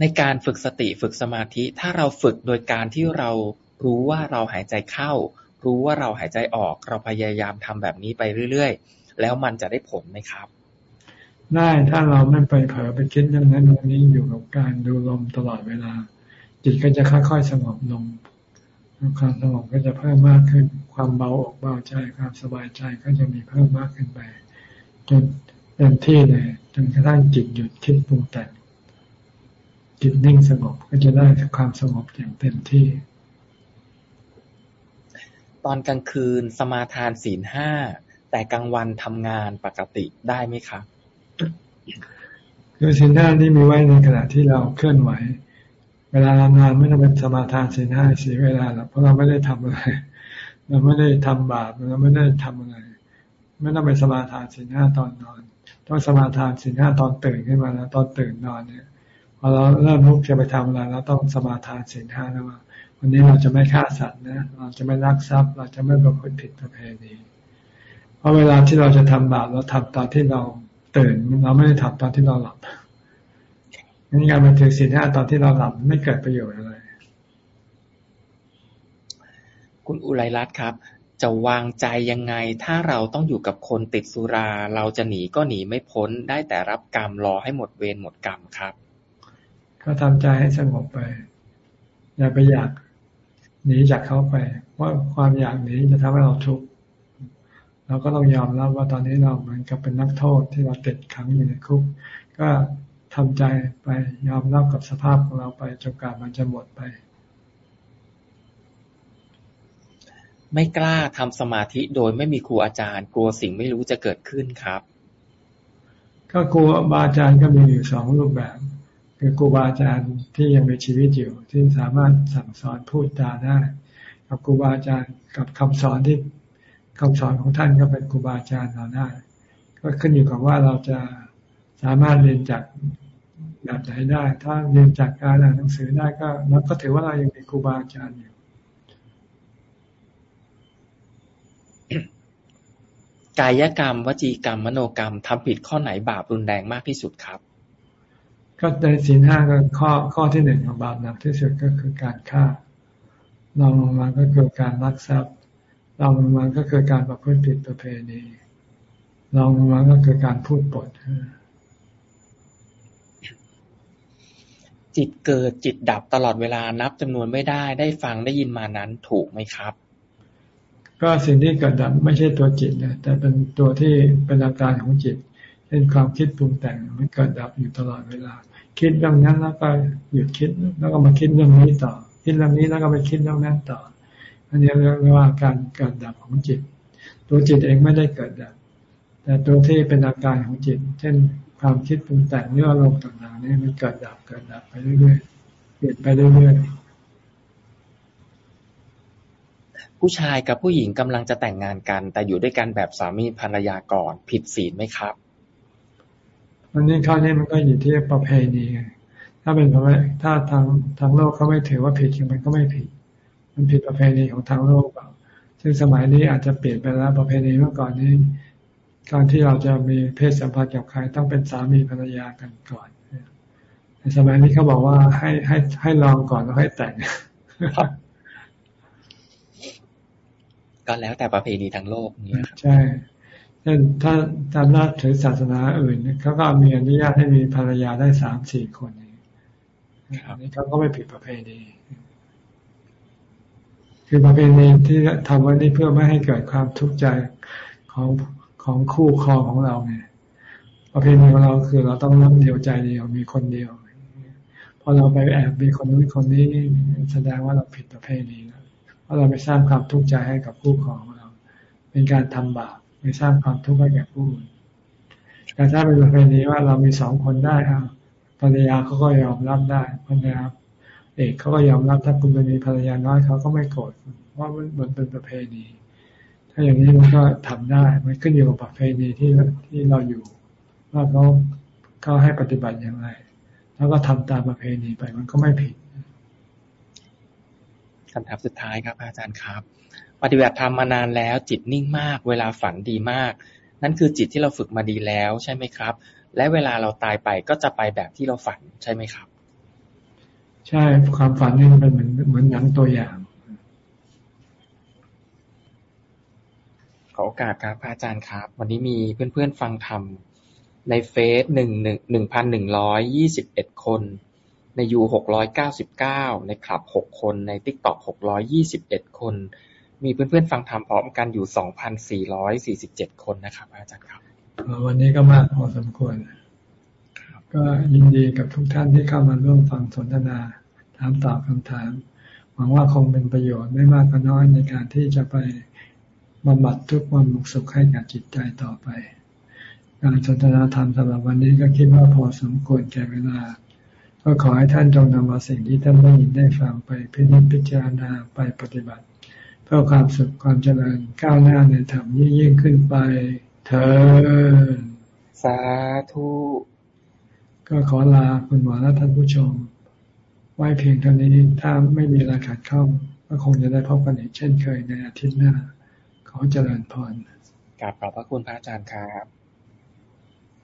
ในการฝึกสติฝึกสมาธิ ถ้าเราฝึกโดยการที่เรารู้ว่าเราหายใจเข้า รู้ว่าเราหายใจออก เราพยายามทำแบบนี้ไปเรื่อย ๆ แล้วมันจะได้ผลไหมครับ ได้ถ้าเราไม่ไปเผลอไปคิดเรื่องนั้นเรื่องนี้อยู่กับการดูลมตลอดเวลา จิตก็จะค่อยๆสงบลงความสงบก็จะเพิ่มมากขึ้น ความเบาออกเบาใจความสบายใจก็จะมีเพิ่มมากขึ้นไปจนเต็มที่เลยจนกระทั่งจิตหยุดคิดปรุงแต่งจิตนิ่งสงบก็จะได้ความสงบอย่างเต็มที่ ตอนกลางคืนสมาทานศีลห้าแต่กลางวันทำงานปกติได้ไหมครับ คือสินห้านี่มีไว้ในขณะที่เราเคลื่อนไหว เวลาทำงานไม่ต้องเป็นสมาทานสินห้าเสียเวลาหรอกเพราะเราไม่ได้ทำอะไร เราไม่ได้ทำบาปเราไม่ได้ทำอะไร ไม่ต้องเป็นสมาทานสินห้าตอนนอน ต้องสมาทานสินห้าตอนตื่นขึ้นมาแล้วตอนตื่นนอนเนี่ยพอเราเริ่มลุกจะไปทำอะไรเราต้องสมาทานสินห้าแล้วว่าวันนี้เราจะไม่ฆ่าสัตว์นะ เราจะไม่ลักทรัพย์ เราจะไม่ประพฤติผิดประเพณีเพราะเวลาที่เราจะทำบาปเราทำตอนที่เรา ตื่น เราไม่ได้ทำตอนที่เราหลับงั้นการมาถือศีลห้าตอนที่เราหลับไม่เกิดประโยชน์อะไร คุณอุไรรัตน์ครับ จะวางใจยังไง ถ้าเราต้องอยู่กับคนติดสุรา เราจะหนีก็หนีไม่พ้นได้แต่รับกรรมรอให้หมดเวรหมดกรรมครับ ก็ทำใจให้สงบไป อย่าไปอยากหนีจากเขาไป ว่าความอยากหนีจะทำให้เราทุกข์ เราก็ต้องยอมรับว่าตอนนี้เราเหมือนกับเป็นนักโทษที่เราติดขังอยู่ในคุก ก็ทำใจไปยอมรับกับสภาพของเราไปจนกว่ามันจะหมดไป ไม่กล้าทำสมาธิโดยไม่มีครูอาจารย์ กลัวสิ่งไม่รู้จะเกิดขึ้นครับ ก็ครูบาอาจารย์ก็มีอยู่สองรูปแบบ คือครูบาอาจารย์ที่ยังมีชีวิตอยู่ที่สามารถสั่งสอนพูดจาได้ กับครูบาอาจารย์กับคำสอนที่ คำสอนของท่านก็เป็นครูบาอาจารย์เราได้ก็ขึ้นอยู่กับว่าเราจะสามารถเรียนจากแบบไหนได้ ถ้าเรียนจากการอ่านหนังสือได้ก็นับก็ถือว่าเรายังเป็นครูบาอาจารย์อยู่ กายกรรม วจีกรรม มโนกรรมทำผิดข้อไหนบาปรุนแรงมากที่สุดครับ ก็ในศีลห้าก็ข้อข้อที่หนึ่งของบาปหนักที่สุดก็คือการฆ่าลองลงมาก็คือการลักทรัพย์ ลองลงมาก็คือการประพฤติผิดประเพณีลองลงมาก็คือการพูดปดจิตเกิดจิตดับตลอดเวลานับจำนวนไม่ได้ได้ฟังได้ยินมานั้นถูกไหมครับ ก็สิ่งที่เกิดดับไม่ใช่ตัวจิตนะแต่เป็นตัวที่เป็นอาการของจิตเช่นความคิดปรุงแต่งมันเกิดดับอยู่ตลอดเวลา คิดเรื่องนั้นแล้วก็หยุดคิดแล้วก็มาคิดเรื่องนี้ต่อ คิดเรื่องนี้แล้วก็ไปคิดเรื่องนั้นต่อ อันนี้เรียกว่าการเกิดดับของจิต ตัวจิตเองไม่ได้เกิดดับ แต่ตัวที่เป็นอาการของจิต เช่นความคิดปรุงแต่งเรื่องอารมณ์ต่างๆนี่มันเกิดดับเกิดดับไปเรื่อยๆเปลี่ยนไปเรื่อยๆผู้ชายกับผู้หญิงกำลังจะแต่งงานกัน แต่อยู่ด้วยกันแบบสามีภรรยาก่อนผิดศีลไหมครับอันนี้ข้อนี้มันก็อยู่ที่ประเพณีถ้าเป็นเพราะถ้าทางทางโลกเขาไม่ถือว่าผิดมันก็ไม่ผิด มันผิดประเพณีของทางโลกเปล่าซึ่งสมัยนี้อาจจะเปลี่ยนไปแล้วประเพณีเมื่อก่อนนี้ การที่เราจะมีเพศสัมพันธ์กับใครต้องเป็นสามีภรรยากันก่อนในสมัยนี้เขาบอกว่าให้ให้ให้ลองก่อนแล้วให้แต่งก็แล้วแต่ประเพณีทางโลกเนี่ยใช่เช่นถ้าตามนับถือศาสนาอื่นเขาก็มีอนุญาตให้มีภรรยาได้สามสี่คนนี้นี่เขาก็ไม่ผิดประเพณี คือประเพณีที่ทำไว้นี่เพื่อไม่ให้เกิดความทุกข์ใจของของคู่ครองของเราไงประเพณีของเราคือเราต้องรักเดียวใจเดียวมีคนเดียวพอเราไปแอบมีคนนู้นคนนี้แสดงว่าเราผิดประเพณีแล้วเพราะเราไปสร้างความทุกข์ใจให้กับคู่ครองของเรา เป็นการทำบาปไปสร้างความทุกข์ให้แก่ผู้อื่นแต่ถ้าเป็นประเพณีว่าเรามีสองคนได้ครับภรรยาเขาก็ยอมรับได้ภรรยา เอกเขาก็ยอมรับถ้าคุณมีภรรยาน้อยเขาก็ไม่โกรธว่ามันเป็นประเพณี ถ้าอย่างนี้มันก็ทำได้มันขึ้นอยู่กับประเพณีที่ที่เราอยู่ว่าเขาเขาให้ปฏิบัติอย่างไร แล้วก็ทำตามประเพณีไปมันก็ไม่ผิดคำถามสุดท้ายครับ อาจารย์ครับ ปฏิบัติธรรมมานานแล้ว จิตนิ่งมาก เวลาฝันดีมาก นั่นคือจิตที่เราฝึกมาดีแล้วใช่ไหมครับ และเวลาเราตายไปก็จะไปแบบที่เราฝันใช่ไหมครับ ใช่ความฝันนี่มันเหมือนเหมือนหนังตัวอย่างขอโอกาสครับพระอาจารย์ครับ วันนี้มีเพื่อนๆฟังธรรมในเฟซหนึ่งหนึ่งหนึ่งพันหนึ่งร้อยยี่สิบเอ็ดคน ในยูหกร้อยเก้าสิบเก้าในคลับหกคน ใน TikTok หกร้อยยี่สิบเอ็ดคน มีเพื่อนๆฟังธรรมพร้อมกันอยู่สองพันสี่ร้อยสี่สิบเจ็ดคนนะครับ อาจารย์ครับ วันนี้ก็มากพอสมควร ก็ยินดีกับทุกท่านที่เข้ามาร่วมฟังสนทนา ถามตอบคำถาม หวังว่าคงเป็นประโยชน์ไม่มากก็น้อยในการที่จะไปบำบัดทุกความมุกสุขให้กับจิตใจต่อไป การสนทนาธรรมสำหรับวันนี้ก็คิดว่าพอสมควรแก่เวลา ก็ขอให้ท่านจงนำเอาสิ่งที่ท่านได้ยินได้ฟังไปพิจิตพิจารณาไปปฏิบัติ เพื่อความสุขความเจริญก้าวหน้าในธรรมยิ่งยิ่งขึ้นไปเถิดสาธุ ก็ขอลาคุณหมอและท่านผู้ชม ไว้เพียงเท่านี้ถ้าไม่มีอะไรขัดข้า ก็คงจะได้พบกันอีกเช่นเคยในอาทิตย์หน้า ขอเจริญพรกราบขอบพระคุณพระอาจารย์ครับ